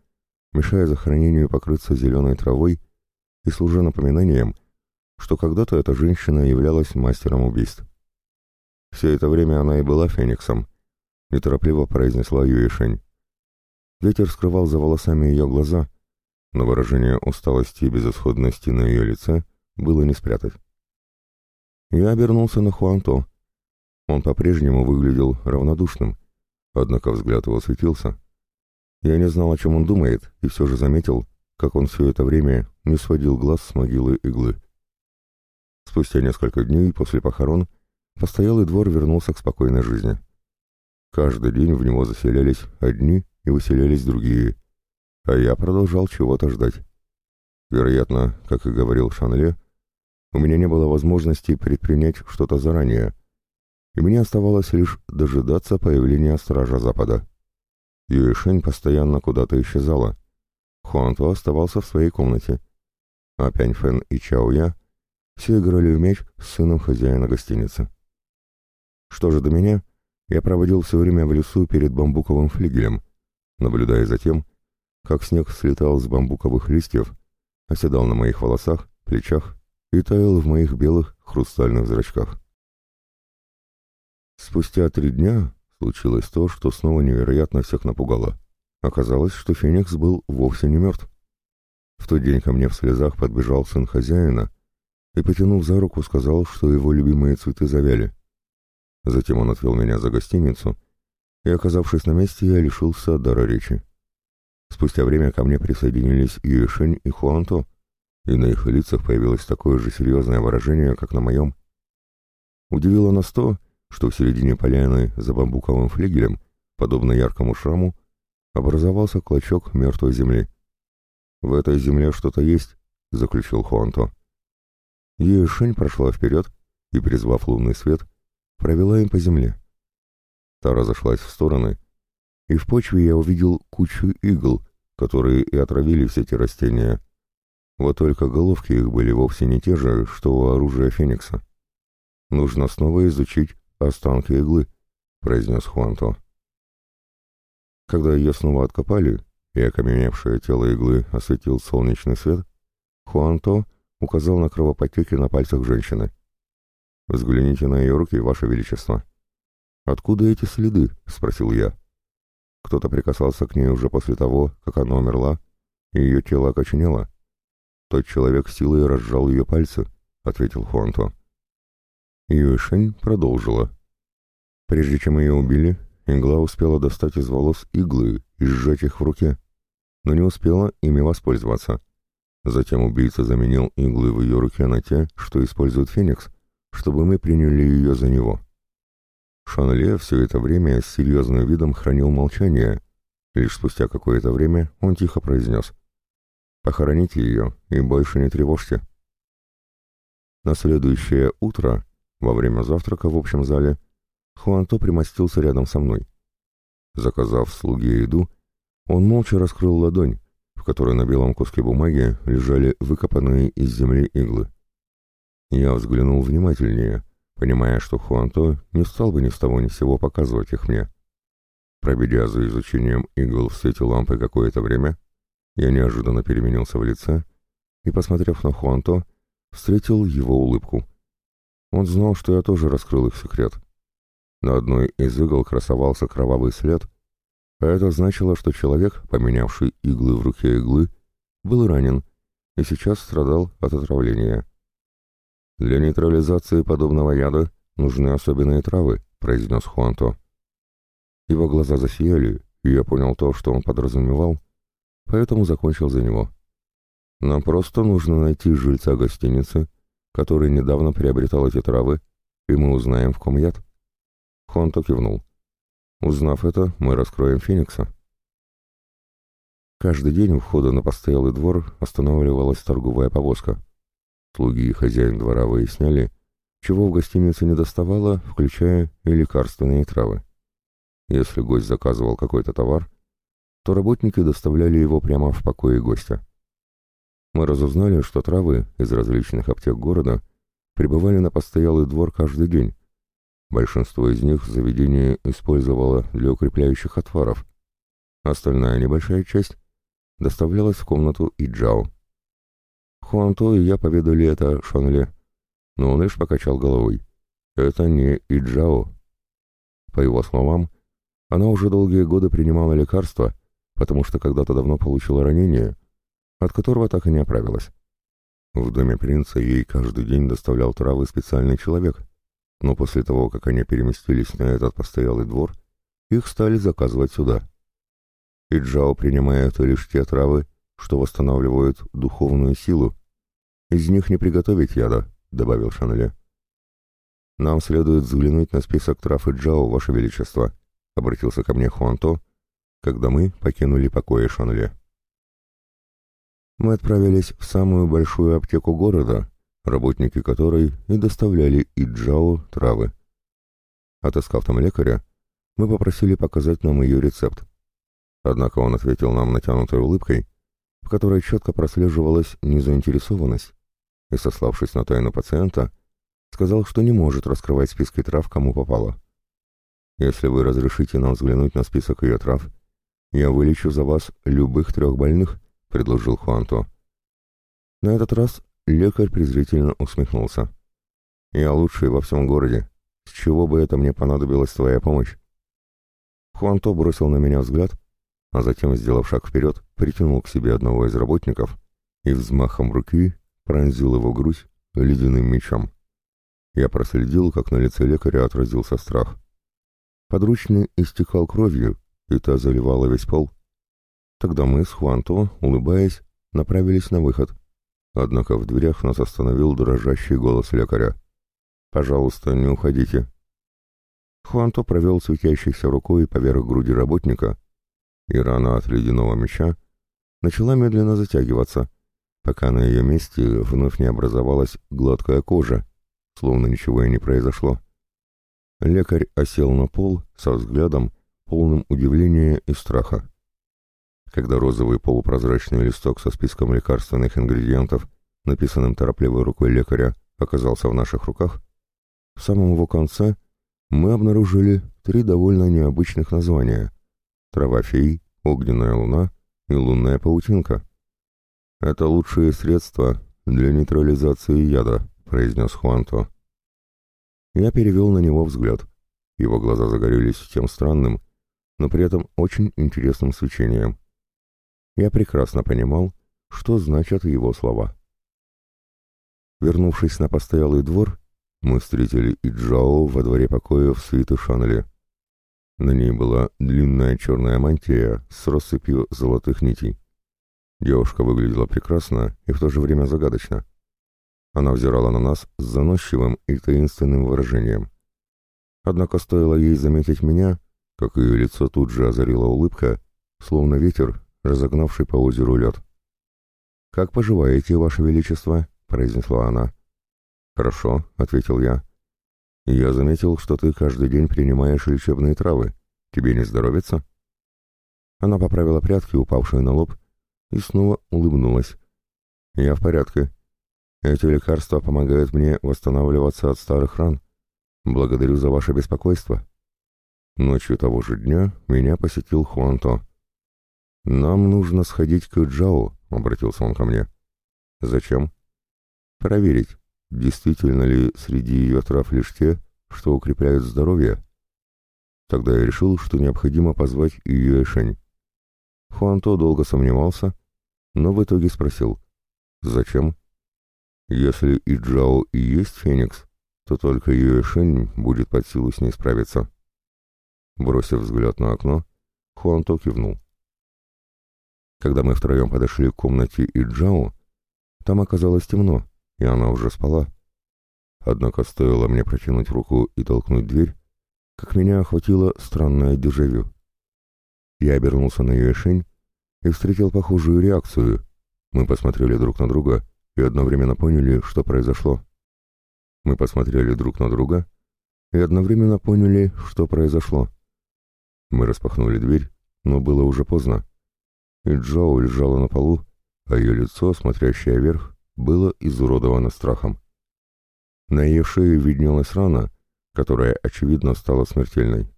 мешая захоронению покрыться зеленой травой и служа напоминанием, что когда-то эта женщина являлась мастером убийств. Все это время она и была фениксом, неторопливо произнесла Юишень. Ветер скрывал за волосами ее глаза, но выражение усталости и безысходности на ее лице было не спрятать. Я обернулся на Хуанто, он по-прежнему выглядел равнодушным, однако взгляд его светился. Я не знал, о чем он думает, и все же заметил, как он все это время не сводил глаз с могилы иглы. Спустя несколько дней после похорон постоялый двор вернулся к спокойной жизни. Каждый день в него заселялись одни и выселялись другие, а я продолжал чего-то ждать. Вероятно, как и говорил Шанле, у меня не было возможности предпринять что-то заранее, и мне оставалось лишь дожидаться появления стража Запада. Юэшень постоянно куда-то исчезала. Хуанто оставался в своей комнате, а Пянь Фэн и Чао Я все играли в мяч с сыном хозяина гостиницы. Что же до меня, я проводил все время в лесу перед бамбуковым флигелем, наблюдая за тем, как снег слетал с бамбуковых листьев, оседал на моих волосах, плечах и таял в моих белых хрустальных зрачках. Спустя три дня случилось то, что снова невероятно всех напугало. Оказалось, что Феникс был вовсе не мертв. В тот день ко мне в слезах подбежал сын хозяина и, потянув за руку, сказал, что его любимые цветы завяли. Затем он отвел меня за гостиницу, и, оказавшись на месте, я лишился дара речи. Спустя время ко мне присоединились Юэшень и Хуанто, и на их лицах появилось такое же серьезное выражение, как на моем. Удивило нас то, что в середине поляны за бамбуковым флигелем, подобно яркому шраму, образовался клочок мертвой земли. «В этой земле что-то есть», — заключил Хуанто. Юэшень прошла вперед и, призвав лунный свет, провела им по земле. Та разошлась в стороны, и в почве я увидел кучу игл, которые и отравили все эти растения. Вот только головки их были вовсе не те же, что у оружия Феникса. «Нужно снова изучить останки иглы», — произнес Хуанто. Когда ее снова откопали, и окаменевшее тело иглы осветил солнечный свет, Хуанто указал на кровоподтеки на пальцах женщины. «Взгляните на ее руки, Ваше Величество». «Откуда эти следы?» — спросил я. Кто-то прикасался к ней уже после того, как она умерла, и ее тело окоченело. Тот человек силой разжал ее пальцы, — ответил Хуанто. Юэшень продолжила. Прежде чем ее убили, игла успела достать из волос иглы и сжать их в руке, но не успела ими воспользоваться. Затем убийца заменил иглы в ее руке на те, что использует Феникс, чтобы мы приняли ее за него. Шанле все это время с серьезным видом хранил молчание. Лишь спустя какое-то время он тихо произнес «Похороните ее и больше не тревожьте». На следующее утро, во время завтрака в общем зале, Хуанто примостился рядом со мной. Заказав слуге еду, он молча раскрыл ладонь, в которой на белом куске бумаги лежали выкопанные из земли иглы. Я взглянул внимательнее, понимая, что Хуанто не стал бы ни с того ни с сего показывать их мне. Пробедя за изучением игл в свете лампы какое-то время, я неожиданно переменился в лице и, посмотрев на Хуанто, встретил его улыбку. Он знал, что я тоже раскрыл их секрет. На одной из игл красовался кровавый след, а это значило, что человек, поменявший иглы в руке иглы, был ранен и сейчас страдал от отравления. «Для нейтрализации подобного яда нужны особенные травы», — произнес Хуанто. Его глаза засияли, и я понял то, что он подразумевал, поэтому закончил за него. «Нам просто нужно найти жильца гостиницы, который недавно приобретал эти травы, и мы узнаем, в ком яд». Хуанто кивнул. Узнав это, мы раскроем Феникса. Каждый день у входа на постоялый двор останавливалась торговая повозка. Слуги и хозяин двора выясняли, чего в гостинице не доставало, включая и лекарственные травы. Если гость заказывал какой-то товар, то работники доставляли его прямо в покое гостя. Мы разузнали, что травы из различных аптек города прибывали на постоялый двор каждый день. Большинство из них заведение использовало для укрепляющих отваров. Остальная небольшая часть доставлялась в комнату Иджао. Хуанто и я поведали это Шанле, но он лишь покачал головой. Это не Иджао. По его словам, она уже долгие годы принимала лекарства, потому что когда-то давно получила ранение, от которого так и не оправилась. В доме принца ей каждый день доставлял травы специальный человек, но после того, как они переместились на этот постоялый двор, их стали заказывать сюда. Иджао принимает лишь те травы, что восстанавливают духовную силу. Из них не приготовить яда, — добавил Шанеле. «Нам следует взглянуть на список трав и джао, Ваше Величество», — обратился ко мне Хуанто, когда мы покинули покои Шанле. Мы отправились в самую большую аптеку города, работники которой и доставляли и джао травы. Отыскав там лекаря, мы попросили показать нам ее рецепт. Однако он ответил нам натянутой улыбкой, в которой четко прослеживалась незаинтересованность, и, сославшись на тайну пациента, сказал, что не может раскрывать списки трав, кому попало. Если вы разрешите нам взглянуть на список ее трав, я вылечу за вас любых трех больных, — предложил Хуанто. На этот раз лекарь презрительно усмехнулся. «Я лучший во всем городе. С чего бы это мне понадобилась твоя помощь?» Хуанто бросил на меня взгляд, а затем, сделав шаг вперед, притянул к себе одного из работников и взмахом руки пронзил его грудь ледяным мечом. Я проследил, как на лице лекаря отразился страх. Подручный истекал кровью, и та заливала весь пол. Тогда мы с Хуанто, улыбаясь, направились на выход. Однако в дверях нас остановил дрожащий голос лекаря. «Пожалуйста, не уходите». Хуанто провел светящейся рукой поверх груди работника, и рана от ледяного меча начала медленно затягиваться, пока на ее месте вновь не образовалась гладкая кожа, словно ничего и не произошло. Лекарь осел на пол со взглядом, полным удивления и страха. Когда розовый полупрозрачный листок со списком лекарственных ингредиентов, написанным торопливой рукой лекаря, оказался в наших руках, в самом его конце мы обнаружили три довольно необычных названия — трава фей, огненная луна и лунная паутинка. «Это лучшие средства для нейтрализации яда», — произнес Хуанто. Я перевел на него взгляд. Его глаза загорелись тем странным, но при этом очень интересным свечением. Я прекрасно понимал, что значат его слова. Вернувшись на постоялый двор, мы встретили Иджао во дворе покоев свиты Шанли. На ней была длинная черная мантия с россыпью золотых нитей. Девушка выглядела прекрасно и в то же время загадочно. Она взирала на нас с заносчивым и таинственным выражением. Однако стоило ей заметить меня, как ее лицо тут же озарила улыбка, словно ветер, разогнавший по озеру лед. «Как поживаете, Ваше Величество?» — произнесла она. «Хорошо», — ответил я. «Я заметил, что ты каждый день принимаешь лечебные травы. Тебе не здоровится?» Она поправила прядки, упавшие на лоб, и снова улыбнулась. «Я в порядке. Эти лекарства помогают мне восстанавливаться от старых ран. Благодарю за ваше беспокойство». Ночью того же дня меня посетил Хуанто. «Нам нужно сходить к Джао», — обратился он ко мне. «Зачем?» «Проверить, действительно ли среди ее трав лишь те, что укрепляют здоровье». Тогда я решил, что необходимо позвать ее Эшень. Хуанто долго сомневался, но в итоге спросил, «Зачем?» «Если и Джао и есть Феникс, то только Юэшень будет под силу с ней справиться». Бросив взгляд на окно, Хуанто кивнул. Когда мы втроем подошли к комнате Иджао, там оказалось темно, и она уже спала. Однако стоило мне протянуть руку и толкнуть дверь, как меня охватило странное дежавю. Я обернулся на Юэшень и встретил похожую реакцию. Мы посмотрели друг на друга и одновременно поняли, что произошло. Мы посмотрели друг на друга и одновременно поняли, что произошло. Мы распахнули дверь, но было уже поздно. И Джоу лежала на полу, а ее лицо, смотрящее вверх, было изуродовано страхом. На ее шее виднелась рана, которая, очевидно, стала смертельной.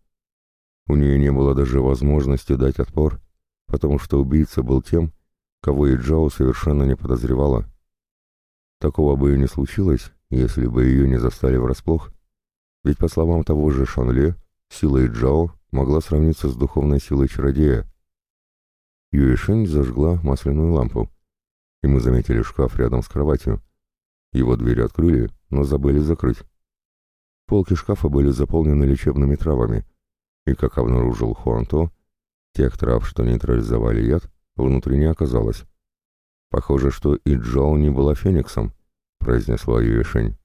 У нее не было даже возможности дать отпор, потому что убийца был тем, кого и Джао совершенно не подозревала. Такого бы и не случилось, если бы ее не застали врасплох, ведь, по словам того же Шанле, сила Джао могла сравниться с духовной силой чародея. Юэшень зажгла масляную лампу, и мы заметили шкаф рядом с кроватью. Его двери открыли, но забыли закрыть. Полки шкафа были заполнены лечебными травами, и, как обнаружил Хуанто, тех трав, что нейтрализовали яд, внутри не оказалось. «Похоже, что и Джоу не была фениксом», — произнесла Юэшень.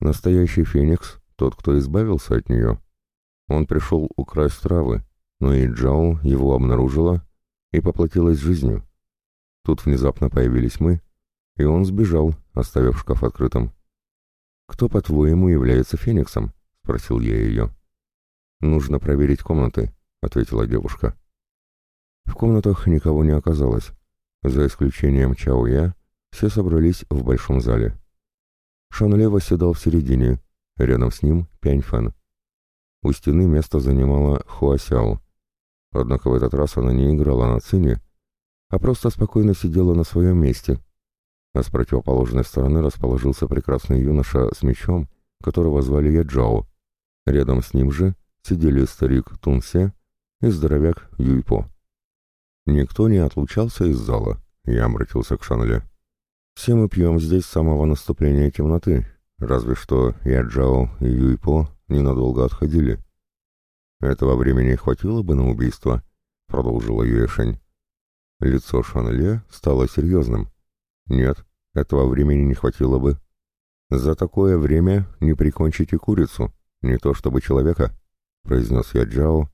«Настоящий феникс тот, кто избавился от нее. Он пришел украсть травы, но и Джао его обнаружила и поплатилась жизнью. Тут внезапно появились мы, и он сбежал, оставив шкаф открытым. «Кто, по-твоему, является Фениксом?» — спросил я ее. «Нужно проверить комнаты», — ответила девушка. В комнатах никого не оказалось. За исключением Чао Я, все собрались в большом зале. Шанле восседал в середине, рядом с ним Пянь Фэн. У стены место занимала Хуасяо. Однако в этот раз она не играла на цине, а просто спокойно сидела на своем месте. А с противоположной стороны расположился прекрасный юноша с мечом, которого звали Яджао. Рядом с ним же сидели старик Тунсе и здоровяк Юйпо. Никто не отлучался из зала, я обратился к Шанле. Все мы пьем здесь с самого наступления темноты, разве что Яджао и Юйпо ненадолго отходили. Этого времени хватило бы на убийство, продолжила Юэшень. Лицо Шанле стало серьезным. Нет, этого времени не хватило бы. За такое время не прикончите курицу, не то чтобы человека, произнес я Джао,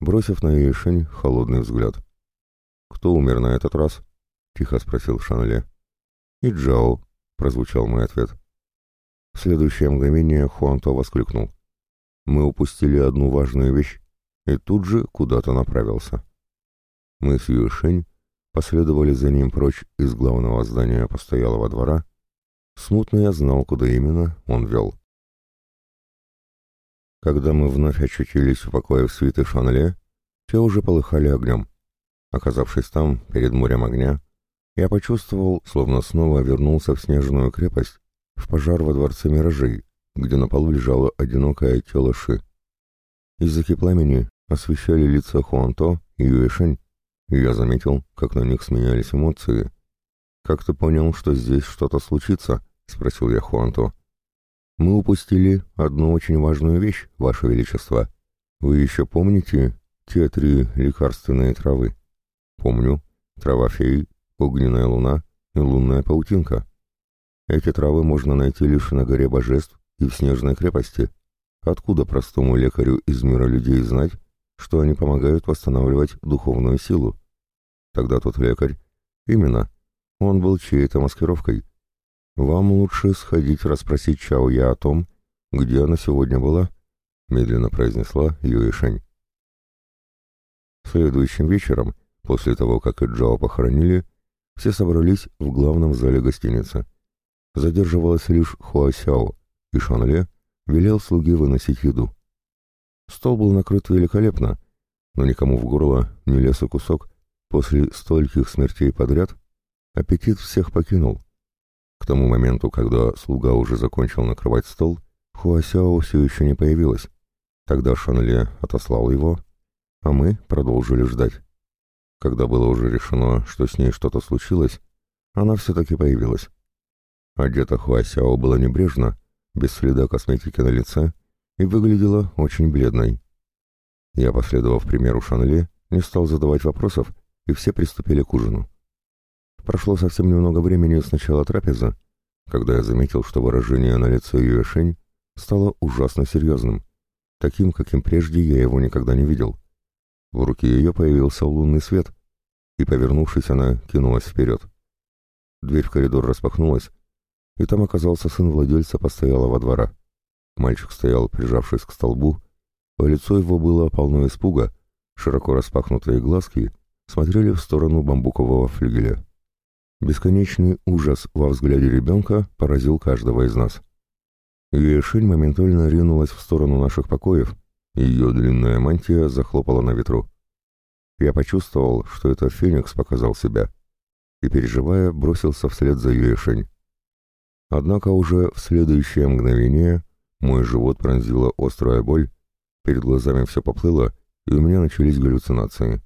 бросив на Юэшень холодный взгляд. Кто умер на этот раз? Тихо спросил Шанле. И Джао, прозвучал мой ответ. В следующее мгновение Хуанто воскликнул. Мы упустили одну важную вещь, и тут же куда-то направился. Мы с Юэшень последовали за ним прочь из главного здания постоялого двора. Смутно я знал, куда именно он вел. Когда мы вновь очутились в покое в свиты Шанле, те уже полыхали огнем. Оказавшись там, перед морем огня, я почувствовал, словно снова вернулся в снежную крепость, в пожар во дворце миражей, где на полу лежало одинокое тело Ши. Языки пламени освещали лица Хуанто и Юэшень, и я заметил, как на них сменялись эмоции. «Как ты понял, что здесь что-то случится?» — спросил я Хуанто. «Мы упустили одну очень важную вещь, Ваше Величество. Вы еще помните те три лекарственные травы?» «Помню. Трава феи, огненная луна и лунная паутинка. Эти травы можно найти лишь на горе божеств и в снежной крепости. Откуда простому лекарю из мира людей знать, что они помогают восстанавливать духовную силу? Тогда тот лекарь... Именно. Он был чьей-то маскировкой. Вам лучше сходить расспросить Чао Я о том, где она сегодня была, медленно произнесла Юэшень. Следующим вечером, после того, как Джао похоронили, все собрались в главном зале гостиницы. Задерживалась лишь Хуасяо, и Шанле велел слуге выносить еду. Стол был накрыт великолепно, но никому в горло не лез и кусок. После стольких смертей подряд аппетит всех покинул. К тому моменту, когда слуга уже закончил накрывать стол, Хуасяо все еще не появилась. Тогда Шанле отослал его, а мы продолжили ждать. Когда было уже решено, что с ней что-то случилось, она все-таки появилась. Одета Хуасяо была небрежно, без следа косметики на лице, и выглядела очень бледной. Я, последовав примеру Шанли, не стал задавать вопросов, и все приступили к ужину. Прошло совсем немного времени с начала трапезы, когда я заметил, что выражение на лице Юэшень стало ужасно серьезным, таким, каким прежде я его никогда не видел. В руке ее появился лунный свет, и, повернувшись, она кинулась вперед. Дверь в коридор распахнулась, и там оказался сын владельца постоялого двора. Мальчик стоял, прижавшись к столбу, по лицу его было полно испуга, широко распахнутые глазки смотрели в сторону бамбукового флигеля. Бесконечный ужас во взгляде ребенка поразил каждого из нас. Юэшинь моментально ринулась в сторону наших покоев, и ее длинная мантия захлопала на ветру. Я почувствовал, что это Феникс показал себя, и, переживая, бросился вслед за Юэшинь. Однако уже в следующее мгновение мой живот пронзила острая боль, перед глазами все поплыло, и у меня начались галлюцинации.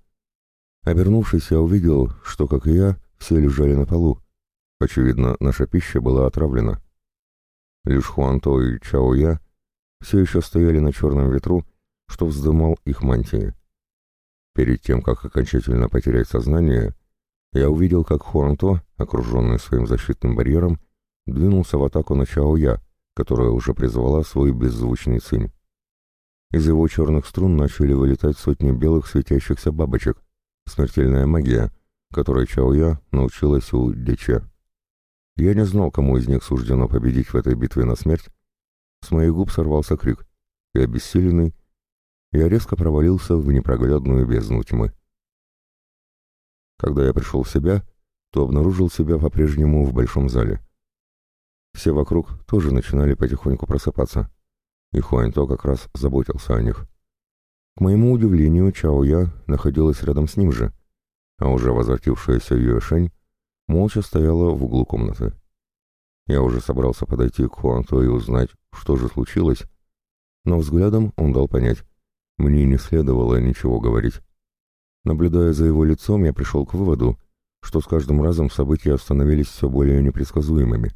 Обернувшись, я увидел, что, как и я, все лежали на полу. Очевидно, наша пища была отравлена. Лишь Хуанто и Чао Я все еще стояли на черном ветру, что вздымал их мантии. Перед тем, как окончательно потерять сознание, я увидел, как Хуанто, окруженный своим защитным барьером, двинулся в атаку на Чао Я, которая уже призвала свой беззвучный цинь. Из его черных струн начали вылетать сотни белых светящихся бабочек, смертельная магия, которой Чао-Я научилась у Дече. Я не знал, кому из них суждено победить в этой битве на смерть. С моих губ сорвался крик, и обессиленный, я резко провалился в непроглядную бездну тьмы. Когда я пришел в себя, то обнаружил себя по-прежнему в большом зале. Все вокруг тоже начинали потихоньку просыпаться, и Хуаньто как раз заботился о них. К моему удивлению, Чао Я находилась рядом с ним же, а уже возвратившаяся Юэшень молча стояла в углу комнаты. Я уже собрался подойти к Хуанто и узнать, что же случилось, но взглядом он дал понять, мне не следовало ничего говорить. Наблюдая за его лицом, я пришел к выводу, что с каждым разом события становились все более непредсказуемыми.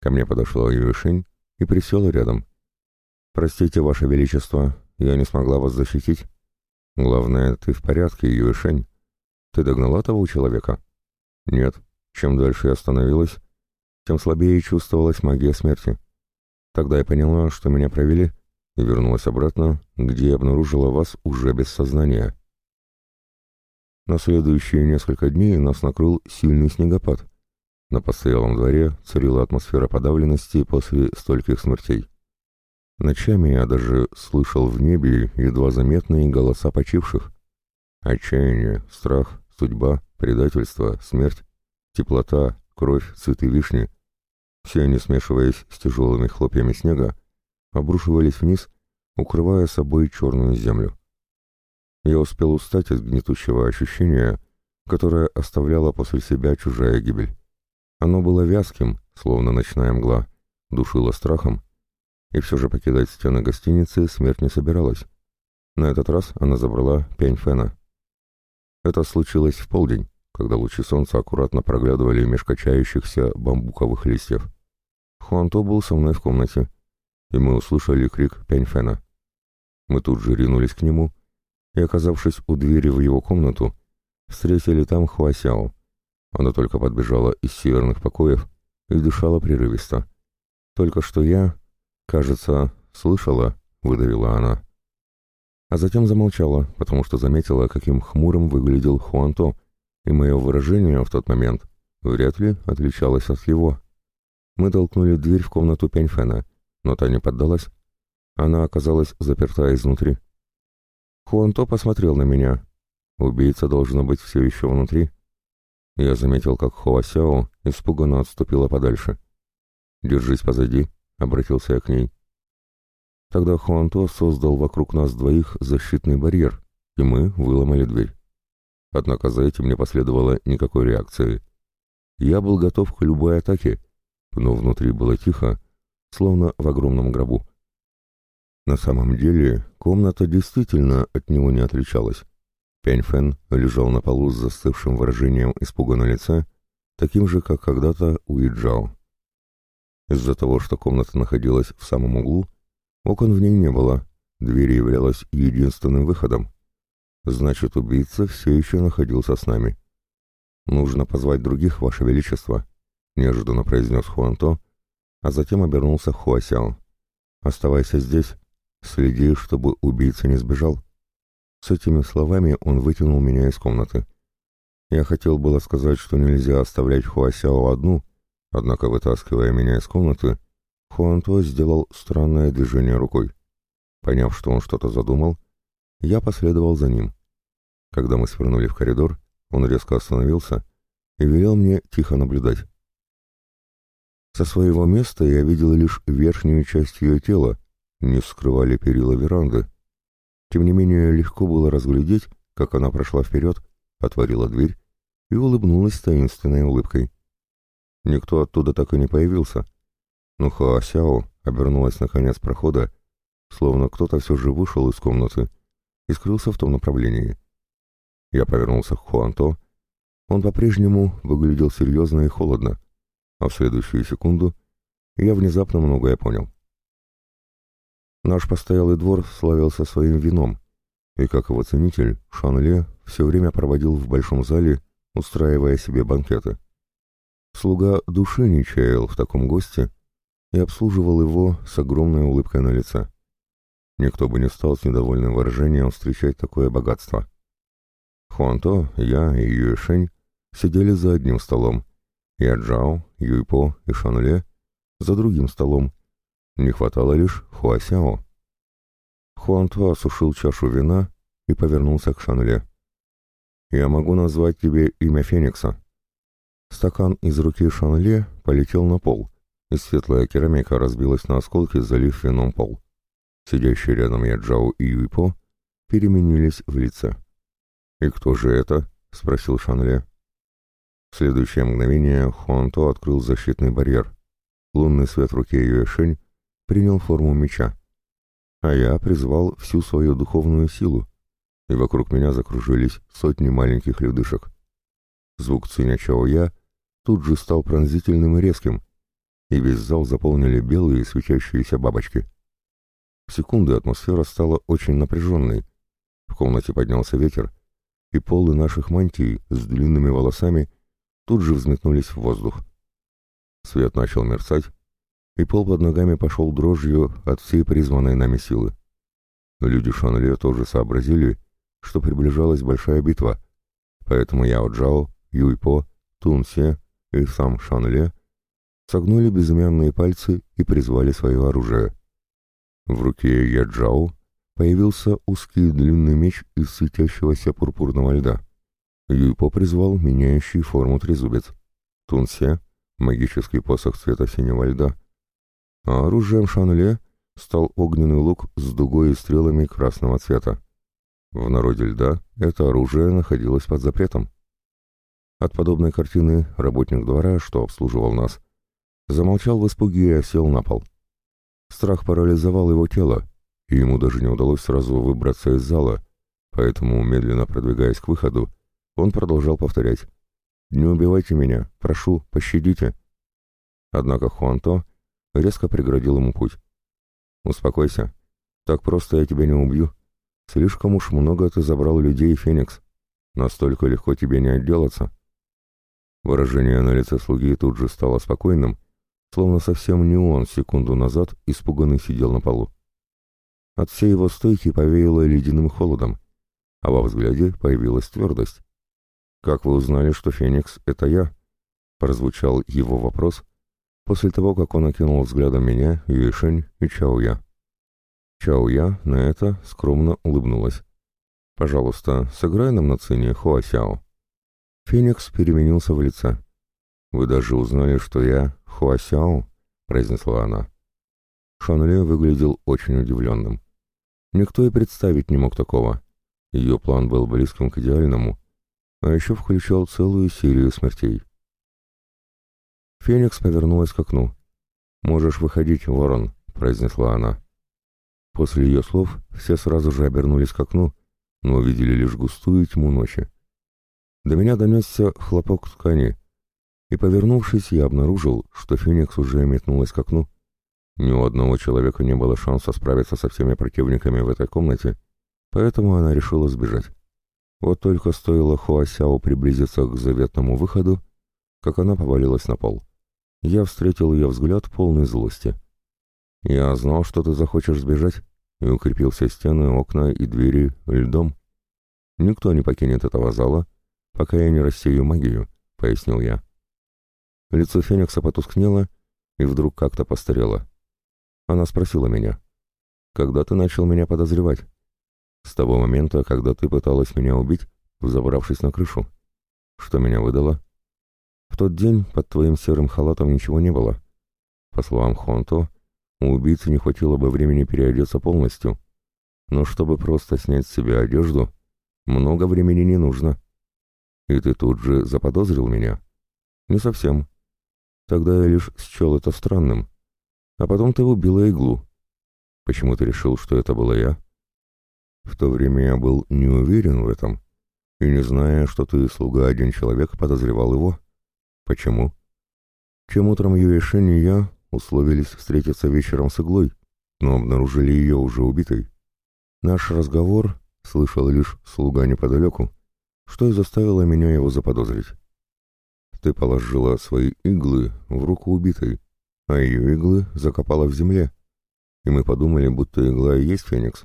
Ко мне подошла Юэшень и присела рядом. «Простите, Ваше Величество, я не смогла вас защитить. Главное, ты в порядке, Юэшень. Ты догнала того человека?» «Нет. Чем дальше я остановилась, тем слабее чувствовалась магия смерти. Тогда я поняла, что меня провели, и вернулась обратно, где я обнаружила вас уже без сознания». На следующие несколько дней нас накрыл сильный снегопад. На постоялом дворе царила атмосфера подавленности после стольких смертей. Ночами я даже слышал в небе едва заметные голоса почивших. Отчаяние, страх, судьба, предательство, смерть, теплота, кровь, цветы вишни — все они, смешиваясь с тяжелыми хлопьями снега, обрушивались вниз, укрывая собой черную землю. Я успел устать от гнетущего ощущения, которое оставляла после себя чужая гибель. Оно было вязким, словно ночная мгла, душило страхом, и все же покидать стены гостиницы смерть не собиралась. На этот раз она забрала пень Фена. Это случилось в полдень, когда лучи солнца аккуратно проглядывали меж качающихся бамбуковых листьев. Хуанто был со мной в комнате, и мы услышали крик Пеньфена. Мы тут же ринулись к нему и, оказавшись у двери в его комнату, встретили там Хуасяо. Она только подбежала из северных покоев и дышала прерывисто. Только что я, кажется, слышала, выдавила она. А затем замолчала, потому что заметила, каким хмурым выглядел Хуанто, и мое выражение в тот момент вряд ли отличалось от его. Мы толкнули дверь в комнату Пеньфена, но та не поддалась. Она оказалась заперта изнутри. Хуанто посмотрел на меня. Убийца должно быть все еще внутри. Я заметил, как Хуасяо испуганно отступила подальше. «Держись позади», — обратился я к ней. Тогда Хуанто создал вокруг нас двоих защитный барьер, и мы выломали дверь. Однако за этим не последовало никакой реакции. Я был готов к любой атаке, но внутри было тихо, словно в огромном гробу. На самом деле, комната действительно от него не отличалась. Пяньфэн лежал на полу с застывшим выражением испуга на лице, таким же, как когда-то у Иджао. Из-за того, что комната находилась в самом углу, окон в ней не было, дверь являлась единственным выходом. Значит, убийца все еще находился с нами. «Нужно позвать других, Ваше Величество», — неожиданно произнес Хуанто, а затем обернулся Хуасяо. «Оставайся здесь Следи, чтобы убийца не сбежал. С этими словами он вытянул меня из комнаты. Я хотел было сказать, что нельзя оставлять Хуасяо одну, однако, вытаскивая меня из комнаты, Хуанто сделал странное движение рукой. Поняв, что он что-то задумал, я последовал за ним. Когда мы свернули в коридор, он резко остановился и велел мне тихо наблюдать. Со своего места я видел лишь верхнюю часть ее тела, не скрывали перила веранды. Тем не менее, легко было разглядеть, как она прошла вперед, отворила дверь и улыбнулась таинственной улыбкой. Никто оттуда так и не появился, но Хаосяо обернулась на конец прохода, словно кто-то все же вышел из комнаты и скрылся в том направлении. Я повернулся к Хуанто. Он по-прежнему выглядел серьезно и холодно, а в следующую секунду я внезапно многое понял. Наш постоялый двор славился своим вином, и как его ценитель, Шанле все время проводил в большом зале, устраивая себе банкеты. Слуга души не чаял в таком госте, и обслуживал его с огромной улыбкой на лице. Никто бы не стал с недовольным выражением встречать такое богатство. Хуанто, я и Юэшень сидели за одним столом, я Джао, Юйпо и Шанле за другим столом. Не хватало лишь Хуасяо. Хуанто осушил чашу вина и повернулся к Шанле. «Я могу назвать тебе имя Феникса». Стакан из руки Шанле полетел на пол, и светлая керамика разбилась на осколки, залив вином пол. Сидящие рядом Яджао и Юйпо переменились в лице. «И кто же это?» — спросил Шанле. В следующее мгновение Хуанто открыл защитный барьер. Лунный свет в руке Юэшень принял форму меча. А я призвал всю свою духовную силу, и вокруг меня закружились сотни маленьких людышек. Звук Циня Я тут же стал пронзительным и резким, и весь зал заполнили белые светящиеся бабочки. В секунды атмосфера стала очень напряженной. В комнате поднялся ветер, и полы наших мантий с длинными волосами тут же взметнулись в воздух. Свет начал мерцать, и пол под ногами пошел дрожью от всей призванной нами силы. Люди Шанле тоже сообразили, что приближалась большая битва, поэтому Яо Джао, Юйпо, Тунсе и сам Шанле согнули безымянные пальцы и призвали свое оружие. В руке Яджао появился узкий длинный меч из светящегося пурпурного льда. Юйпо призвал меняющий форму трезубец. Тунсе — магический посох цвета синего льда. А оружием Шанле стал огненный лук с дугой и стрелами красного цвета. В народе льда это оружие находилось под запретом. От подобной картины работник двора, что обслуживал нас, замолчал в испуге и осел на пол. Страх парализовал его тело, и ему даже не удалось сразу выбраться из зала, поэтому, медленно продвигаясь к выходу, он продолжал повторять «Не убивайте меня, прошу, пощадите». Однако Хуанто резко преградил ему путь. «Успокойся, так просто я тебя не убью. Слишком уж много ты забрал людей, Феникс. Настолько легко тебе не отделаться». Выражение на лице слуги тут же стало спокойным, словно совсем не он секунду назад испуганный сидел на полу. От всей его стойки повеяло ледяным холодом, а во взгляде появилась твердость. «Как вы узнали, что Феникс — это я?» — прозвучал его вопрос после того, как он окинул взглядом меня, Юишень и Чао-Я. Чао-Я на это скромно улыбнулась. «Пожалуйста, сыграй нам на цине Хуасяо». Феникс переменился в лице. «Вы даже узнали, что я Хуасяо?» — произнесла она. Шанле выглядел очень удивленным. Никто и представить не мог такого. Ее план был близким к идеальному, а еще включал целую серию смертей. Феникс повернулась к окну. «Можешь выходить, ворон», — произнесла она. После ее слов все сразу же обернулись к окну, но увидели лишь густую тьму ночи. До меня донесся хлопок ткани, и, повернувшись, я обнаружил, что Феникс уже метнулась к окну. Ни у одного человека не было шанса справиться со всеми противниками в этой комнате, поэтому она решила сбежать. Вот только стоило Хуасяо приблизиться к заветному выходу, как она повалилась на пол. Я встретил ее взгляд полной злости. «Я знал, что ты захочешь сбежать, и укрепил все стены, окна и двери льдом. Никто не покинет этого зала, пока я не рассею магию», — пояснил я. Лицо Феникса потускнело и вдруг как-то постарело. Она спросила меня, «Когда ты начал меня подозревать?» «С того момента, когда ты пыталась меня убить, взобравшись на крышу. Что меня выдало?» «В тот день под твоим серым халатом ничего не было. По словам Хонто, у убийцы не хватило бы времени переодеться полностью, но чтобы просто снять с себя одежду, много времени не нужно. И ты тут же заподозрил меня?» «Не совсем. Тогда я лишь счел это странным. А потом ты убила иглу. Почему ты решил, что это была я? В то время я был не уверен в этом, и не зная, что ты, слуга один человек, подозревал его. Почему? Чем утром Юэшень и я условились встретиться вечером с иглой, но обнаружили ее уже убитой. Наш разговор слышал лишь слуга неподалеку, что и заставило меня его заподозрить. Ты положила свои иглы в руку убитой, а ее иглы закопала в земле, и мы подумали, будто игла и есть феникс.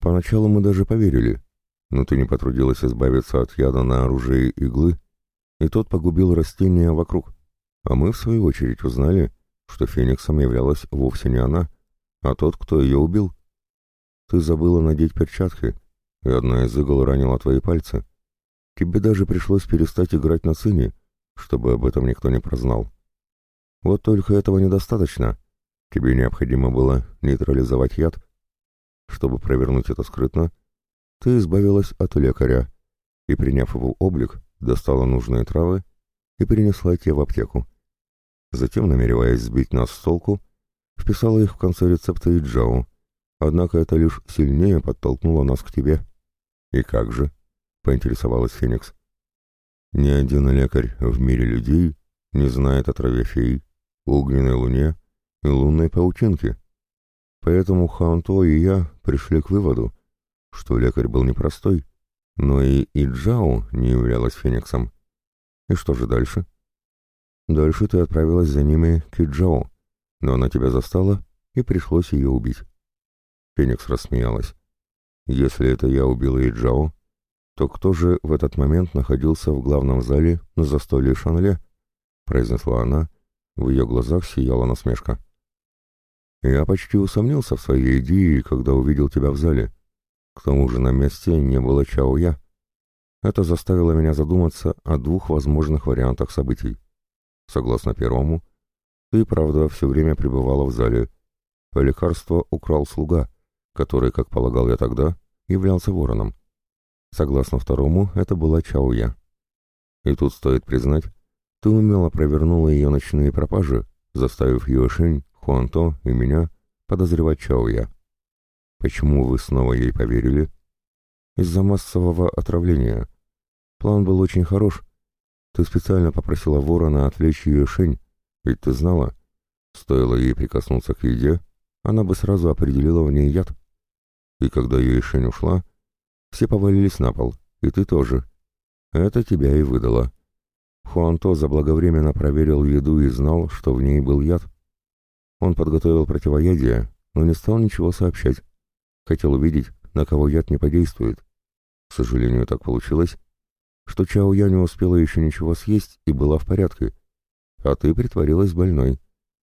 Поначалу мы даже поверили, но ты не потрудилась избавиться от яда на оружие иглы, и тот погубил растения вокруг. А мы, в свою очередь, узнали, что фениксом являлась вовсе не она, а тот, кто ее убил. Ты забыла надеть перчатки, и одна из игл ранила твои пальцы. Тебе даже пришлось перестать играть на сыне, чтобы об этом никто не прознал. Вот только этого недостаточно. Тебе необходимо было нейтрализовать яд. Чтобы провернуть это скрытно, ты избавилась от лекаря и, приняв его облик, достала нужные травы и перенесла те в аптеку. Затем, намереваясь сбить нас с толку, вписала их в конце рецепта Иджао, однако это лишь сильнее подтолкнуло нас к тебе. «И как же?» — поинтересовалась Феникс. «Ни один лекарь в мире людей не знает о траве фей, огненной луне и лунной паутинке. Поэтому Ханто и я пришли к выводу, что лекарь был непростой, но и Иджао не являлась Фениксом. И что же дальше? Дальше ты отправилась за ними к Иджао, но она тебя застала, и пришлось ее убить. Феникс рассмеялась. Если это я убила Иджао, то кто же в этот момент находился в главном зале на застолье Шанле? произнесла она, в ее глазах сияла насмешка. Я почти усомнился в своей идее, когда увидел тебя в зале. К тому же на месте не было Чао-Я. Это заставило меня задуматься о двух возможных вариантах событий. Согласно первому, ты, правда, все время пребывала в зале, лекарство украл слуга, который, как полагал я тогда, являлся вороном. Согласно второму, это была Чао-Я. И тут стоит признать, ты умело провернула ее ночные пропажи, заставив Юэшинь, Хуанто и меня подозревать Чао-Я. Почему вы снова ей поверили? Из-за массового отравления. План был очень хорош. Ты специально попросила ворона отвлечь ее шень, ведь ты знала, стоило ей прикоснуться к еде, она бы сразу определила в ней яд. И когда ее шень ушла, все повалились на пол, и ты тоже. Это тебя и выдало. Хуанто заблаговременно проверил еду и знал, что в ней был яд. Он подготовил противоядие, но не стал ничего сообщать. Хотел увидеть, на кого яд не подействует. К сожалению, так получилось, что Чао Я не успела еще ничего съесть и была в порядке, а ты притворилась больной.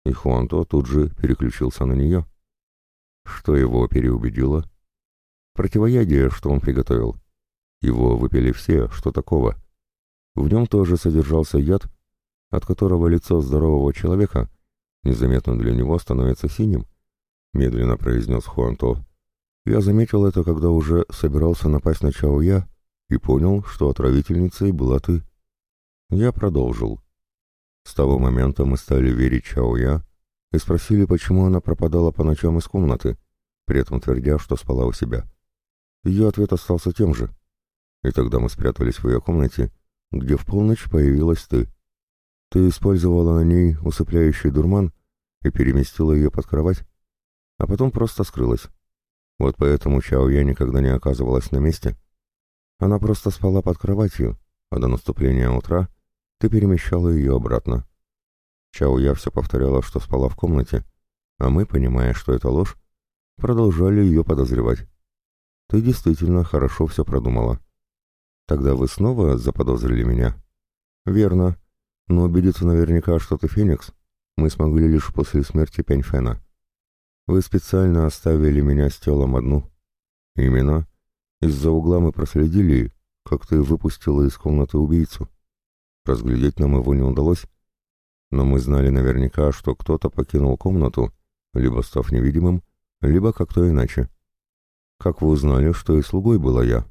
И Хуанто тут же переключился на нее. Что его переубедило? Противоядие, что он приготовил. Его выпили все, что такого. В нем тоже содержался яд, от которого лицо здорового человека незаметно для него становится синим, медленно произнес Хуанто. Я заметил это, когда уже собирался напасть на Чао Я и понял, что отравительницей была ты. Я продолжил. С того момента мы стали верить Чао Я и спросили, почему она пропадала по ночам из комнаты, при этом твердя, что спала у себя. Ее ответ остался тем же. И тогда мы спрятались в ее комнате, где в полночь появилась ты. Ты использовала на ней усыпляющий дурман и переместила ее под кровать, а потом просто скрылась. Вот поэтому Чао Я никогда не оказывалась на месте. Она просто спала под кроватью, а до наступления утра ты перемещала ее обратно. Чао Я все повторяла, что спала в комнате, а мы, понимая, что это ложь, продолжали ее подозревать. Ты действительно хорошо все продумала. Тогда вы снова заподозрили меня? Верно. Но убедиться наверняка, что ты Феникс, мы смогли лишь после смерти Пяньфена. Вы специально оставили меня с телом одну. Именно. Из-за угла мы проследили, как ты выпустила из комнаты убийцу. Разглядеть нам его не удалось, но мы знали наверняка, что кто-то покинул комнату, либо став невидимым, либо как-то иначе. Как вы узнали, что и слугой была я?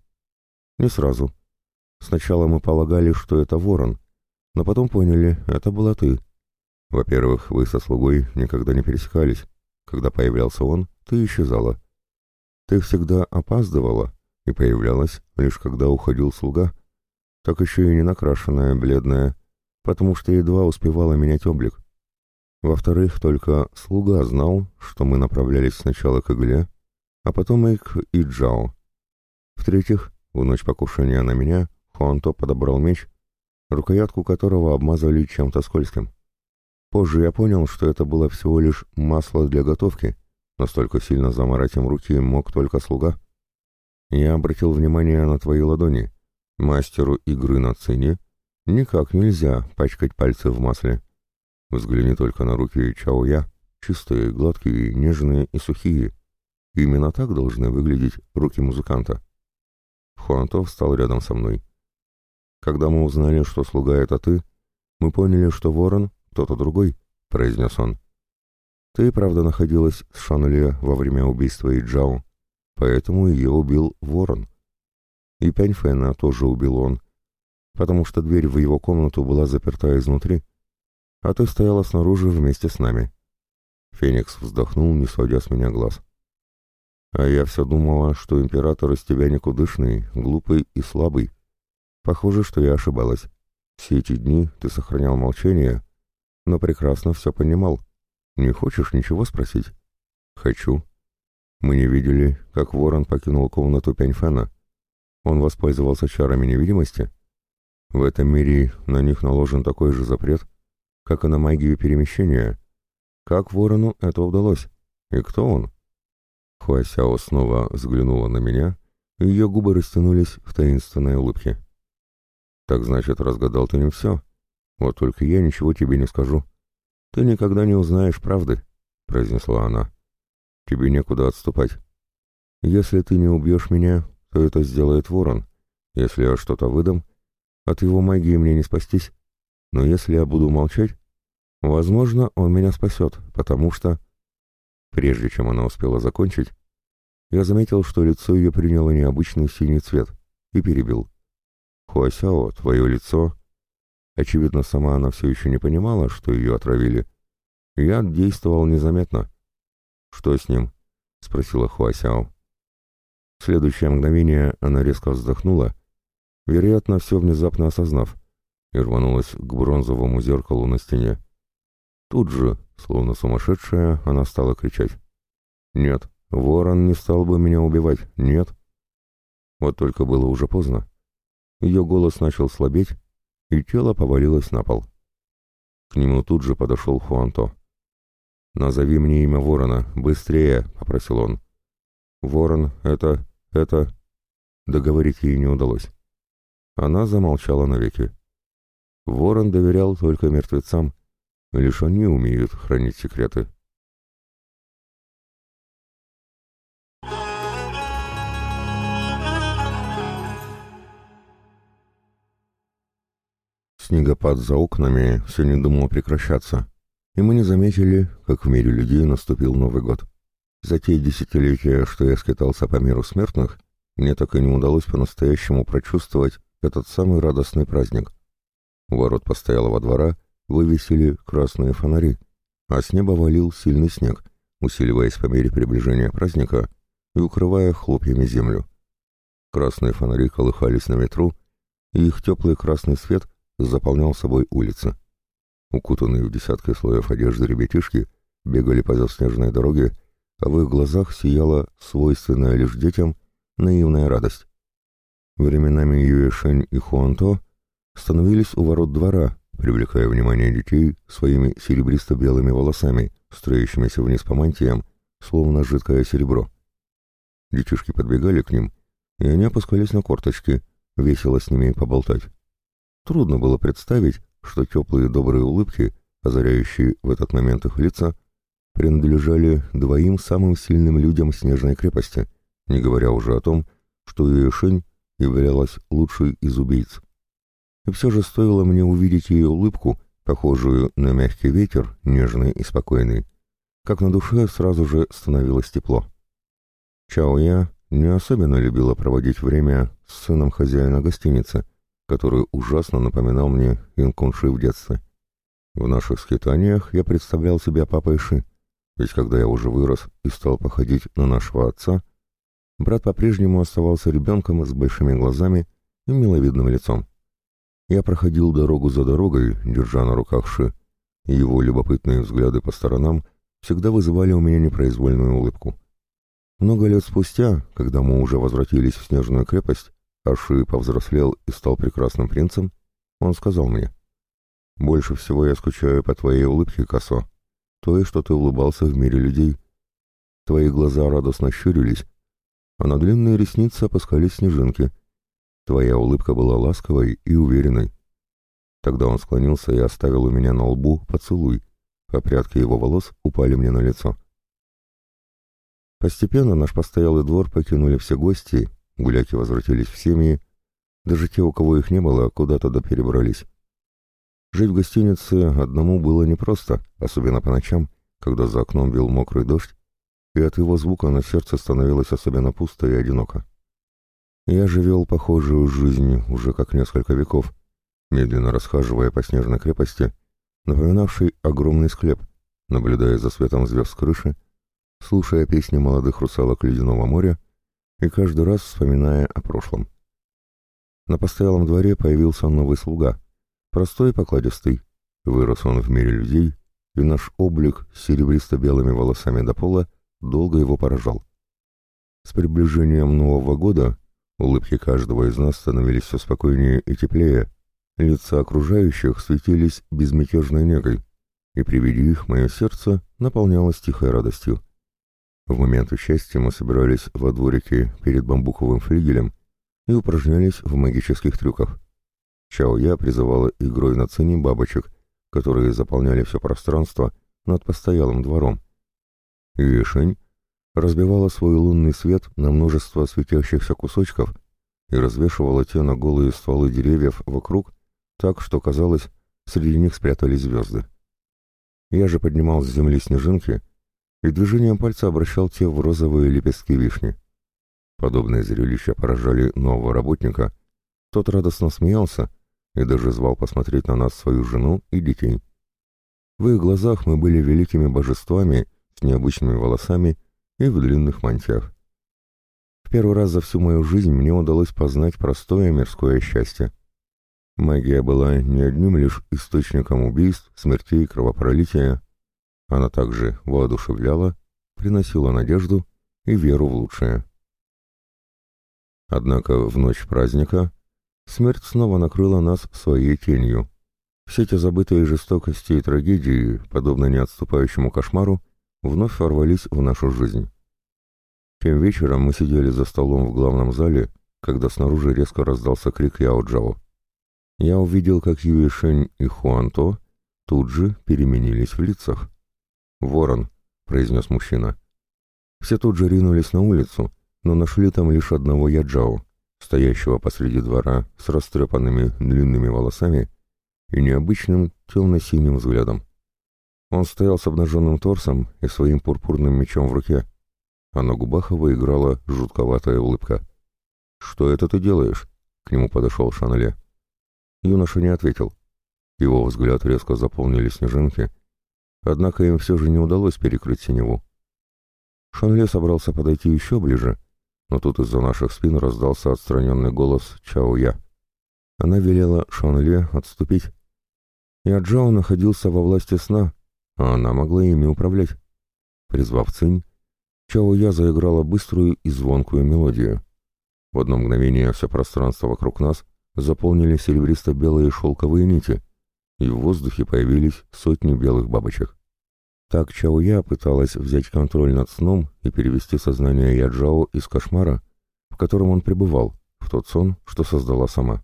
Не сразу. Сначала мы полагали, что это ворон, но потом поняли, это была ты. Во-первых, вы со слугой никогда не пересекались. Когда появлялся он, ты исчезала. Ты всегда опаздывала и появлялась, лишь когда уходил слуга, так еще и не накрашенная, бледная, потому что едва успевала менять облик. Во-вторых, только слуга знал, что мы направлялись сначала к игле, а потом и к Иджао. В-третьих, в ночь покушения на меня Хуанто подобрал меч, рукоятку которого обмазали чем-то скользким. Позже я понял, что это было всего лишь масло для готовки, настолько сильно заморать им руки мог только слуга. Я обратил внимание на твои ладони. Мастеру игры на цене никак нельзя пачкать пальцы в масле. Взгляни только на руки Чао-Я, чистые, гладкие, нежные и сухие. Именно так должны выглядеть руки музыканта. Хуанто встал рядом со мной. Когда мы узнали, что слуга — это ты, мы поняли, что ворон — кто-то другой, — произнес он. Ты, правда, находилась с Шануле во время убийства Иджао, поэтому ее убил ворон. И Пяньфэна тоже убил он, потому что дверь в его комнату была заперта изнутри, а ты стояла снаружи вместе с нами. Феникс вздохнул, не сводя с меня глаз. А я все думала, что император из тебя никудышный, глупый и слабый. Похоже, что я ошибалась. Все эти дни ты сохранял молчание, но прекрасно все понимал. Не хочешь ничего спросить? Хочу. Мы не видели, как ворон покинул комнату Пяньфена. Он воспользовался чарами невидимости. В этом мире на них наложен такой же запрет, как и на магию перемещения. Как ворону это удалось? И кто он? Хуасяо снова взглянула на меня, и ее губы растянулись в таинственной улыбке. «Так значит, разгадал ты не все. Вот только я ничего тебе не скажу. Ты никогда не узнаешь правды», — произнесла она. «Тебе некуда отступать. Если ты не убьешь меня, то это сделает ворон. Если я что-то выдам, от его магии мне не спастись. Но если я буду молчать, возможно, он меня спасет, потому что...» Прежде чем она успела закончить, я заметил, что лицо ее приняло необычный синий цвет, и перебил. «Хуасяо, твое лицо...» Очевидно, сама она все еще не понимала, что ее отравили. Яд действовал незаметно. «Что с ним?» — спросила Хуасяо. В следующее мгновение она резко вздохнула, вероятно, все внезапно осознав, и рванулась к бронзовому зеркалу на стене. Тут же, словно сумасшедшая, она стала кричать. «Нет, ворон не стал бы меня убивать, нет!» Вот только было уже поздно. Ее голос начал слабеть, и тело повалилось на пол. К нему тут же подошел Хуанто. «Назови мне имя ворона, быстрее!» — попросил он. «Ворон, это... это...» Договорить ей не удалось. Она замолчала навеки. Ворон доверял только мертвецам, лишь они умеют хранить секреты. Снегопад за окнами все не думал прекращаться, и мы не заметили, как в мире людей наступил Новый год. За те десятилетия, что я скитался по миру смертных, мне так и не удалось по-настоящему прочувствовать этот самый радостный праздник. У ворот постоялого двора вывесили красные фонари, а с неба валил сильный снег, усиливаясь по мере приближения праздника и укрывая хлопьями землю. Красные фонари колыхались на ветру, и их теплый красный свет заполнял собой улицы. Укутанные в десятки слоев одежды ребятишки бегали по заснеженной дороге, а в их глазах сияла свойственная лишь детям наивная радость. Временами Юэшень и Хуанто становились у ворот двора, привлекая внимание детей своими серебристо-белыми волосами, строящимися вниз по мантиям, словно жидкое серебро. Детишки подбегали к ним, и они опускались на корточки, весело с ними поболтать. Трудно было представить, что теплые добрые улыбки, озаряющие в этот момент их лица, принадлежали двоим самым сильным людям Снежной крепости, не говоря уже о том, что Юэшень являлась лучшей из убийц. И все же стоило мне увидеть ее улыбку, похожую на мягкий ветер, нежный и спокойный, как на душе сразу же становилось тепло. Чао Я не особенно любила проводить время с сыном хозяина гостиницы, который ужасно напоминал мне Инкунши в детстве. В наших скитаниях я представлял себя папой Ши, ведь когда я уже вырос и стал походить на нашего отца, брат по-прежнему оставался ребенком с большими глазами и миловидным лицом. Я проходил дорогу за дорогой, держа на руках Ши, и его любопытные взгляды по сторонам всегда вызывали у меня непроизвольную улыбку. Много лет спустя, когда мы уже возвратились в Снежную крепость, Аши повзрослел и стал прекрасным принцем, он сказал мне, Больше всего я скучаю по твоей улыбке, Косо, той, что ты улыбался в мире людей. Твои глаза радостно щурились, а на длинные ресницы опускались снежинки. Твоя улыбка была ласковой и уверенной. Тогда он склонился и оставил у меня на лбу поцелуй, а прядки его волос упали мне на лицо. Постепенно наш постоялый двор покинули все гости, гуляки возвратились в семьи, даже те, у кого их не было, куда-то доперебрались. Жить в гостинице одному было непросто, особенно по ночам, когда за окном бил мокрый дождь, и от его звука на сердце становилось особенно пусто и одиноко. Я же вел похожую жизнь уже как несколько веков, медленно расхаживая по снежной крепости, напоминавшей огромный склеп, наблюдая за светом звезд с крыши, слушая песни молодых русалок Ледяного моря и каждый раз вспоминая о прошлом. На постоялом дворе появился новый слуга, простой и покладистый. Вырос он в мире людей, и наш облик с серебристо-белыми волосами до пола долго его поражал. С приближением Нового года улыбки каждого из нас становились все спокойнее и теплее, лица окружающих светились безмятежной негой, и при виде их мое сердце наполнялось тихой радостью. В момент счастья мы собирались во дворике перед бамбуковым флигелем и упражнялись в магических трюках. Чао Я призывала игрой на цене бабочек, которые заполняли все пространство над постоялым двором. Вишень разбивала свой лунный свет на множество светящихся кусочков и развешивала те на голые стволы деревьев вокруг, так что, казалось, среди них спрятались звезды. Я же поднимал с земли снежинки и движением пальца обращал те в розовые лепестки вишни. Подобные зрелища поражали нового работника. Тот радостно смеялся и даже звал посмотреть на нас свою жену и детей. В их глазах мы были великими божествами с необычными волосами и в длинных мантиях. В первый раз за всю мою жизнь мне удалось познать простое мирское счастье. Магия была не одним лишь источником убийств, смертей и кровопролития, она также воодушевляла, приносила надежду и веру в лучшее. Однако в ночь праздника смерть снова накрыла нас своей тенью. Все те забытые жестокости и трагедии, подобно неотступающему кошмару, вновь ворвались в нашу жизнь. Тем вечером мы сидели за столом в главном зале, когда снаружи резко раздался крик Яо Джао. Я увидел, как Юишень и Хуанто тут же переменились в лицах. «Ворон», — произнес мужчина. Все тут же ринулись на улицу, но нашли там лишь одного Яджао, стоящего посреди двора с растрепанными длинными волосами и необычным темно-синим взглядом. Он стоял с обнаженным торсом и своим пурпурным мечом в руке, а на губах его играла жутковатая улыбка. «Что это ты делаешь?» — к нему подошел Шанале. Юноша не ответил. Его взгляд резко заполнили снежинки — Однако им все же не удалось перекрыть синеву. Шанле собрался подойти еще ближе, но тут из-за наших спин раздался отстраненный голос Чао Я. Она велела Шанле отступить. Я Джао находился во власти сна, а она могла ими управлять. Призвав Цинь, Чао Я заиграла быструю и звонкую мелодию. В одно мгновение все пространство вокруг нас заполнили серебристо-белые шелковые нити — и в воздухе появились сотни белых бабочек. Так Чао Я пыталась взять контроль над сном и перевести сознание Яджао из кошмара, в котором он пребывал, в тот сон, что создала сама.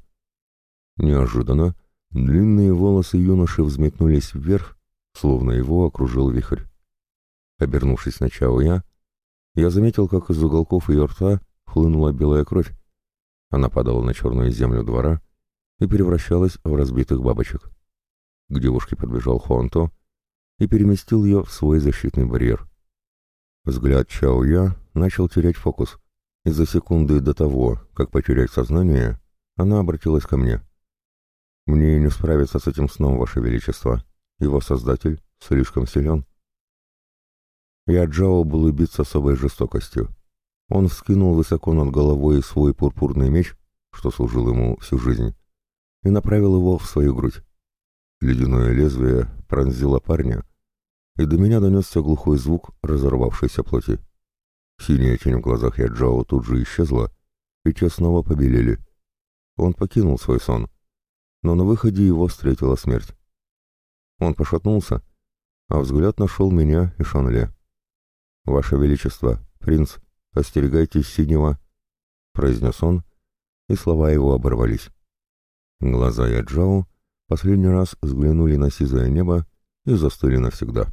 Неожиданно длинные волосы юноши взметнулись вверх, словно его окружил вихрь. Обернувшись на Чао Я, я заметил, как из уголков ее рта хлынула белая кровь. Она падала на черную землю двора и превращалась в разбитых бабочек. К девушке подбежал Хуанто и переместил ее в свой защитный барьер. Взгляд Чао Я начал терять фокус, и за секунды до того, как потерять сознание, она обратилась ко мне. «Мне не справиться с этим сном, Ваше Величество. Его создатель слишком силен». Я Джао был убит с особой жестокостью. Он вскинул высоко над головой свой пурпурный меч, что служил ему всю жизнь, и направил его в свою грудь. Ледяное лезвие пронзило парня, и до меня донесся глухой звук разорвавшейся плоти. Синяя тень в глазах Яджао тут же исчезла, и те снова побелели. Он покинул свой сон, но на выходе его встретила смерть. Он пошатнулся, а взгляд нашел меня и Шанле. «Ваше Величество, принц, остерегайтесь синего», — произнес он, и слова его оборвались. Глаза Яджао последний раз взглянули на сизое небо и застыли навсегда.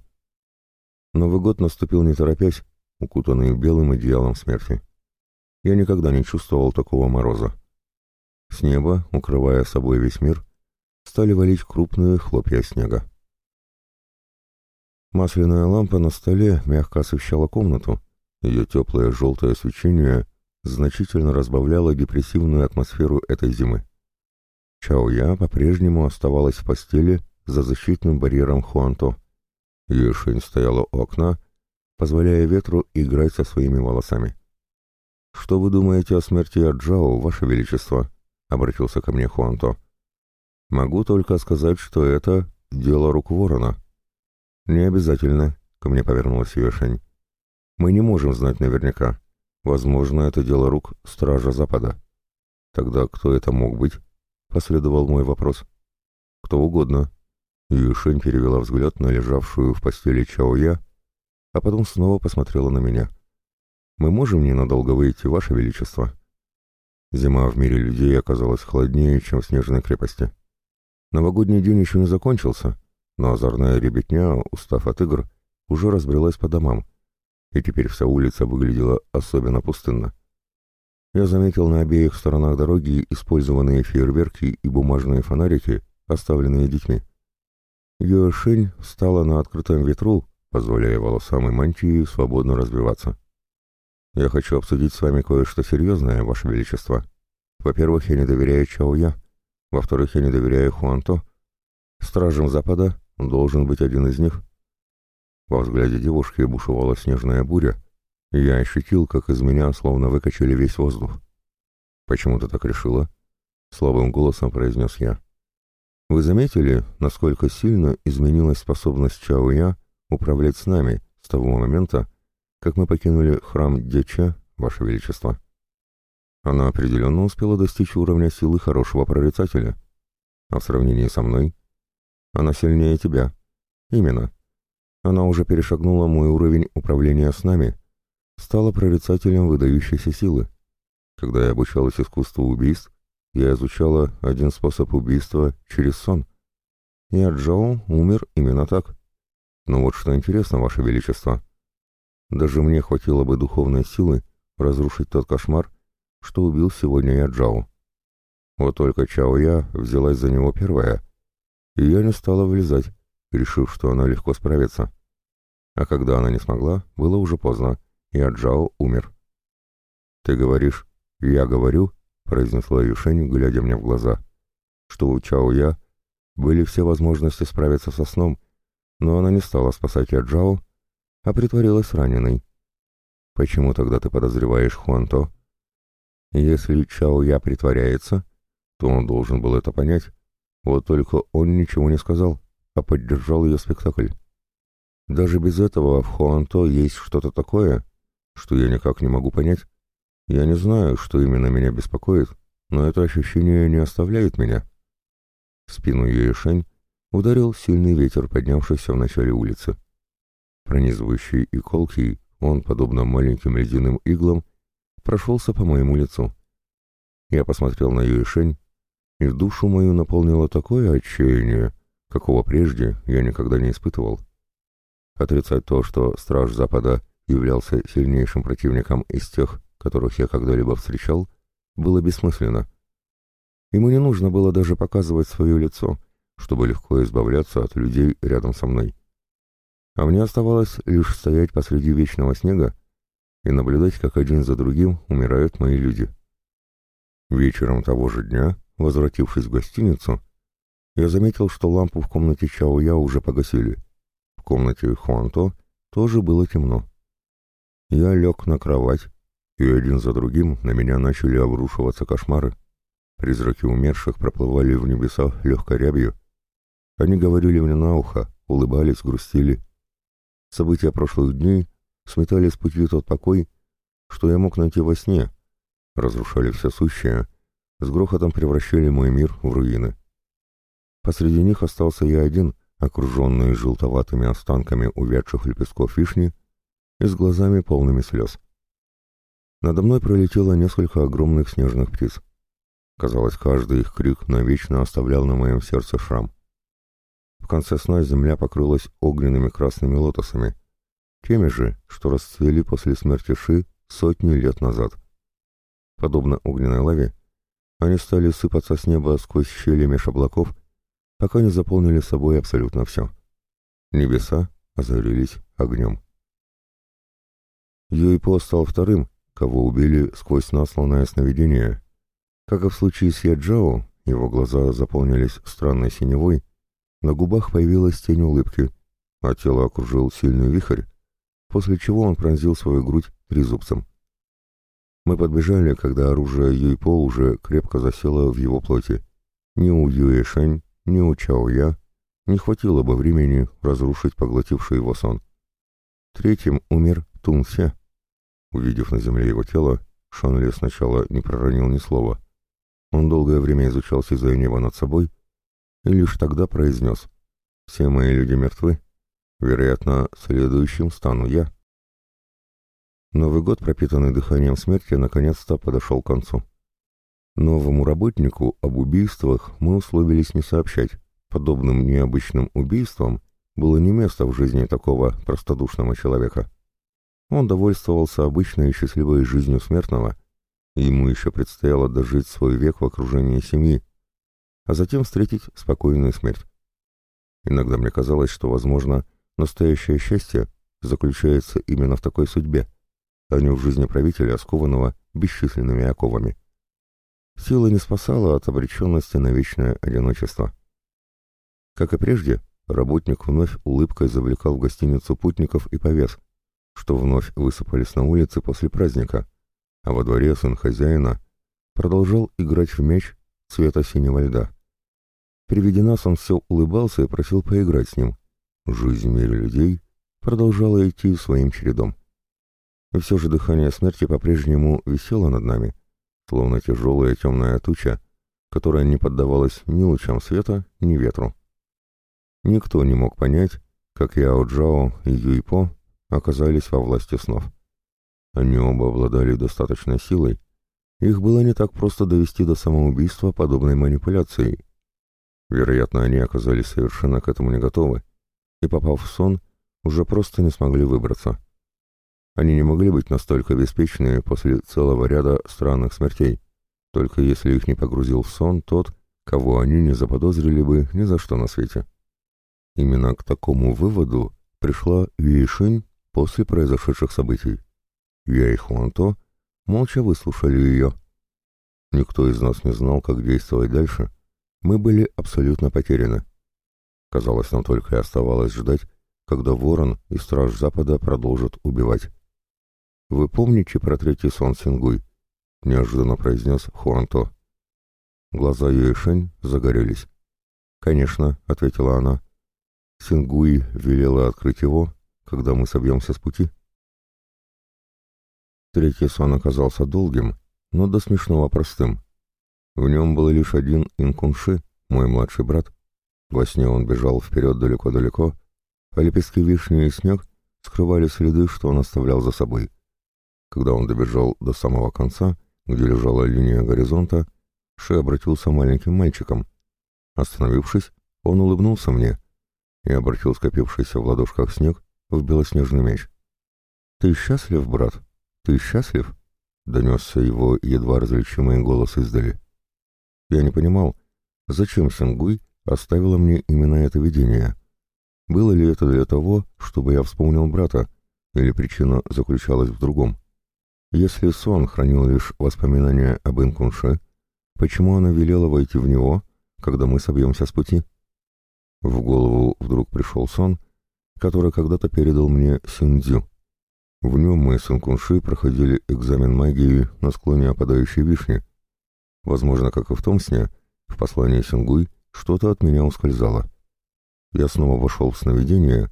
Новый год наступил не торопясь, укутанный белым одеялом смерти. Я никогда не чувствовал такого мороза. С неба, укрывая собой весь мир, стали валить крупные хлопья снега. Масляная лампа на столе мягко освещала комнату, ее теплое желтое свечение значительно разбавляло депрессивную атмосферу этой зимы. Чао Я по-прежнему оставалась в постели за защитным барьером Хуанто. Юшень стояла у окна, позволяя ветру играть со своими волосами. «Что вы думаете о смерти Аджао, Ваше Величество?» — обратился ко мне Хуанто. «Могу только сказать, что это дело рук ворона». «Не обязательно», — ко мне повернулась Юшень. «Мы не можем знать наверняка. Возможно, это дело рук Стража Запада». «Тогда кто это мог быть?» — последовал мой вопрос. «Кто угодно». Юшень перевела взгляд на лежавшую в постели Чао Я, а потом снова посмотрела на меня. «Мы можем ненадолго выйти, Ваше Величество?» Зима в мире людей оказалась холоднее, чем в снежной крепости. Новогодний день еще не закончился, но озорная ребятня, устав от игр, уже разбрелась по домам, и теперь вся улица выглядела особенно пустынно. Я заметил на обеих сторонах дороги использованные фейерверки и бумажные фонарики, оставленные детьми. Юэшень встала на открытом ветру, позволяя волосам и мантии свободно развиваться. «Я хочу обсудить с вами кое-что серьезное, Ваше Величество. Во-первых, я не доверяю Чао Я. Во-вторых, я не доверяю Хуанто. Стражем Запада должен быть один из них». Во взгляде девушки бушевала снежная буря, я ощутил, как из меня словно выкачали весь воздух. «Почему ты так решила?» — слабым голосом произнес я. «Вы заметили, насколько сильно изменилась способность Чао Я управлять с нами с того момента, как мы покинули храм Деча, Ваше Величество. Она определенно успела достичь уровня силы хорошего прорицателя. А в сравнении со мной? Она сильнее тебя. Именно. Она уже перешагнула мой уровень управления с нами, стала прорицателем выдающейся силы. Когда я обучалась искусству убийств, я изучала один способ убийства через сон. И Аджао умер именно так. Но вот что интересно, Ваше Величество, даже мне хватило бы духовной силы разрушить тот кошмар, что убил сегодня я Джао. Вот только Чао Я взялась за него первая, и я не стала влезать, решив, что она легко справится. А когда она не смогла, было уже поздно, и Аджао умер. «Ты говоришь, я говорю», — произнесла Юшень, глядя мне в глаза, что у Чао Я были все возможности справиться со сном, но она не стала спасать Аджао, а притворилась раненой. Почему тогда ты подозреваешь Хуанто? Если Чао Я притворяется, то он должен был это понять. Вот только он ничего не сказал, а поддержал ее спектакль. Даже без этого в Хуанто есть что-то такое, что я никак не могу понять. Я не знаю, что именно меня беспокоит, но это ощущение не оставляет меня. В спину Юэшень ударил сильный ветер, поднявшийся в начале улицы. Пронизывающий и колкий, он, подобно маленьким ледяным иглам, прошелся по моему лицу. Я посмотрел на Юэшень, и душу мою наполнило такое отчаяние, какого прежде я никогда не испытывал. Отрицать то, что Страж Запада являлся сильнейшим противником из тех, которых я когда-либо встречал, было бессмысленно. Ему не нужно было даже показывать свое лицо, чтобы легко избавляться от людей рядом со мной а мне оставалось лишь стоять посреди вечного снега и наблюдать, как один за другим умирают мои люди. Вечером того же дня, возвратившись в гостиницу, я заметил, что лампу в комнате Чао Я уже погасили. В комнате Хуанто тоже было темно. Я лег на кровать, и один за другим на меня начали обрушиваться кошмары. Призраки умерших проплывали в небесах легкой рябью. Они говорили мне на ухо, улыбались, грустили. События прошлых дней сметали с пути тот покой, что я мог найти во сне, разрушали все сущее, с грохотом превращали мой мир в руины. Посреди них остался я один, окруженные желтоватыми останками увядших лепестков вишни и с глазами полными слез. Надо мной пролетело несколько огромных снежных птиц. Казалось, каждый их крик навечно оставлял на моем сердце шрам. В конце сна земля покрылась огненными красными лотосами, теми же, что расцвели после смерти Ши сотни лет назад. Подобно огненной лаве, они стали сыпаться с неба сквозь щели меж облаков, пока не заполнили собой абсолютно все. Небеса озарились огнем. Юйпо стал вторым, кого убили сквозь насланное сновидение. Как и в случае с Яджао, его глаза заполнились странной синевой, на губах появилась тень улыбки, а тело окружил сильный вихрь, после чего он пронзил свою грудь трезубцем. Мы подбежали, когда оружие Юйпо уже крепко засело в его плоти. Ни у Юэшэнь, ни у Чао Я не хватило бы времени разрушить поглотивший его сон. Третьим умер Тунсе. Увидев на земле его тело, Шанли сначала не проронил ни слова. Он долгое время изучал сизое небо над собой и лишь тогда произнес «Все мои люди мертвы. Вероятно, следующим стану я». Новый год, пропитанный дыханием смерти, наконец-то подошел к концу. Новому работнику об убийствах мы условились не сообщать. Подобным необычным убийствам было не место в жизни такого простодушного человека. Он довольствовался обычной и счастливой жизнью смертного, и ему еще предстояло дожить свой век в окружении семьи, а затем встретить спокойную смерть. Иногда мне казалось, что, возможно, настоящее счастье заключается именно в такой судьбе, а не в жизни правителя, скованного бесчисленными оковами. Сила не спасала от обреченности на вечное одиночество. Как и прежде, работник вновь улыбкой завлекал в гостиницу путников и повес, что вновь высыпались на улице после праздника, а во дворе сын хозяина продолжал играть в мяч цвета синего льда. При виде нас он все улыбался и просил поиграть с ним. Жизнь в мире людей продолжала идти своим чередом. И все же дыхание смерти по-прежнему висело над нами, словно тяжелая темная туча, которая не поддавалась ни лучам света, ни ветру. Никто не мог понять, как Яо Джао и Юйпо оказались во власти снов. Они оба обладали достаточной силой, их было не так просто довести до самоубийства подобной манипуляцией. Вероятно, они оказались совершенно к этому не готовы, и, попав в сон, уже просто не смогли выбраться. Они не могли быть настолько беспечны после целого ряда странных смертей, только если их не погрузил в сон тот, кого они не заподозрили бы ни за что на свете. Именно к такому выводу пришла Юишинь после произошедших событий. Я и Хуанто молча выслушали ее. Никто из нас не знал, как действовать дальше. Мы были абсолютно потеряны. Казалось, нам только и оставалось ждать, когда Ворон и Страж Запада продолжат убивать. «Вы помните про третий сон Сингуй?» — неожиданно произнес Хуанто. Глаза Юэшень загорелись. «Конечно», — ответила она. «Сингуй велела открыть его, когда мы собьемся с пути». Третий сон оказался долгим, но до смешного простым. В нем был лишь один Инкунши, мой младший брат. Во сне он бежал вперед далеко-далеко, а лепестки вишни и снег скрывали следы, что он оставлял за собой. Когда он добежал до самого конца, где лежала линия горизонта, Ши обратился маленьким мальчиком. Остановившись, он улыбнулся мне и обратил скопившийся в ладошках снег в белоснежный меч. «Ты счастлив, брат? Ты счастлив?» — донесся его едва различимый голос издали. Я не понимал, зачем Сингуй оставила мне именно это видение. Было ли это для того, чтобы я вспомнил брата, или причина заключалась в другом? Если сон хранил лишь воспоминания об Инкунше, почему она велела войти в него, когда мы собьемся с пути? В голову вдруг пришел сон, который когда-то передал мне Синдзю. В нем мы с Инкунши проходили экзамен магии на склоне опадающей вишни. Возможно, как и в том сне, в послании Сингуй что-то от меня ускользало. Я снова вошел в сновидение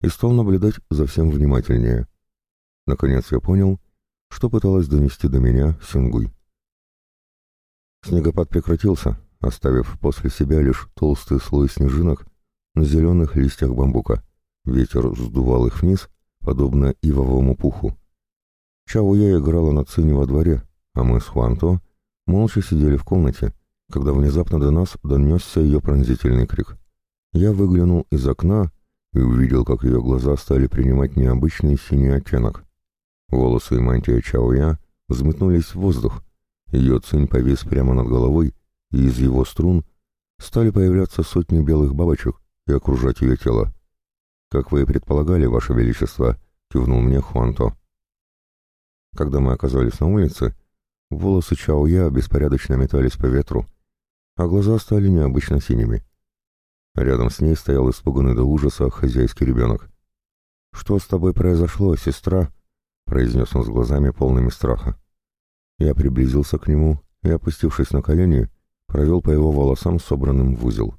и стал наблюдать за всем внимательнее. Наконец я понял, что пыталась донести до меня Сингуй. Снегопад прекратился, оставив после себя лишь толстый слой снежинок, на зеленых листьях бамбука. Ветер сдувал их вниз, подобно ивовому пуху. Чауя играла на цине во дворе, а мы с Хуанто молча сидели в комнате, когда внезапно до нас донесся ее пронзительный крик. Я выглянул из окна и увидел, как ее глаза стали принимать необычный синий оттенок. Волосы и мантия Чаоя взметнулись в воздух, ее цинь повис прямо над головой, и из его струн стали появляться сотни белых бабочек и окружать ее тело. «Как вы и предполагали, Ваше Величество», — кивнул мне Хуанто. Когда мы оказались на улице, волосы Чао-Я беспорядочно метались по ветру, а глаза стали необычно синими. Рядом с ней стоял испуганный до ужаса хозяйский ребенок. «Что с тобой произошло, сестра?» — произнес он с глазами полными страха. Я приблизился к нему и, опустившись на колени, провел по его волосам, собранным в узел.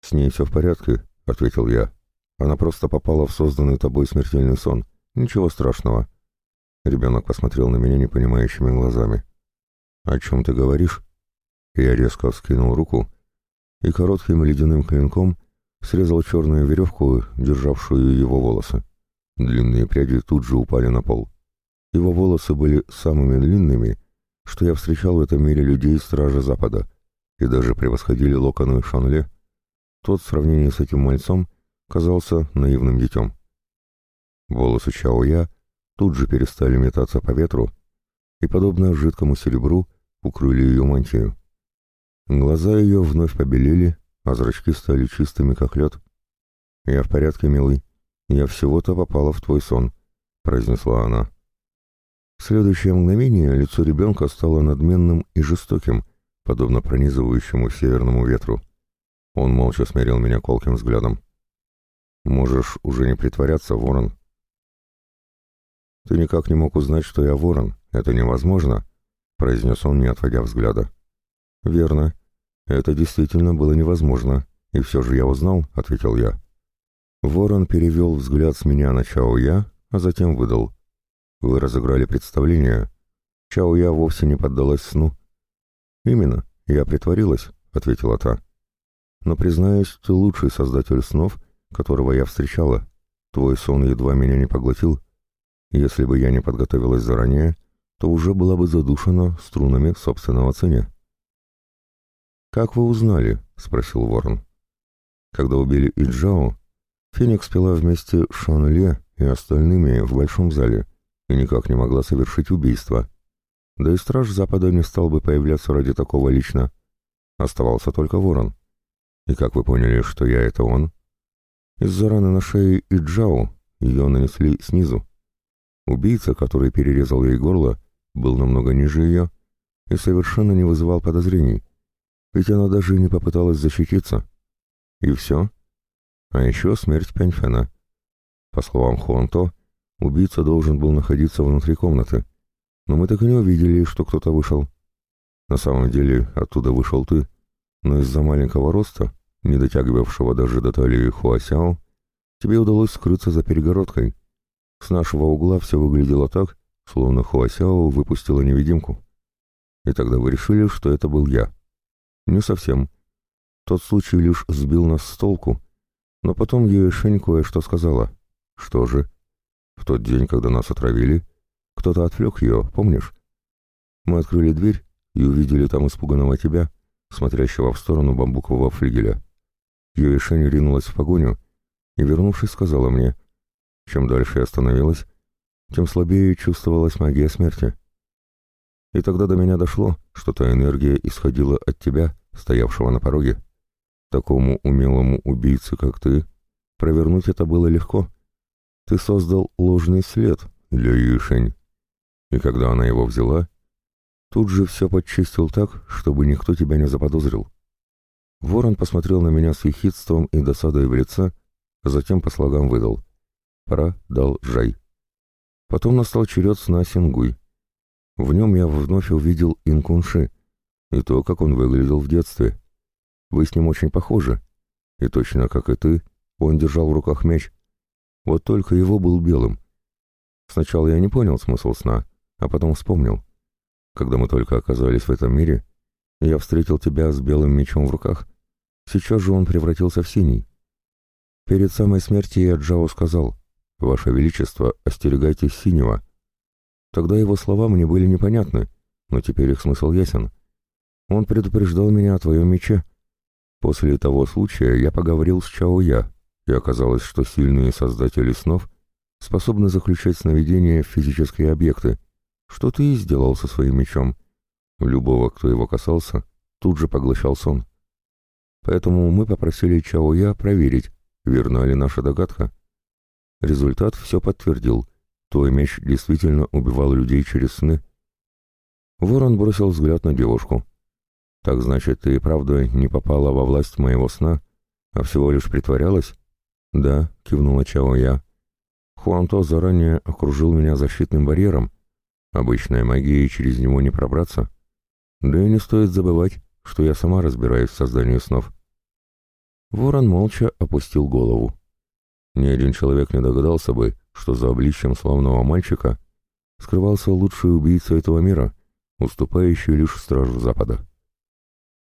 «С ней все в порядке», — ответил я. «Она просто попала в созданный тобой смертельный сон. Ничего страшного». Ребенок посмотрел на меня непонимающими глазами. «О чем ты говоришь?» Я резко вскинул руку и коротким ледяным клинком срезал черную веревку, державшую его волосы. Длинные пряди тут же упали на пол. Его волосы были самыми длинными, что я встречал в этом мире людей Стражи Запада, и даже превосходили локоны Шанле. Тот в сравнении с этим мальцом казался наивным детем. Волосы Чао-Я тут же перестали метаться по ветру и, подобно жидкому серебру, укрыли ее мантию. Глаза ее вновь побелели, а зрачки стали чистыми, как лед. «Я в порядке, милый. Я всего-то попала в твой сон», — произнесла она. В следующее мгновение лицо ребенка стало надменным и жестоким, подобно пронизывающему северному ветру. Он молча смерил меня колким взглядом. «Можешь уже не притворяться, ворон». «Ты никак не мог узнать, что я ворон. Это невозможно», — произнес он, не отводя взгляда. «Верно. Это действительно было невозможно, и все же я узнал», — ответил я. Ворон перевел взгляд с меня на Чао-Я, а затем выдал. «Вы разыграли представление. Чао-Я вовсе не поддалась сну». «Именно, я притворилась», — ответила та. «Но, признаюсь, ты лучший создатель снов, которого я встречала. Твой сон едва меня не поглотил. Если бы я не подготовилась заранее, то уже была бы задушена струнами собственного ценя». «Как вы узнали?» — спросил Ворон. Когда убили Иджао, Феникс пила вместе с Шан-Ле и остальными в большом зале и никак не могла совершить убийство. Да и страж Запада не стал бы появляться ради такого лично. Оставался только Ворон. И как вы поняли, что я — это он? Из-за раны на шее Иджао ее нанесли снизу. Убийца, который перерезал ей горло, был намного ниже ее и совершенно не вызывал подозрений, ведь она даже не попыталась защититься. И все. А еще смерть Пяньфена. По словам Хуанто, убийца должен был находиться внутри комнаты, но мы так и не увидели, что кто-то вышел. На самом деле оттуда вышел ты, но из-за маленького роста, не дотягивавшего даже до талии Хуасяо, тебе удалось скрыться за перегородкой. С нашего угла все выглядело так, словно Хуасяо выпустила невидимку. И тогда вы решили, что это был я. Не совсем. Тот случай лишь сбил нас с толку, но потом Юэшень кое-что сказала. Что же? В тот день, когда нас отравили, кто-то отвлек ее, помнишь? Мы открыли дверь и увидели там испуганного тебя, смотрящего в сторону бамбукового флигеля. Юэшень ринулась в погоню и, вернувшись, сказала мне, чем дальше я становилась, тем слабее чувствовалась магия смерти. И тогда до меня дошло, что та энергия исходила от тебя, стоявшего на пороге. Такому умелому убийце, как ты, провернуть это было легко. Ты создал ложный след для Юишень. И когда она его взяла, тут же все подчистил так, чтобы никто тебя не заподозрил. Ворон посмотрел на меня с ехидством и досадой в лице, а затем по слогам выдал. Пора дал Жай. Потом настал черед сна Сингуй. В нем я вновь увидел Инкунши и то, как он выглядел в детстве. Вы с ним очень похожи. И точно как и ты, он держал в руках меч. Вот только его был белым. Сначала я не понял смысл сна, а потом вспомнил. Когда мы только оказались в этом мире, я встретил тебя с белым мечом в руках. Сейчас же он превратился в синий. Перед самой смертью Джао сказал, «Ваше Величество, остерегайтесь синего». Тогда его слова мне были непонятны, но теперь их смысл ясен. Он предупреждал меня о твоем мече. После того случая я поговорил с Чао Я, и оказалось, что сильные создатели снов способны заключать сновидения в физические объекты, что ты и сделал со своим мечом. Любого, кто его касался, тут же поглощал сон. Поэтому мы попросили Чао Я проверить, верна ли наша догадка. Результат все подтвердил. Твой меч действительно убивал людей через сны. Ворон бросил взгляд на девушку. «Так значит, ты и правда не попала во власть моего сна, а всего лишь притворялась?» «Да», — кивнула Чао Я. «Хуанто заранее окружил меня защитным барьером. Обычная магия через него не пробраться. Да и не стоит забывать, что я сама разбираюсь в создании снов». Ворон молча опустил голову. Ни один человек не догадался бы, что за обличьем славного мальчика скрывался лучший убийца этого мира, уступающий лишь стражу Запада.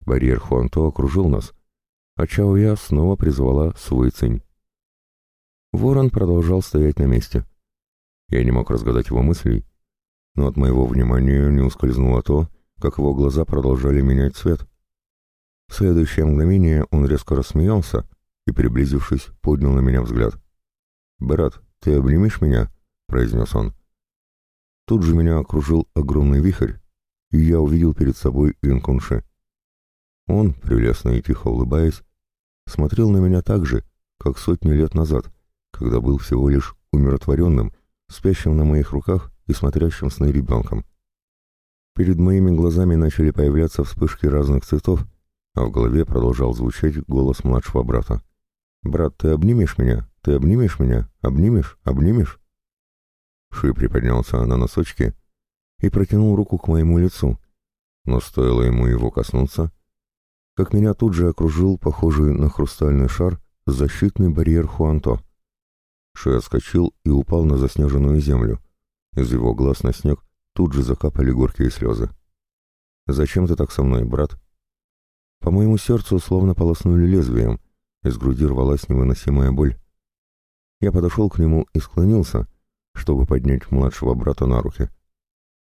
Барьер Хуанто окружил нас, а Чао Я снова призвала свой цинь. Ворон продолжал стоять на месте. Я не мог разгадать его мыслей, но от моего внимания не ускользнуло то, как его глаза продолжали менять цвет. В следующее мгновение он резко рассмеялся и, приблизившись, поднял на меня взгляд. «Брат, ты обнимешь меня?» — произнес он. Тут же меня окружил огромный вихрь, и я увидел перед собой Инкунши. Он, прелестно и тихо улыбаясь, смотрел на меня так же, как сотни лет назад, когда был всего лишь умиротворенным, спящим на моих руках и смотрящим сны ребенком. Перед моими глазами начали появляться вспышки разных цветов, а в голове продолжал звучать голос младшего брата. «Брат, ты обнимешь меня? Ты обнимешь меня? Обнимешь? Обнимешь?» Ши приподнялся на носочки и протянул руку к моему лицу, но стоило ему его коснуться, как меня тут же окружил похожий на хрустальный шар защитный барьер Хуанто. Ши отскочил и упал на заснеженную землю. Из его глаз на снег тут же закапали горькие слезы. «Зачем ты так со мной, брат?» По моему сердцу словно полоснули лезвием, из груди рвалась невыносимая боль. Я подошел к нему и склонился, чтобы поднять младшего брата на руки.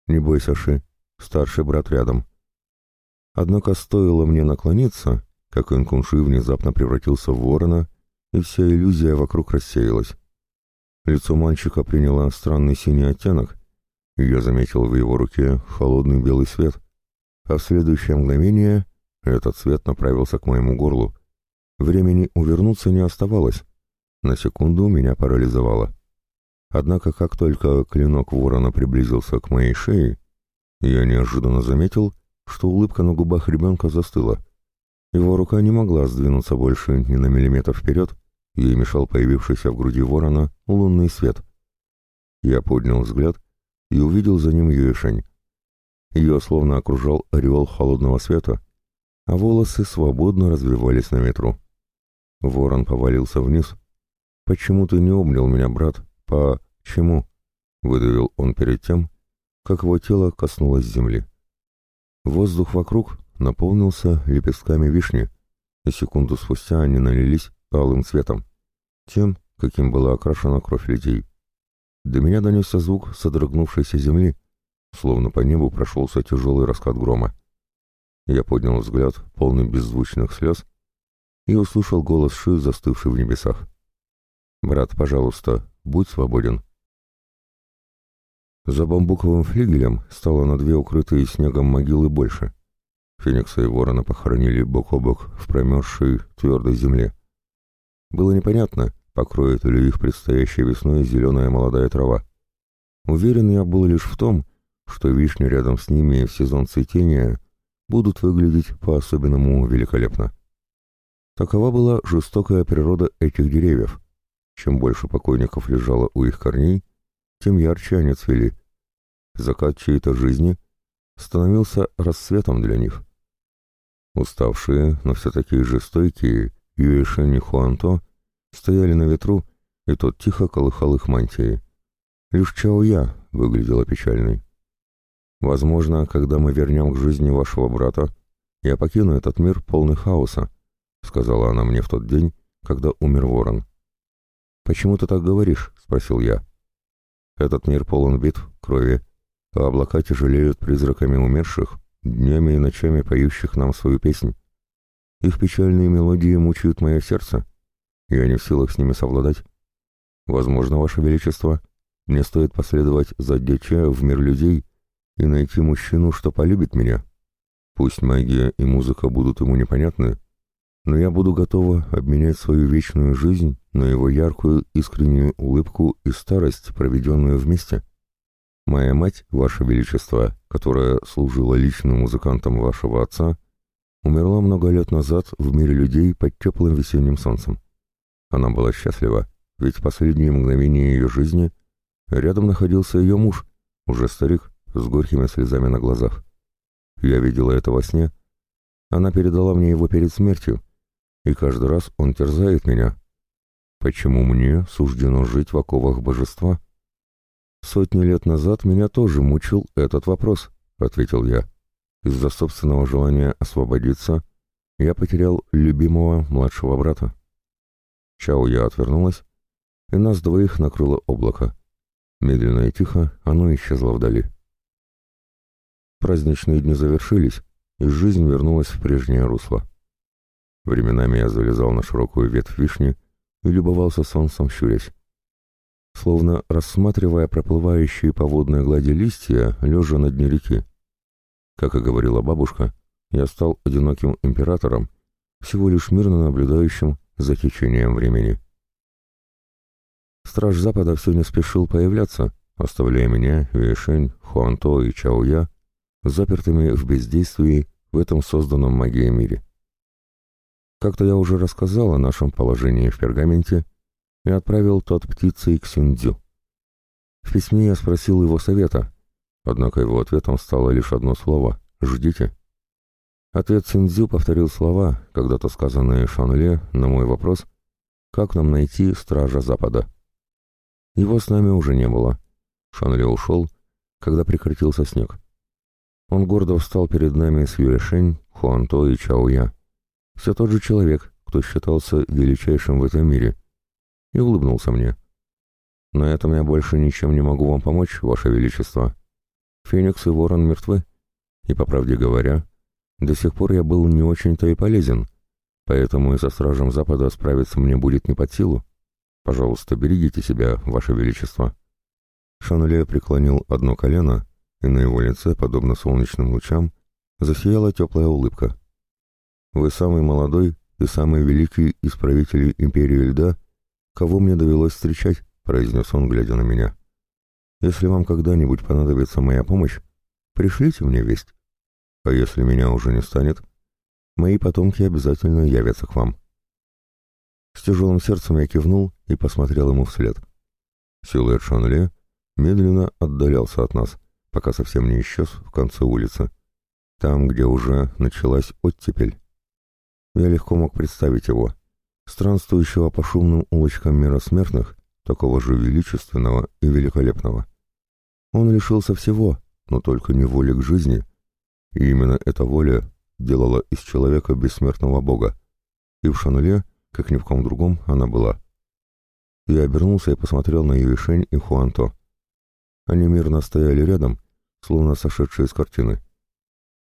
«Не бойся, Ши, старший брат рядом». Однако стоило мне наклониться, как Инкунши внезапно превратился в ворона, и вся иллюзия вокруг рассеялась. Лицо мальчика приняло странный синий оттенок, и я заметил в его руке холодный белый свет, а в следующее мгновение этот свет направился к моему горлу. Времени увернуться не оставалось. На секунду меня парализовало. Однако, как только клинок ворона приблизился к моей шее, я неожиданно заметил, что улыбка на губах ребенка застыла. Его рука не могла сдвинуться больше ни на миллиметр вперед, ей мешал появившийся в груди ворона лунный свет. Я поднял взгляд и увидел за ним Юэшень. Ее словно окружал ореол холодного света, а волосы свободно развивались на ветру. Ворон повалился вниз. «Почему ты не обнял меня, брат? По... чему?» — выдавил он перед тем, как его тело коснулось земли. Воздух вокруг наполнился лепестками вишни, и секунду спустя они налились алым цветом, тем, каким была окрашена кровь людей. До меня донесся звук содрогнувшейся земли, словно по небу прошелся тяжелый раскат грома. Я поднял взгляд, полный беззвучных слез, и услышал голос Ши, застывший в небесах. «Брат, пожалуйста, будь свободен». За бамбуковым флигелем стало на две укрытые снегом могилы больше. Феникса и ворона похоронили бок о бок в промерзшей твердой земле. Было непонятно, покроет ли их предстоящей весной зеленая молодая трава. Уверен я был лишь в том, что вишни рядом с ними в сезон цветения будут выглядеть по-особенному великолепно. Такова была жестокая природа этих деревьев. Чем больше покойников лежало у их корней, тем ярче они цвели. Закат чьей-то жизни становился рассветом для них. Уставшие, но все такие же стойкие, и Хуанто стояли на ветру, и тот тихо колыхал их мантии. Лишь Чао Я выглядела печальной. Возможно, когда мы вернем к жизни вашего брата, я покину этот мир полный хаоса, — сказала она мне в тот день, когда умер ворон. «Почему ты так говоришь?» — спросил я. «Этот мир полон битв, крови, а облака тяжелеют призраками умерших, днями и ночами поющих нам свою песнь. Их печальные мелодии мучают мое сердце. Я не в силах с ними совладать. Возможно, Ваше Величество, мне стоит последовать за Деча в мир людей и найти мужчину, что полюбит меня. Пусть магия и музыка будут ему непонятны, но я буду готова обменять свою вечную жизнь на его яркую искреннюю улыбку и старость, проведенную вместе. Моя мать, Ваше Величество, которая служила личным музыкантом вашего отца, умерла много лет назад в мире людей под теплым весенним солнцем. Она была счастлива, ведь в последние мгновения ее жизни рядом находился ее муж, уже старик, с горькими слезами на глазах. Я видела это во сне. Она передала мне его перед смертью, и каждый раз он терзает меня. Почему мне суждено жить в оковах божества? Сотни лет назад меня тоже мучил этот вопрос, ответил я. Из-за собственного желания освободиться я потерял любимого младшего брата. Чао я отвернулась, и нас двоих накрыло облако. Медленно и тихо оно исчезло вдали. Праздничные дни завершились, и жизнь вернулась в прежнее русло. Временами я залезал на широкую ветвь вишни и любовался солнцем, щурясь. Словно рассматривая проплывающие по водной глади листья, лежа на дне реки. Как и говорила бабушка, я стал одиноким императором, всего лишь мирно наблюдающим за течением времени. Страж Запада все не спешил появляться, оставляя меня, Вишень, Хуанто и Чауя запертыми в бездействии в этом созданном магией мире. Как-то я уже рассказал о нашем положении в пергаменте и отправил тот птицей к Синдзю. В письме я спросил его совета, однако его ответом стало лишь одно слово «Ждите». Ответ Синдзю повторил слова, когда-то сказанные Шанле на мой вопрос, как нам найти Стража Запада. Его с нами уже не было. Шанле ушел, когда прекратился снег. Он гордо встал перед нами с Юэшень, Хуанто и Чаоя. Все тот же человек, кто считался величайшим в этом мире. И улыбнулся мне. На этом я больше ничем не могу вам помочь, Ваше Величество. Феникс и Ворон мертвы. И, по правде говоря, до сих пор я был не очень-то и полезен, поэтому и со Стражем Запада справиться мне будет не под силу. Пожалуйста, берегите себя, Ваше Величество. Шануле преклонил одно колено и на его лице, подобно солнечным лучам, засияла теплая улыбка. «Вы самый молодой и самый великий из правителей Империи Льда, кого мне довелось встречать», — произнес он, глядя на меня. «Если вам когда-нибудь понадобится моя помощь, пришлите мне весть. А если меня уже не станет, мои потомки обязательно явятся к вам». С тяжелым сердцем я кивнул и посмотрел ему вслед. Силуэт Шанле медленно отдалялся от нас — пока совсем не исчез в конце улицы, там, где уже началась оттепель. Я легко мог представить его, странствующего по шумным улочкам мира смертных, такого же величественного и великолепного. Он лишился всего, но только не воли к жизни, и именно эта воля делала из человека бессмертного бога, и в Шануле, как ни в ком другом, она была. Я обернулся и посмотрел на Юишень и Хуанто. Они мирно стояли рядом, словно сошедшие с картины.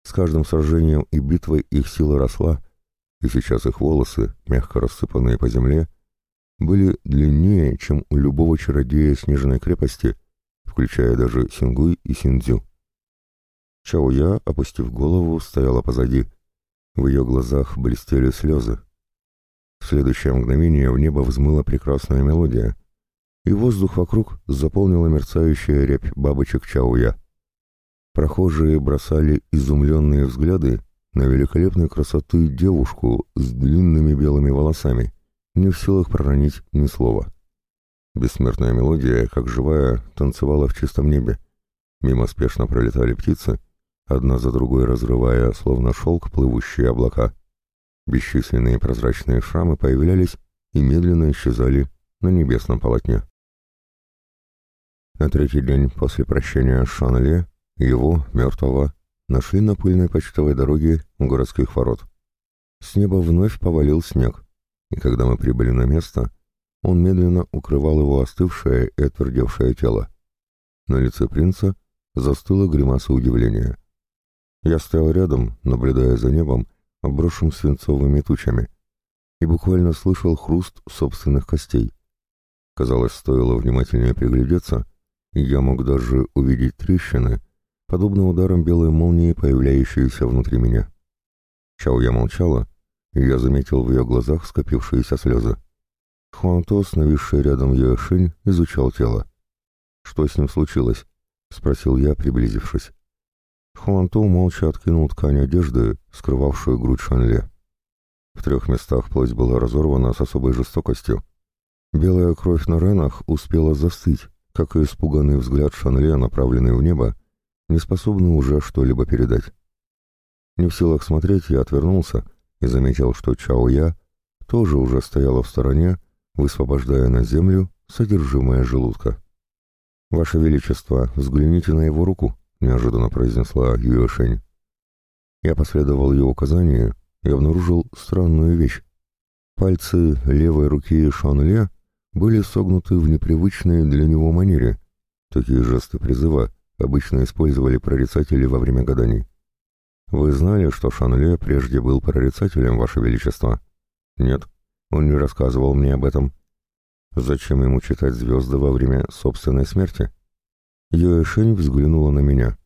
С каждым сражением и битвой их сила росла, и сейчас их волосы, мягко рассыпанные по земле, были длиннее, чем у любого чародея снежной крепости, включая даже Сингуй и Синдзю. Чао Я, опустив голову, стояла позади. В ее глазах блестели слезы. В следующее мгновение в небо взмыла прекрасная мелодия, и воздух вокруг заполнила мерцающая рябь бабочек Чауя. Прохожие бросали изумленные взгляды на великолепной красоты девушку с длинными белыми волосами, не в силах проронить ни слова. Бессмертная мелодия, как живая, танцевала в чистом небе. Мимо спешно пролетали птицы, одна за другой разрывая, словно шелк, плывущие облака. Бесчисленные прозрачные шрамы появлялись и медленно исчезали на небесном полотне. На третий день после прощения с Шанле его, мертвого, нашли на пыльной почтовой дороге у городских ворот. С неба вновь повалил снег, и когда мы прибыли на место, он медленно укрывал его остывшее и отвердевшее тело. На лице принца застыла гримаса удивления. Я стоял рядом, наблюдая за небом, обросшим свинцовыми тучами, и буквально слышал хруст собственных костей. Казалось, стоило внимательнее приглядеться, я мог даже увидеть трещины, подобно ударам белой молнии, появляющиеся внутри меня. Чао я молчала, и я заметил в ее глазах скопившиеся слезы. Хуантос, нависший рядом Юэшинь, изучал тело. «Что с ним случилось?» — спросил я, приблизившись. Хуанто молча откинул ткань одежды, скрывавшую грудь Шанле. В трех местах плоть была разорвана с особой жестокостью. Белая кровь на ранах успела застыть, как и испуганный взгляд Шанле, направленный в небо, не способный уже что-либо передать. Не в силах смотреть, я отвернулся и заметил, что Чао Я тоже уже стояла в стороне, высвобождая на землю содержимое желудка. «Ваше Величество, взгляните на его руку», — неожиданно произнесла Юэшень. Я последовал ее указанию и обнаружил странную вещь. Пальцы левой руки Шанле были согнуты в непривычной для него манере. Такие жесты призыва обычно использовали прорицатели во время гаданий. «Вы знали, что Шанле прежде был прорицателем, Ваше Величество?» «Нет, он не рассказывал мне об этом». «Зачем ему читать звезды во время собственной смерти?» Юэшень взглянула на меня.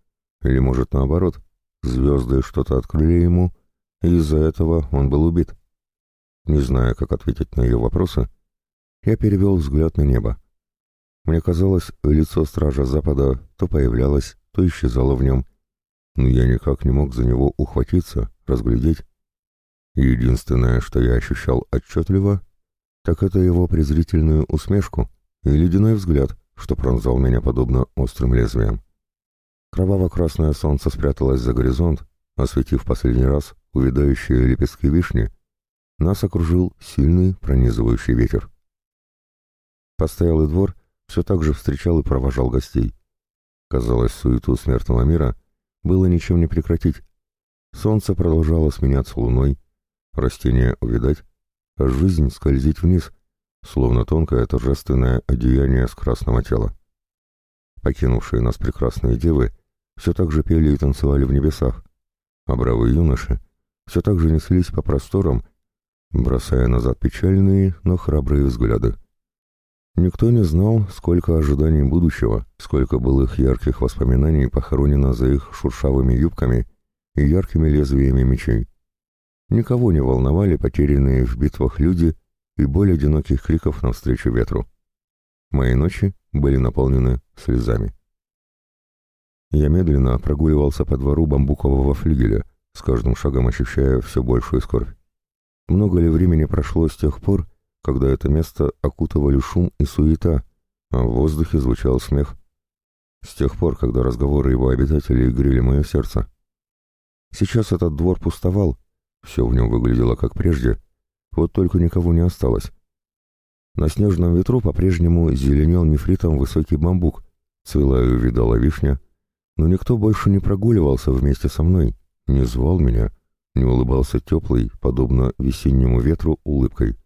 Или, может, наоборот, звезды что-то открыли ему, и из-за этого он был убит. Не зная, как ответить на ее вопросы, я перевел взгляд на небо. Мне казалось, лицо стража Запада то появлялось, то исчезало в нем, но я никак не мог за него ухватиться, разглядеть. Единственное, что я ощущал отчетливо, так это его презрительную усмешку и ледяной взгляд, что пронзал меня подобно острым лезвием. Кроваво-красное солнце спряталось за горизонт, осветив последний раз увядающие лепестки вишни, нас окружил сильный пронизывающий ветер. Постоялый двор все так же встречал и провожал гостей. Казалось, суету смертного мира было ничем не прекратить. Солнце продолжало сменяться луной, растения увидать, а жизнь скользить вниз, словно тонкое торжественное одеяние с красного тела. Покинувшие нас прекрасные девы все так же пели и танцевали в небесах, а бравые юноши все так же неслись по просторам, бросая назад печальные, но храбрые взгляды. Никто не знал, сколько ожиданий будущего, сколько былых ярких воспоминаний похоронено за их шуршавыми юбками и яркими лезвиями мечей. Никого не волновали потерянные в битвах люди и боль одиноких криков навстречу ветру. Мои ночи были наполнены слезами. Я медленно прогуливался по двору бамбукового флигеля, с каждым шагом ощущая все большую скорбь. Много ли времени прошло с тех пор, когда это место окутывали шум и суета, а в воздухе звучал смех. С тех пор, когда разговоры его обитателей грели мое сердце. Сейчас этот двор пустовал, все в нем выглядело как прежде, вот только никого не осталось. На снежном ветру по-прежнему зеленел нефритом высокий бамбук, цвела и увидала вишня, но никто больше не прогуливался вместе со мной, не звал меня, не улыбался теплой, подобно весеннему ветру, улыбкой.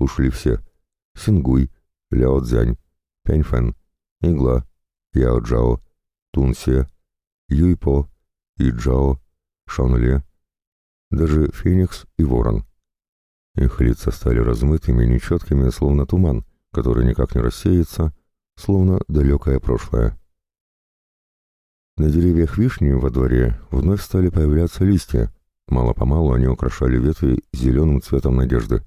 Ушли все. Сингуй, Ляо Цзянь, Пяньфэн, Игла, Яо Джао, Тунсе, Юйпо, Иджао, Шанле, даже Феникс и Ворон. Их лица стали размытыми, нечеткими, словно туман, который никак не рассеется, словно далекое прошлое. На деревьях вишни во дворе вновь стали появляться листья, мало-помалу они украшали ветви зеленым цветом надежды.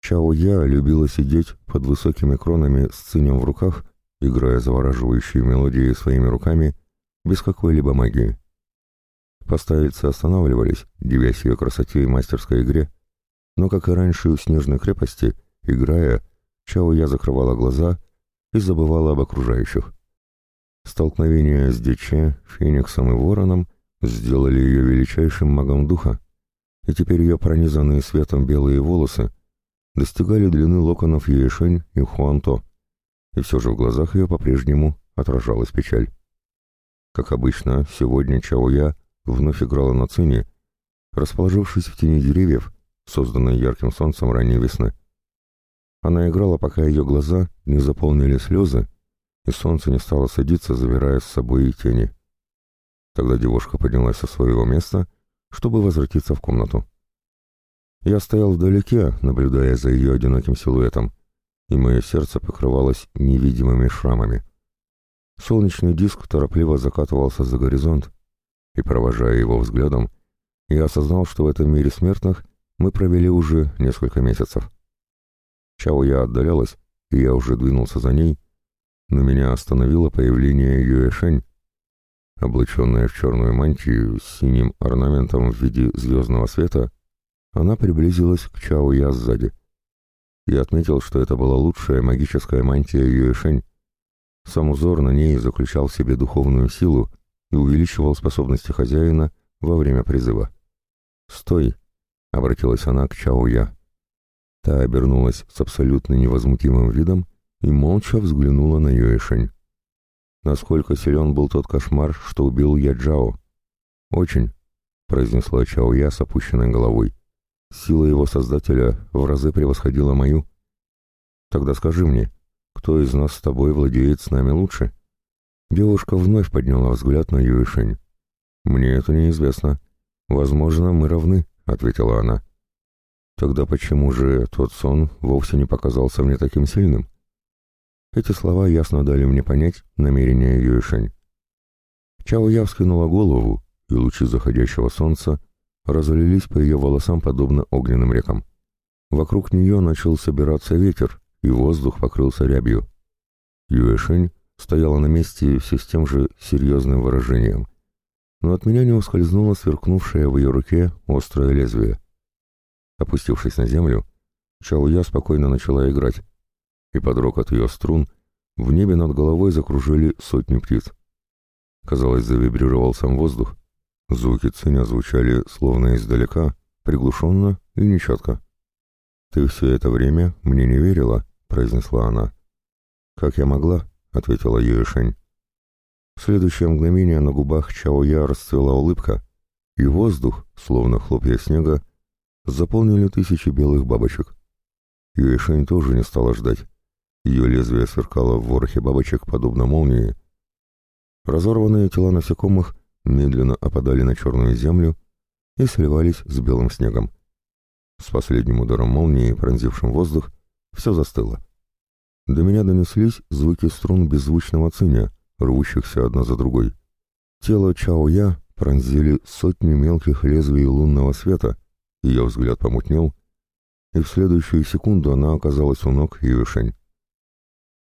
Чао Я любила сидеть под высокими кронами с цинем в руках, играя завораживающие мелодии своими руками, без какой-либо магии. Постояльцы останавливались, девясь ее красоте и мастерской игре, но, как и раньше в снежной крепости, играя, Чао Я закрывала глаза и забывала об окружающих. Столкновение с Диче, Фениксом и Вороном сделали ее величайшим магом духа, и теперь ее пронизанные светом белые волосы достигали длины локонов Ешень и Хуанто, и все же в глазах ее по-прежнему отражалась печаль. Как обычно, сегодня Чаоя вновь играла на цине, расположившись в тени деревьев, созданной ярким солнцем ранней весны. Она играла, пока ее глаза не заполнили слезы, и солнце не стало садиться, завирая с собой и тени. Тогда девушка поднялась со своего места, чтобы возвратиться в комнату. Я стоял вдалеке, наблюдая за ее одиноким силуэтом, и мое сердце покрывалось невидимыми шрамами. Солнечный диск торопливо закатывался за горизонт, и, провожая его взглядом, я осознал, что в этом мире смертных мы провели уже несколько месяцев. Чао я отдалялась, и я уже двинулся за ней, но меня остановило появление Юэшень, облаченная в черную мантию с синим орнаментом в виде звездного света, она приблизилась к Чао Я сзади. Я отметил, что это была лучшая магическая мантия Юэшень. Сам узор на ней заключал в себе духовную силу и увеличивал способности хозяина во время призыва. «Стой!» — обратилась она к Чао Я. Та обернулась с абсолютно невозмутимым видом и молча взглянула на Юэшень. Насколько силен был тот кошмар, что убил я Джао? «Очень», — произнесла Чао Я с опущенной головой. «Сила его создателя в разы превосходила мою. Тогда скажи мне, кто из нас с тобой владеет с нами лучше?» Девушка вновь подняла взгляд на Юэшень. «Мне это неизвестно. Возможно, мы равны», — ответила она. Тогда почему же тот сон вовсе не показался мне таким сильным? Эти слова ясно дали мне понять намерение Юэшень. Чао Я вскинула голову, и лучи заходящего солнца разлились по ее волосам подобно огненным рекам. Вокруг нее начал собираться ветер, и воздух покрылся рябью. Юэшень стояла на месте все с тем же серьезным выражением, но от меня не ускользнуло сверкнувшее в ее руке острое лезвие. Опустившись на землю, Чауя спокойно начала играть, и под рокот ее струн в небе над головой закружили сотни птиц. Казалось, завибрировал сам воздух. Звуки циня звучали словно издалека, приглушенно и нечетко. «Ты все это время мне не верила?» — произнесла она. «Как я могла?» — ответила Юэшень. В следующее мгновение на губах Чао-Я расцвела улыбка, и воздух, словно хлопья снега, заполнили тысячи белых бабочек. Юэшень тоже не стала ждать. Ее лезвие сверкало в ворохе бабочек, подобно молнии. Разорванные тела насекомых медленно опадали на черную землю и сливались с белым снегом. С последним ударом молнии, пронзившим воздух, все застыло. До меня донеслись звуки струн беззвучного циня, рвущихся одна за другой. Тело Чао-Я пронзили сотни мелких лезвий лунного света, ее взгляд помутнел, и в следующую секунду она оказалась у ног Юэшень.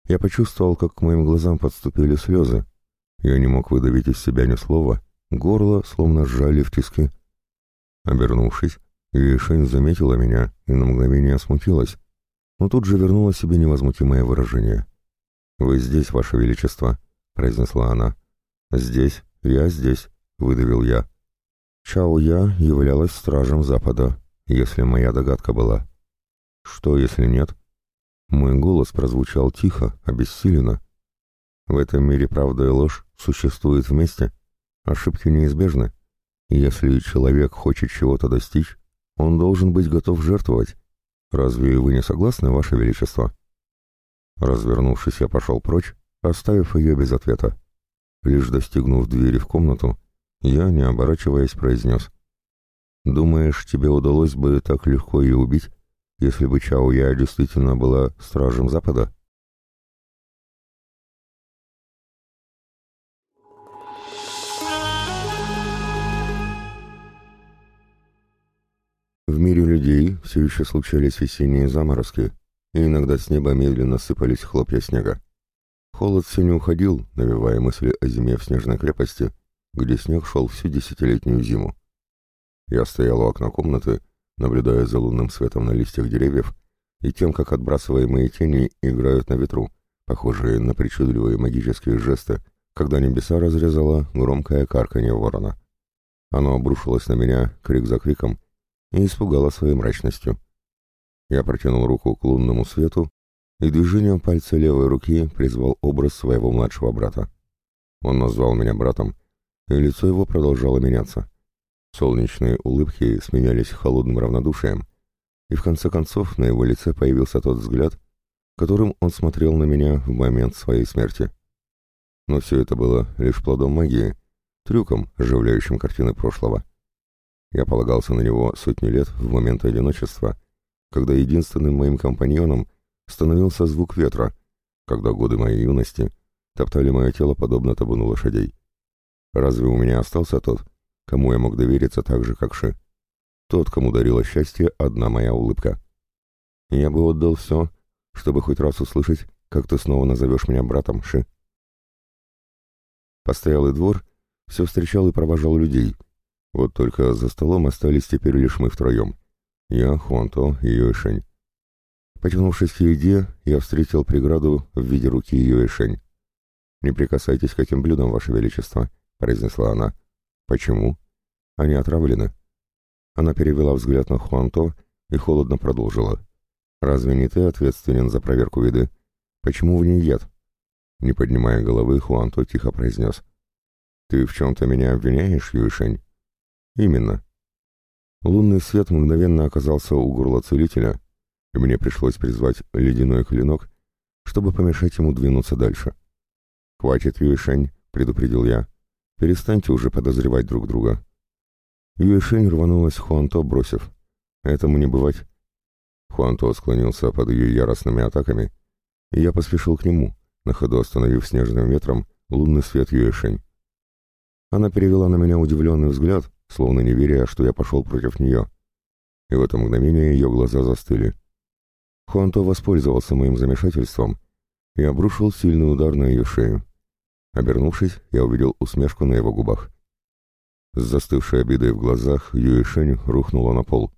Я почувствовал, как к моим глазам подступили слезы. Я не мог выдавить из себя ни слова, горло словно сжали в тиски. Обернувшись, Юэшень заметила меня и на мгновение смутилась, но тут же вернула себе невозмутимое выражение. «Вы здесь, Ваше Величество», — произнесла она. «Здесь, я здесь», — выдавил я. Чао Я являлась стражем Запада, если моя догадка была. Что, если нет? Мой голос прозвучал тихо, обессиленно. В этом мире правда и ложь существуют вместе. Ошибки неизбежны. Если человек хочет чего-то достичь, он должен быть готов жертвовать. Разве вы не согласны, Ваше Величество? Развернувшись, я пошел прочь, оставив ее без ответа. Лишь достигнув двери в комнату, я, не оборачиваясь, произнес. «Думаешь, тебе удалось бы так легко ее убить, если бы Чао Я действительно была стражем Запада?» В мире людей все еще случались весенние заморозки, и иногда с неба медленно сыпались хлопья снега. Холод все не уходил, навевая мысли о зиме в снежной крепости, где снег шел всю десятилетнюю зиму. Я стоял у окна комнаты, наблюдая за лунным светом на листьях деревьев и тем, как отбрасываемые тени играют на ветру, похожие на причудливые магические жесты, когда небеса разрезало громкое карканье ворона. Оно обрушилось на меня крик за криком и испугало своей мрачностью. Я протянул руку к лунному свету и движением пальца левой руки призвал образ своего младшего брата. Он назвал меня братом, и лицо его продолжало меняться. Солнечные улыбки сменялись холодным равнодушием, и в конце концов на его лице появился тот взгляд, которым он смотрел на меня в момент своей смерти. Но все это было лишь плодом магии, трюком, оживляющим картины прошлого. Я полагался на него сотни лет в момент одиночества, когда единственным моим компаньоном становился звук ветра, когда годы моей юности топтали мое тело подобно табуну лошадей. Разве у меня остался тот, кому я мог довериться так же, как Ши? Тот, кому дарила счастье одна моя улыбка. Я бы отдал все, чтобы хоть раз услышать, как ты снова назовешь меня братом, Ши. Постоялый двор все встречал и провожал людей. Вот только за столом остались теперь лишь мы втроем. Я, Хуанто и Юэшень. Потянувшись к еде, я встретил преграду в виде руки Юэшень. «Не прикасайтесь к этим блюдам, Ваше Величество», — произнесла она. «Почему?» «Они отравлены». Она перевела взгляд на Хуанто и холодно продолжила. «Разве не ты ответственен за проверку еды? Почему в ней яд?» Не поднимая головы, Хуанто тихо произнес. «Ты в чем-то меня обвиняешь, Юишень?» «Именно». Лунный свет мгновенно оказался у горла целителя, и мне пришлось призвать ледяной клинок, чтобы помешать ему двинуться дальше. «Хватит, Юишень», — предупредил я. «Перестаньте уже подозревать друг друга». Юишень рванулась Хуанто, бросив. «Этому не бывать». Хуанто склонился под ее яростными атаками, и я поспешил к нему, на ходу остановив снежным ветром лунный свет Юэшень. Она перевела на меня удивленный взгляд, словно не веря, что я пошел против нее. И в это мгновение ее глаза застыли. Хуанто воспользовался моим замешательством и обрушил сильный удар на ее шею. Обернувшись, я увидел усмешку на его губах. С застывшей обидой в глазах Юэшень рухнула на пол.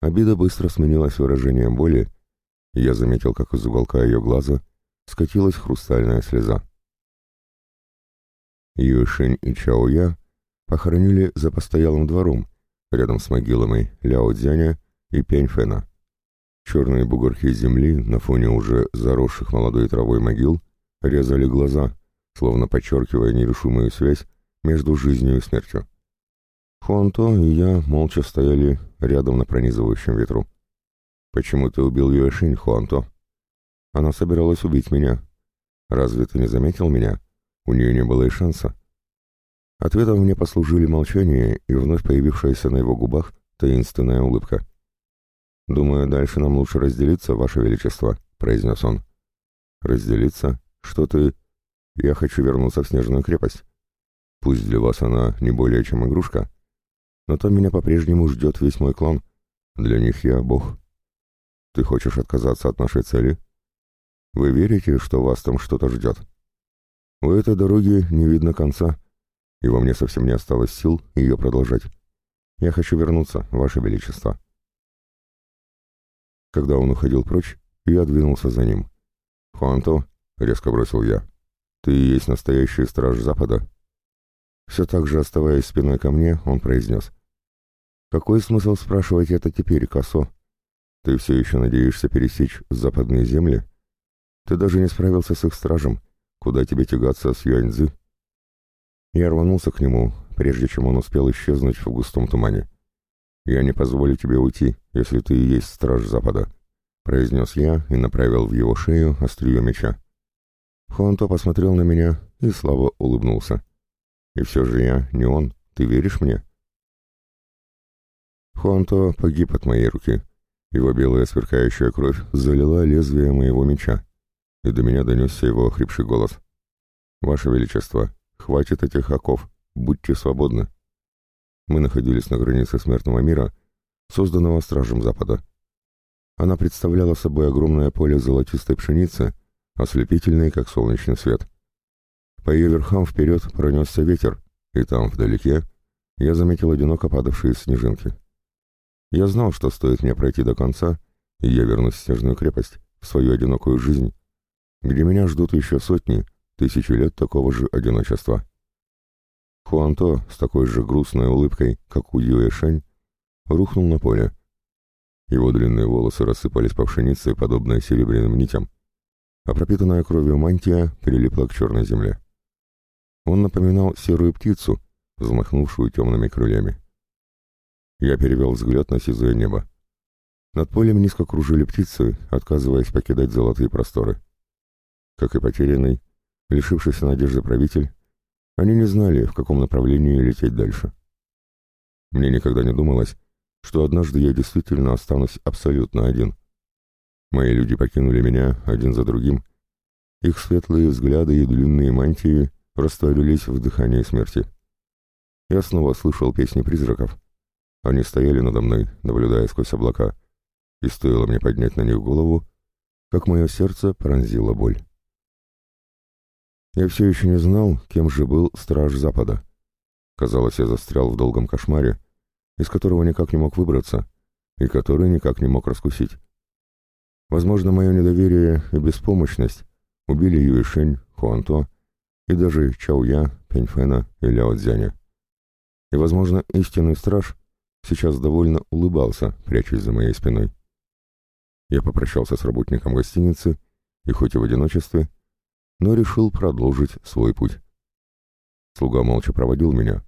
Обида быстро сменилась выражением боли, и я заметил, как из уголка ее глаза скатилась хрустальная слеза. Юэшень и Чао Я похоронили за постоялым двором, рядом с могилами Ляо Цзяня и Пяньфэна. Черные бугорки земли на фоне уже заросших молодой травой могил резали глаза, словно подчеркивая нерешимую связь между жизнью и смертью. Хуанто и я молча стояли рядом на пронизывающем ветру. «Почему ты убил Юэшинь, Хуанто?» «Она собиралась убить меня. Разве ты не заметил меня? У нее не было и шанса». Ответом мне послужили молчание и вновь появившаяся на его губах таинственная улыбка. «Думаю, дальше нам лучше разделиться, Ваше Величество», — произнес он. «Разделиться? Что ты...» «Я хочу вернуться в Снежную крепость. Пусть для вас она не более чем игрушка, но там меня по-прежнему ждет весь мой клан. Для них я бог. Ты хочешь отказаться от нашей цели? Вы верите, что вас там что-то ждет? У этой дороги не видно конца, и во мне совсем не осталось сил ее продолжать. Я хочу вернуться, Ваше Величество». Когда он уходил прочь, я двинулся за ним. «Хуанто», — резко бросил я, — «ты и есть настоящий страж Запада». Все так же, оставаясь спиной ко мне, он произнес. «Какой смысл спрашивать это теперь, Косо? Ты все еще надеешься пересечь западные земли? Ты даже не справился с их стражем. Куда тебе тягаться с Юаньзы?» Я рванулся к нему, прежде чем он успел исчезнуть в густом тумане. «Я не позволю тебе уйти, если ты и есть страж Запада», — произнес я и направил в его шею острие меча. Хуанто посмотрел на меня и слабо улыбнулся. «И все же я не он. Ты веришь мне?» Хуанто погиб от моей руки. Его белая сверкающая кровь залила лезвие моего меча, и до меня донесся его охрипший голос. «Ваше Величество, хватит этих оков, будьте свободны». Мы находились на границе смертного мира, созданного Стражем Запада. Она представляла собой огромное поле золотистой пшеницы, ослепительной, как солнечный свет. По ее верхам вперед пронесся ветер, и там, вдалеке, я заметил одиноко падавшие снежинки. Я знал, что стоит мне пройти до конца, и я вернусь в снежную крепость, в свою одинокую жизнь, где меня ждут еще сотни, тысячи лет такого же одиночества. Хуанто с такой же грустной улыбкой, как у Юэшань, рухнул на поле. Его длинные волосы рассыпались по пшенице, подобно серебряным нитям, а пропитанная кровью мантия прилипла к черной земле. Он напоминал серую птицу, взмахнувшую темными крыльями. Я перевел взгляд на сизое небо. Над полем низко кружили птицы, отказываясь покидать золотые просторы. Как и потерянный, лишившийся надежды правитель, они не знали, в каком направлении лететь дальше. Мне никогда не думалось, что однажды я действительно останусь абсолютно один. Мои люди покинули меня один за другим. Их светлые взгляды и длинные мантии растворились в дыхании смерти. Я снова слышал песни призраков. Они стояли надо мной, наблюдая сквозь облака, и стоило мне поднять на них голову, как мое сердце пронзило боль. Я все еще не знал, кем же был страж Запада. Казалось, я застрял в долгом кошмаре, из которого никак не мог выбраться, и который никак не мог раскусить. Возможно, мое недоверие и беспомощность убили Юишень, Хуанто и даже Чаоя, Пеньфена и Ляо Цзяня. И, возможно, истинный страж сейчас довольно улыбался, прячась за моей спиной. Я попрощался с работником гостиницы, и хоть и в одиночестве, но решил продолжить свой путь. Слуга молча проводил меня,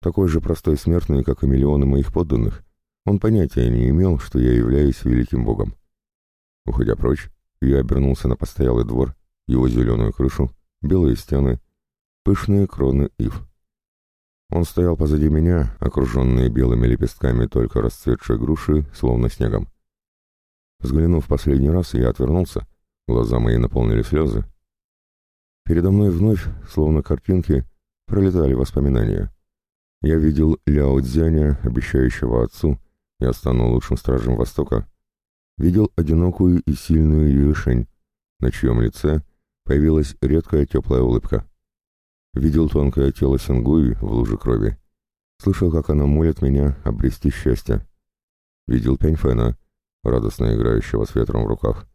такой же простой смертный, как и миллионы моих подданных. Он понятия не имел, что я являюсь великим богом. Уходя прочь, я обернулся на постоялый двор, его зеленую крышу, белые стены, пышные кроны ив. Он стоял позади меня, окруженные белыми лепестками только расцветшей груши, словно снегом. Взглянув последний раз, я отвернулся, глаза мои наполнили слезы. Передо мной вновь, словно картинки, пролетали воспоминания. Я видел Ляо Цзяня, обещающего отцу, я стану лучшим стражем Востока, видел одинокую и сильную Юишень, на чьем лице появилась редкая теплая улыбка. Видел тонкое тело Сингуи в луже крови. Слышал, как она молит меня обрести счастье. Видел Пяньфэна, радостно играющего с ветром в руках.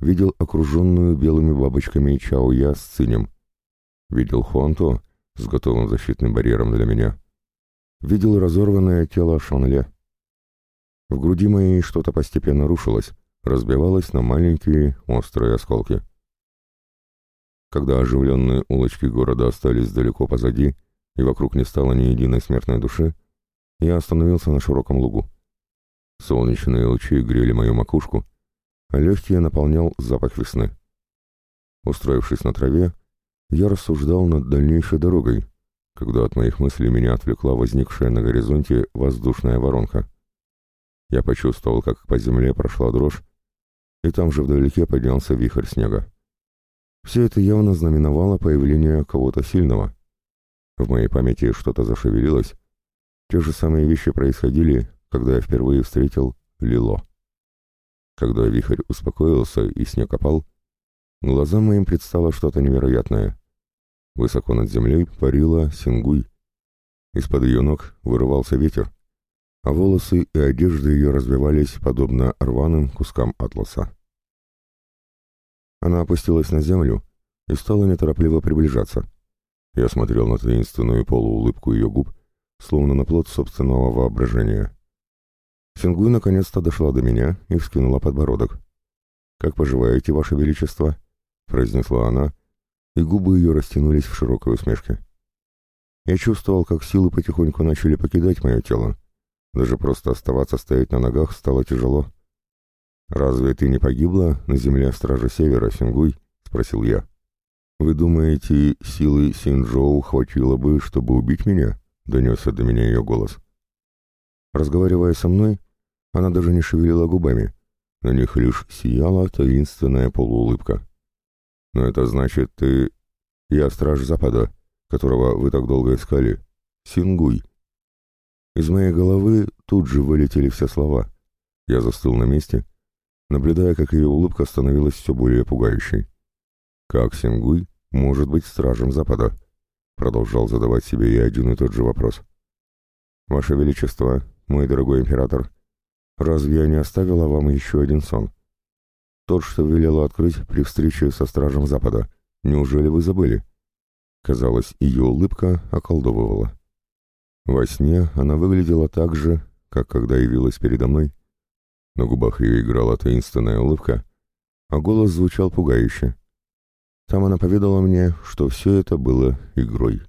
Видел окруженную белыми бабочками Чао Я с Цинем. Видел Хуанто с готовым защитным барьером для меня. Видел разорванное тело Шанле. В груди моей что-то постепенно рушилось, разбивалось на маленькие острые осколки. Когда оживленные улочки города остались далеко позади, и вокруг не стало ни единой смертной души, я остановился на широком лугу. Солнечные лучи грели мою макушку, легкие наполнял запах весны. Устроившись на траве, я рассуждал над дальнейшей дорогой, когда от моих мыслей меня отвлекла возникшая на горизонте воздушная воронка. Я почувствовал, как по земле прошла дрожь, и там же вдалеке поднялся вихрь снега. Все это явно знаменовало появление кого-то сильного. В моей памяти что-то зашевелилось. Те же самые вещи происходили, когда я впервые встретил Лило. Когда вихрь успокоился и снег опал, глазам моим предстало что-то невероятное. Высоко над землей парила Сингуй. Из-под ее ног вырывался ветер, а волосы и одежда ее развивались подобно рваным кускам атласа. Она опустилась на землю и стала неторопливо приближаться. Я смотрел на таинственную полуулыбку ее губ, словно на плод собственного воображения. Сингуй наконец-то дошла до меня и вскинула подбородок. «Как поживаете, Ваше Величество?» — произнесла она, и губы ее растянулись в широкой усмешке. Я чувствовал, как силы потихоньку начали покидать мое тело, даже просто оставаться стоять на ногах стало тяжело. «Разве ты не погибла на земле Стража Севера, Сингуй?» — спросил я. «Вы думаете, силы Синджоу хватило бы, чтобы убить меня?» — донесся до меня ее голос. Разговаривая со мной, она даже не шевелила губами. На них лишь сияла таинственная полуулыбка. «Но это значит, ты... Я страж Запада, которого вы так долго искали. Сингуй», из моей головы тут же вылетели все слова. Я застыл на месте, наблюдая, как ее улыбка становилась все более пугающей. «Как Сингуй может быть стражем Запада?» Продолжал задавать себе я один и тот же вопрос. «Ваше Величество, мой дорогой император, разве я не оставила вам еще один сон? Тот, что велела открыть при встрече со стражем Запада. Неужели вы забыли?» Казалось, ее улыбка околдовывала. Во сне она выглядела так же, как когда явилась передо мной. На губах ее играла таинственная улыбка, а голос звучал пугающе. Там она поведала мне, что все это было игрой.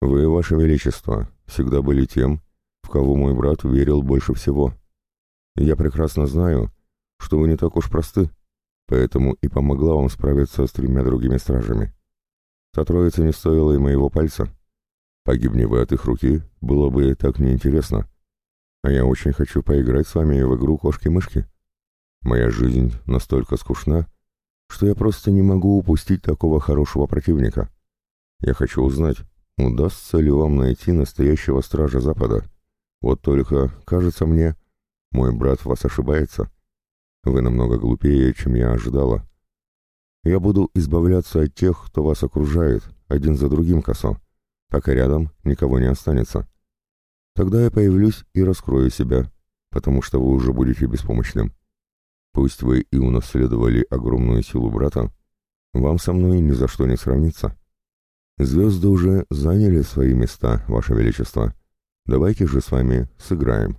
«Вы, Ваше Величество, всегда были тем, в кого мой брат верил больше всего», Я прекрасно знаю, что вы не так уж просты, поэтому и помогла вам справиться с тремя другими стражами. Та троица не стоила и моего пальца. Погибни вы от их руки, было бы так неинтересно. А я очень хочу поиграть с вами в игру кошки-мышки. Моя жизнь настолько скучна, что я просто не могу упустить такого хорошего противника. Я хочу узнать, удастся ли вам найти настоящего стража Запада. Вот только, кажется мне, мой брат вас ошибается. Вы намного глупее, чем я ожидала. Я буду избавляться от тех, кто вас окружает, один за другим косо, пока рядом никого не останется. Тогда я появлюсь и раскрою себя, потому что вы уже будете беспомощным. Пусть вы и унаследовали огромную силу брата, вам со мной ни за что не сравнится. Звезды уже заняли свои места, Ваше Величество. Давайте же с вами сыграем.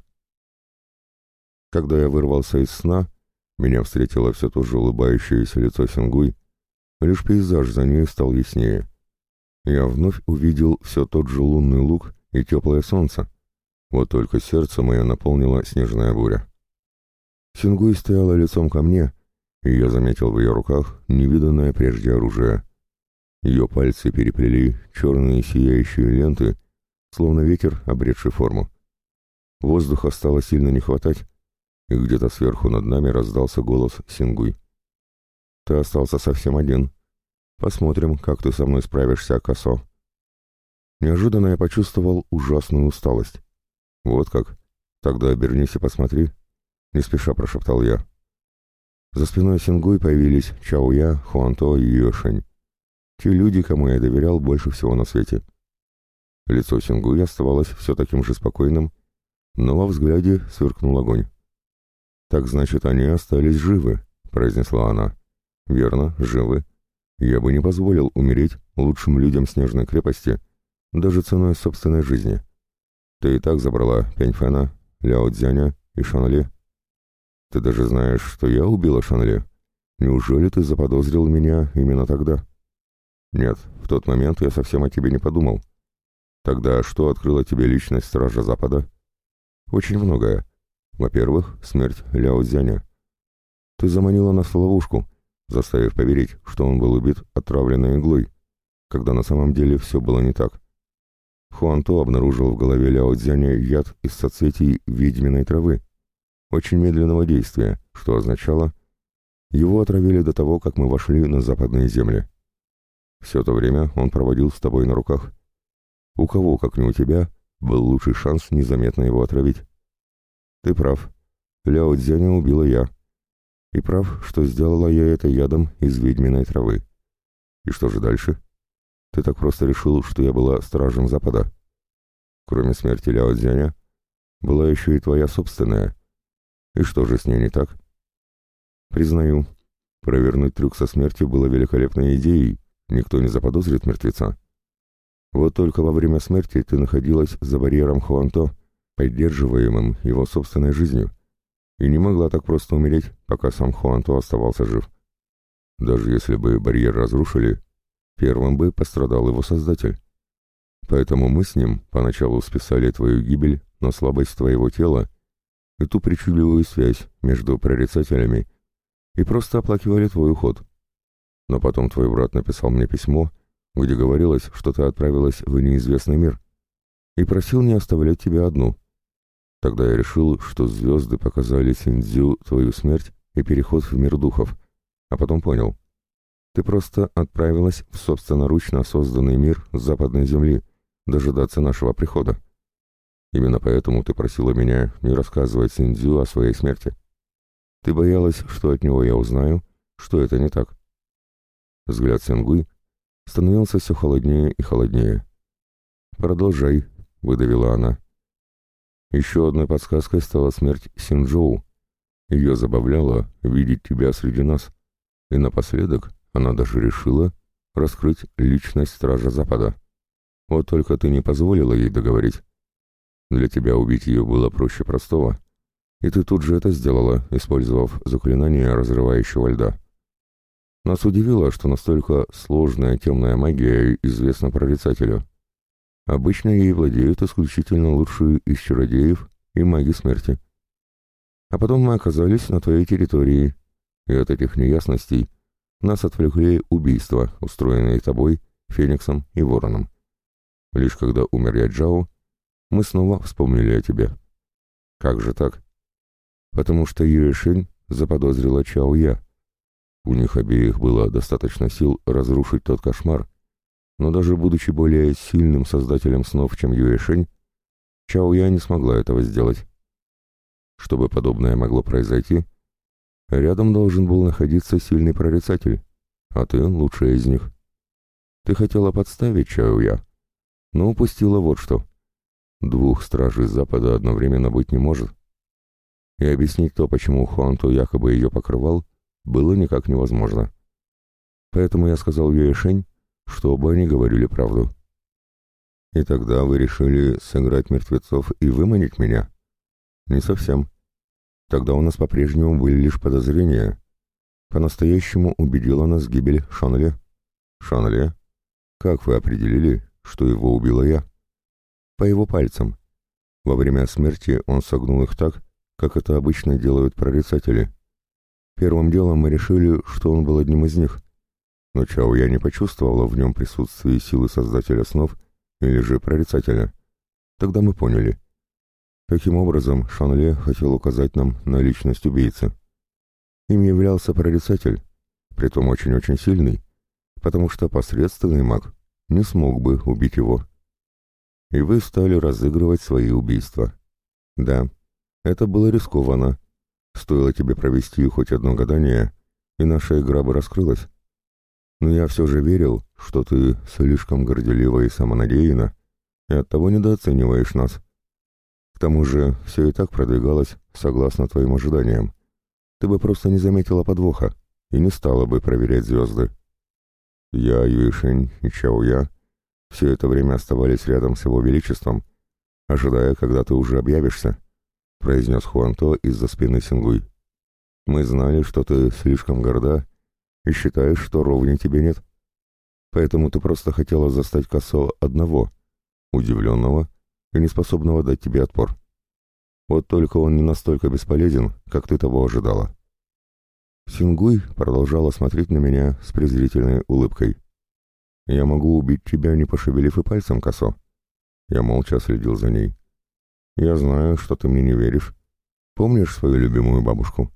Когда я вырвался из сна, меня встретило все то же улыбающееся лицо Сингуй, лишь пейзаж за ней стал яснее. Я вновь увидел все тот же лунный луг и теплое солнце. Вот только сердце мое наполнило снежная буря. Сингуй стояла лицом ко мне, и я заметил в ее руках невиданное прежде оружие. Ее пальцы переплели черные сияющие ленты, словно ветер, обретший форму. Воздуха стало сильно не хватать, и где-то сверху над нами раздался голос Сингуй. «Ты остался совсем один. Посмотрим, как ты со мной справишься, косо». Неожиданно я почувствовал ужасную усталость. «Вот как? Тогда обернись и посмотри», — не спеша прошептал я. За спиной Сингуй появились Чао-Я, Хуанто и Йошень. Те люди, кому я доверял больше всего на свете. Лицо Сингуй оставалось все таким же спокойным, но во взгляде сверкнул огонь. «Так значит, они остались живы», — произнесла она. «Верно, живы. Я бы не позволил умереть лучшим людям Снежной крепости, даже ценой собственной жизни. Ты и так забрала Пяньфена, Ляо Цзяня и Шанли. Ты даже знаешь, что я убила Шанли. Неужели ты заподозрил меня именно тогда?» «Нет, в тот момент я совсем о тебе не подумал. Тогда что открыла тебе личность Стража Запада?» «Очень многое. Во-первых, смерть Ляо Цзяня. Ты заманила нас в ловушку, заставив поверить, что он был убит отравленной иглой, когда на самом деле все было не так. Хуанто обнаружил в голове Ляо Цзяня яд из соцветий ведьминой травы, очень медленного действия, что означало, его отравили до того, как мы вошли на западные земли. Все то время он проводил с тобой на руках. У кого, как не у тебя, был лучший шанс незаметно его отравить? Ты прав. Ляо Цзяня убила я. И прав, что сделала я это ядом из ведьминой травы. И что же дальше? Ты так просто решил, что я была стражем Запада? Кроме смерти Ляо Цзяня, была еще и твоя собственная. И что же с ней не так? Признаю, провернуть трюк со смертью было великолепной идеей, никто не заподозрит мертвеца. Вот только во время смерти ты находилась за барьером Хуанто, поддерживаемым его собственной жизнью, и не могла так просто умереть, пока сам Хуанто оставался жив. Даже если бы барьер разрушили, первым бы пострадал его создатель. Поэтому мы с ним поначалу списали твою гибель на слабость твоего тела и ту причудливую связь между прорицателями и просто оплакивали твой уход. Но потом твой брат написал мне письмо, где говорилось, что ты отправилась в неизвестный мир, и просил не оставлять тебя одну — Тогда я решил, что звезды показали Синдзю твою смерть и переход в мир духов, а потом понял. Ты просто отправилась в собственноручно созданный мир западной земли, дожидаться нашего прихода. Именно поэтому ты просила меня не рассказывать Синдзю о своей смерти. Ты боялась, что от него я узнаю, что это не так. Взгляд Сенгуй становился все холоднее и холоднее. «Продолжай», — выдавила она. Еще одной подсказкой стала смерть Синджоу. Ее забавляло видеть тебя среди нас. И напоследок она даже решила раскрыть личность Стража Запада. Вот только ты не позволила ей договорить. Для тебя убить ее было проще простого. И ты тут же это сделала, использовав заклинание разрывающего льда. Нас удивило, что настолько сложная темная магия известна прорицателю. Обычно ей владеют исключительно лучшие из чародеев и маги смерти. А потом мы оказались на твоей территории, и от этих неясностей нас отвлекли убийства, устроенные тобой, Фениксом и Вороном. Лишь когда умер я Джао, мы снова вспомнили о тебе. Как же так? Потому что Юэшинь заподозрила Чао Я. У них обеих было достаточно сил разрушить тот кошмар, но даже будучи более сильным создателем снов, чем Юэшинь, Чао Я не смогла этого сделать. Чтобы подобное могло произойти, рядом должен был находиться сильный прорицатель, а ты лучшая из них. Ты хотела подставить Чао Я, но упустила вот что. Двух стражей Запада одновременно быть не может. И объяснить то, почему Хуанту якобы ее покрывал, было никак невозможно. Поэтому я сказал Юэшень, что оба они говорили правду. И тогда вы решили сыграть мертвецов и выманить меня? Не совсем. Тогда у нас по-прежнему были лишь подозрения. По-настоящему убедила нас гибель Шанле. Шанле? Как вы определили, что его убила я? По его пальцам. Во время смерти он согнул их так, как это обычно делают прорицатели. Первым делом мы решили, что он был одним из них. Но Чао я не почувствовала в нем присутствие силы Создателя снов или же прорицателя. Тогда мы поняли. Таким образом, Шанле хотел указать нам на личность убийцы. Им являлся прорицатель, притом очень-очень сильный, потому что посредственный маг не смог бы убить его. И вы стали разыгрывать свои убийства. Да, это было рискованно. Стоило тебе провести хоть одно гадание, и наша игра бы раскрылась. Но я все же верил, что ты слишком горделива и самонадеянна, и оттого недооцениваешь нас. К тому же все и так продвигалось согласно твоим ожиданиям. Ты бы просто не заметила подвоха и не стала бы проверять звезды. Я, Юишень и Чао Я все это время оставались рядом с его величеством, ожидая, когда ты уже объявишься, — произнес Хуанто из-за спины Сингуй. Мы знали, что ты слишком горда и считаешь, что ровней тебе нет. Поэтому ты просто хотела застать Косо одного, удивленного и неспособного дать тебе отпор. Вот только он не настолько бесполезен, как ты того ожидала. Сингуй продолжала смотреть на меня с презрительной улыбкой. «Я могу убить тебя, не пошевелив и пальцем, косо». Я молча следил за ней. «Я знаю, что ты мне не веришь. Помнишь свою любимую бабушку?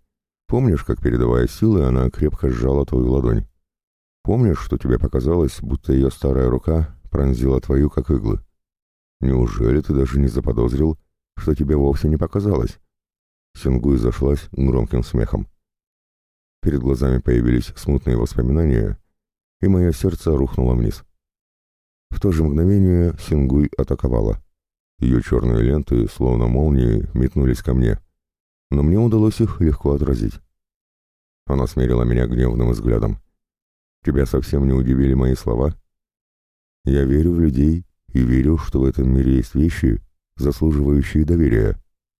Помнишь, как, передавая силы, она крепко сжала твою ладонь? Помнишь, что тебе показалось, будто ее старая рука пронзила твою, как иглы? Неужели ты даже не заподозрил, что тебе вовсе не показалось?» Сингуй зашлась громким смехом. Перед глазами появились смутные воспоминания, и мое сердце рухнуло вниз. В то же мгновение Сингуй атаковала. Ее черные ленты, словно молнии, метнулись ко мне, но мне удалось их легко отразить. Она смерила меня гневным взглядом. «Тебя совсем не удивили мои слова?» «Я верю в людей и верю, что в этом мире есть вещи, заслуживающие доверия.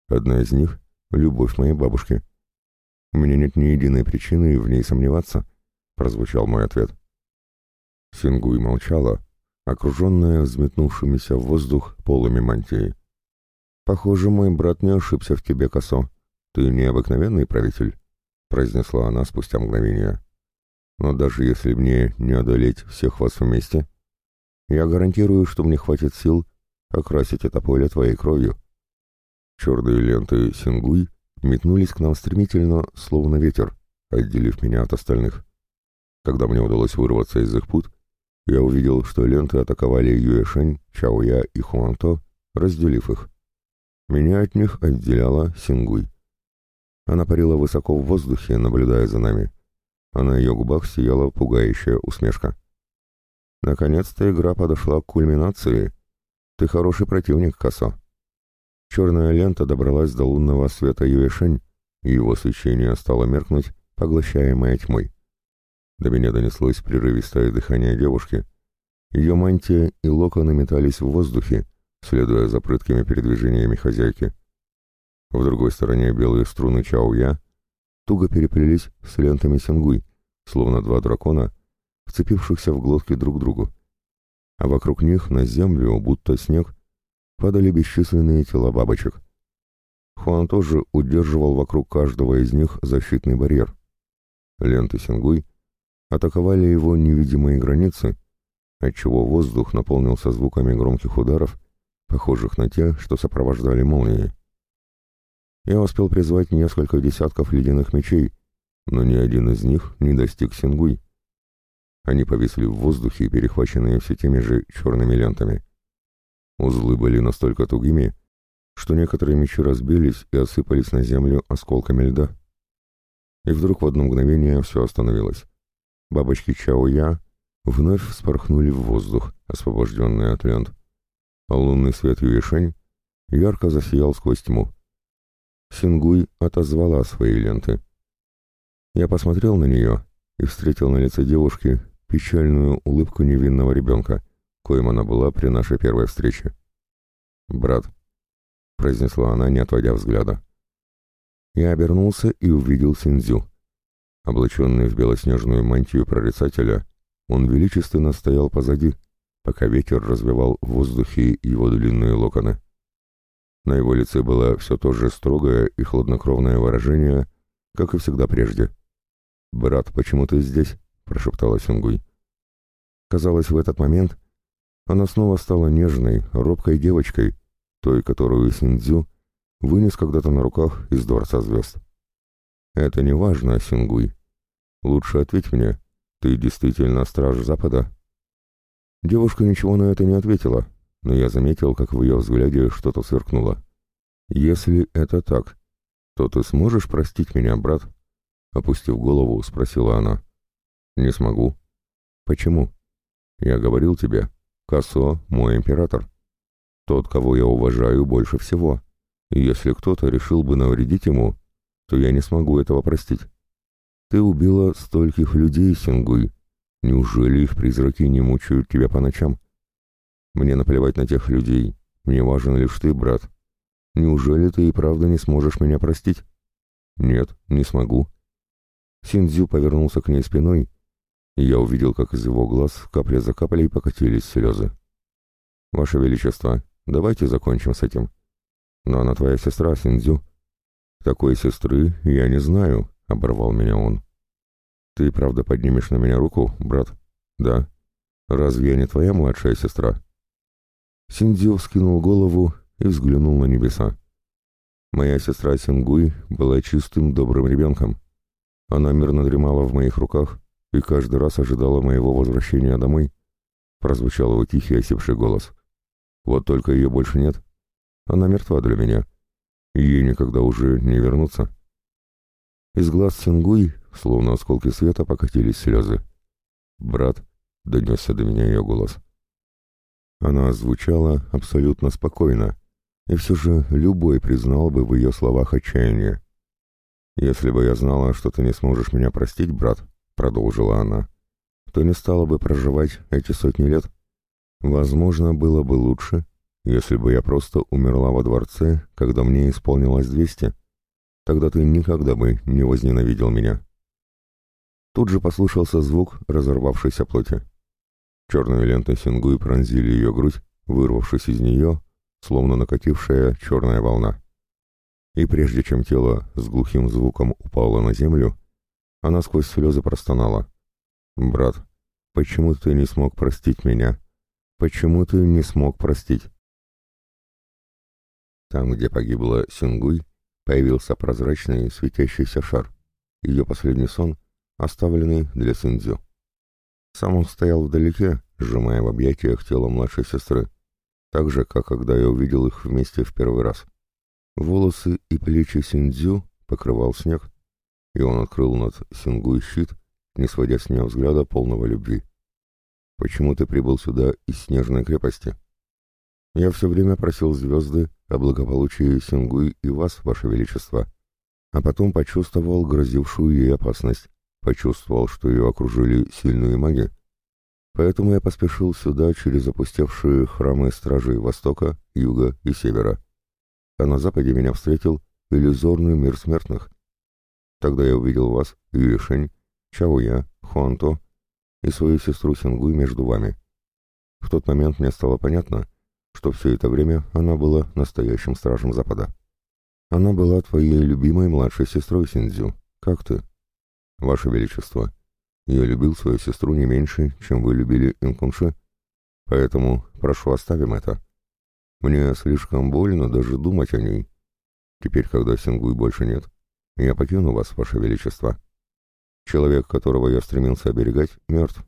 Одна из них — любовь моей бабушки». «У меня нет ни единой причины в ней сомневаться», — прозвучал мой ответ. Сингуй молчала, окруженная взметнувшимися в воздух полами мантии. «Похоже, мой брат не ошибся в тебе, Косо. Ты необыкновенный правитель», — произнесла она спустя мгновение. «Но даже если мне не одолеть всех вас вместе, я гарантирую, что мне хватит сил окрасить это поле твоей кровью». Черные ленты Сингуй метнулись к нам стремительно, словно ветер, отделив меня от остальных. Когда мне удалось вырваться из их пут, я увидел, что ленты атаковали Юэшень, Чаоя и Хуанто, разделив их. Меня от них отделяла Сингуй. Она парила высоко в воздухе, наблюдая за нами, а на ее губах сияла пугающая усмешка. Наконец-то игра подошла к кульминации. Ты хороший противник, Косо. Черная лента добралась до лунного света Юэшень, и его свечение стало меркнуть, поглощаемое тьмой. До меня донеслось прерывистое дыхание девушки. Ее мантия и локоны метались в воздухе, следуя за прыткими передвижениями хозяйки. В другой стороне белые струны Чао-Я туго переплелись с лентами Сингуй, словно два дракона, вцепившихся в глотки друг другу. А вокруг них на землю, будто снег, падали бесчисленные тела бабочек. Хуан тоже удерживал вокруг каждого из них защитный барьер. Ленты Сингуй атаковали его невидимые границы, отчего воздух наполнился звуками громких ударов, похожих на те, что сопровождали молнии. Я успел призвать несколько десятков ледяных мечей, но ни один из них не достиг Сингуй. Они повисли в воздухе, перехваченные все теми же черными лентами. Узлы были настолько тугими, что некоторые мечи разбились и осыпались на землю осколками льда. И вдруг в одно мгновение все остановилось. Бабочки Чао-Я вновь вспорхнули в воздух, освобожденные от лент. А лунный свет Юишень ярко засиял сквозь тьму. Сингуй отозвала свои ленты. Я посмотрел на нее и встретил на лице девушки печальную улыбку невинного ребенка, коим она была при нашей первой встрече. «Брат», — произнесла она, не отводя взгляда. Я обернулся и увидел Синдзю. Облаченный в белоснежную мантию прорицателя, он величественно стоял позади, пока ветер развивал в воздухе его длинные локоны. На его лице было все то же строгое и хладнокровное выражение, как и всегда прежде. «Брат, почему ты здесь?» — прошептала Сингуй. Казалось, в этот момент она снова стала нежной, робкой девочкой, той, которую Синдзю вынес когда-то на руках из Дворца Звезд. «Это не важно, Сингуй. Лучше ответь мне, ты действительно страж Запада?» Девушка ничего на это не ответила, но я заметил, как в ее взгляде что-то сверкнуло. «Если это так, то ты сможешь простить меня, брат?» Опустив голову, спросила она. «Не смогу». «Почему?» «Я говорил тебе, Касо — мой император. Тот, кого я уважаю больше всего. И если кто-то решил бы навредить ему, то я не смогу этого простить. Ты убила стольких людей, Сингуй. Неужели их призраки не мучают тебя по ночам? Мне наплевать на тех людей. Мне важен лишь ты, брат. Неужели ты и правда не сможешь меня простить? Нет, не смогу. Синдзю повернулся к ней спиной, и я увидел, как из его глаз капля за каплей покатились слезы. «Ваше Величество, давайте закончим с этим. Но она твоя сестра, Синдзю». «Такой сестры я не знаю», — оборвал меня он. «Ты правда поднимешь на меня руку, брат?» «Да». «Разве я не твоя младшая сестра?» Синдзю вскинул голову и взглянул на небеса. Моя сестра Сингуй была чистым, добрым ребенком. Она мирно дремала в моих руках и каждый раз ожидала моего возвращения домой. Прозвучал его тихий, осипший голос. Вот только ее больше нет. Она мертва для меня. Ей никогда уже не вернуться. Из глаз Сингуй, словно осколки света, покатились слезы. «Брат», — донесся до меня ее голос. Она звучала абсолютно спокойно, и все же любой признал бы в ее словах отчаяние. «Если бы я знала, что ты не сможешь меня простить, брат», — продолжила она, — «то не стала бы проживать эти сотни лет. Возможно, было бы лучше, если бы я просто умерла во дворце, когда мне исполнилось двести. Тогда ты никогда бы не возненавидел меня». Тут же послышался звук разорвавшейся плоти. Черные ленты Сингуи пронзили ее грудь, вырвавшись из нее, словно накатившая черная волна. И прежде чем тело с глухим звуком упало на землю, она сквозь слезы простонала. «Брат, почему ты не смог простить меня? Почему ты не смог простить?» Там, где погибла Сингуй, появился прозрачный светящийся шар. Ее последний сон, оставленный для Синдзю. Сам он стоял вдалеке, сжимая в объятиях тело младшей сестры, так же, как когда я увидел их вместе в первый раз. Волосы и плечи Синдзю покрывал снег, и он открыл над Сингуй щит, не сводя с нее взгляда полного любви. «Почему ты прибыл сюда из снежной крепости?» «Я все время просил звезды о благополучии Сингуй и вас, ваше величество, а потом почувствовал грозившую ей опасность, почувствовал, что ее окружили сильные маги, Поэтому я поспешил сюда через опустевшие храмы стражей Востока, Юга и Севера. А на Западе меня встретил иллюзорный мир смертных. Тогда я увидел вас, Юишень, Чаоя, Хуанто и свою сестру Сингуй между вами. В тот момент мне стало понятно, что все это время она была настоящим стражем Запада. Она была твоей любимой младшей сестрой, Синдзю. Как ты? Ваше Величество, я любил свою сестру не меньше, чем вы любили Инкунши, поэтому прошу оставим это. Мне слишком больно даже думать о ней. Теперь, когда Сингуй больше нет, я покину вас, Ваше Величество. Человек, которого я стремился оберегать, мертв.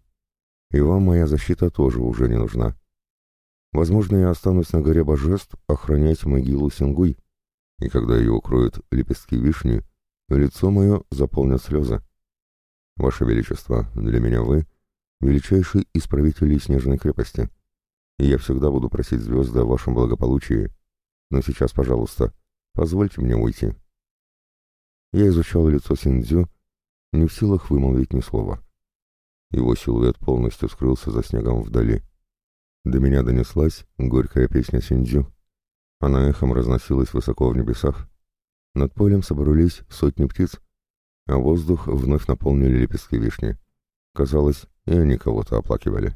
И вам моя защита тоже уже не нужна. Возможно, я останусь на горе божеств охранять могилу Сингуй, и когда ее укроют лепестки вишни, лицо мое заполнят слезы. Ваше Величество, для меня вы — величайший из правителей Снежной крепости, и я всегда буду просить звезды о вашем благополучии. Но сейчас, пожалуйста, позвольте мне уйти. Я изучал лицо Синдзю, не в силах вымолвить ни слова. Его силуэт полностью скрылся за снегом вдали. До меня донеслась горькая песня Синдзю. Она эхом разносилась высоко в небесах. Над полем собрались сотни птиц, а воздух вновь наполнили лепестки вишни. Казалось, и они кого-то оплакивали.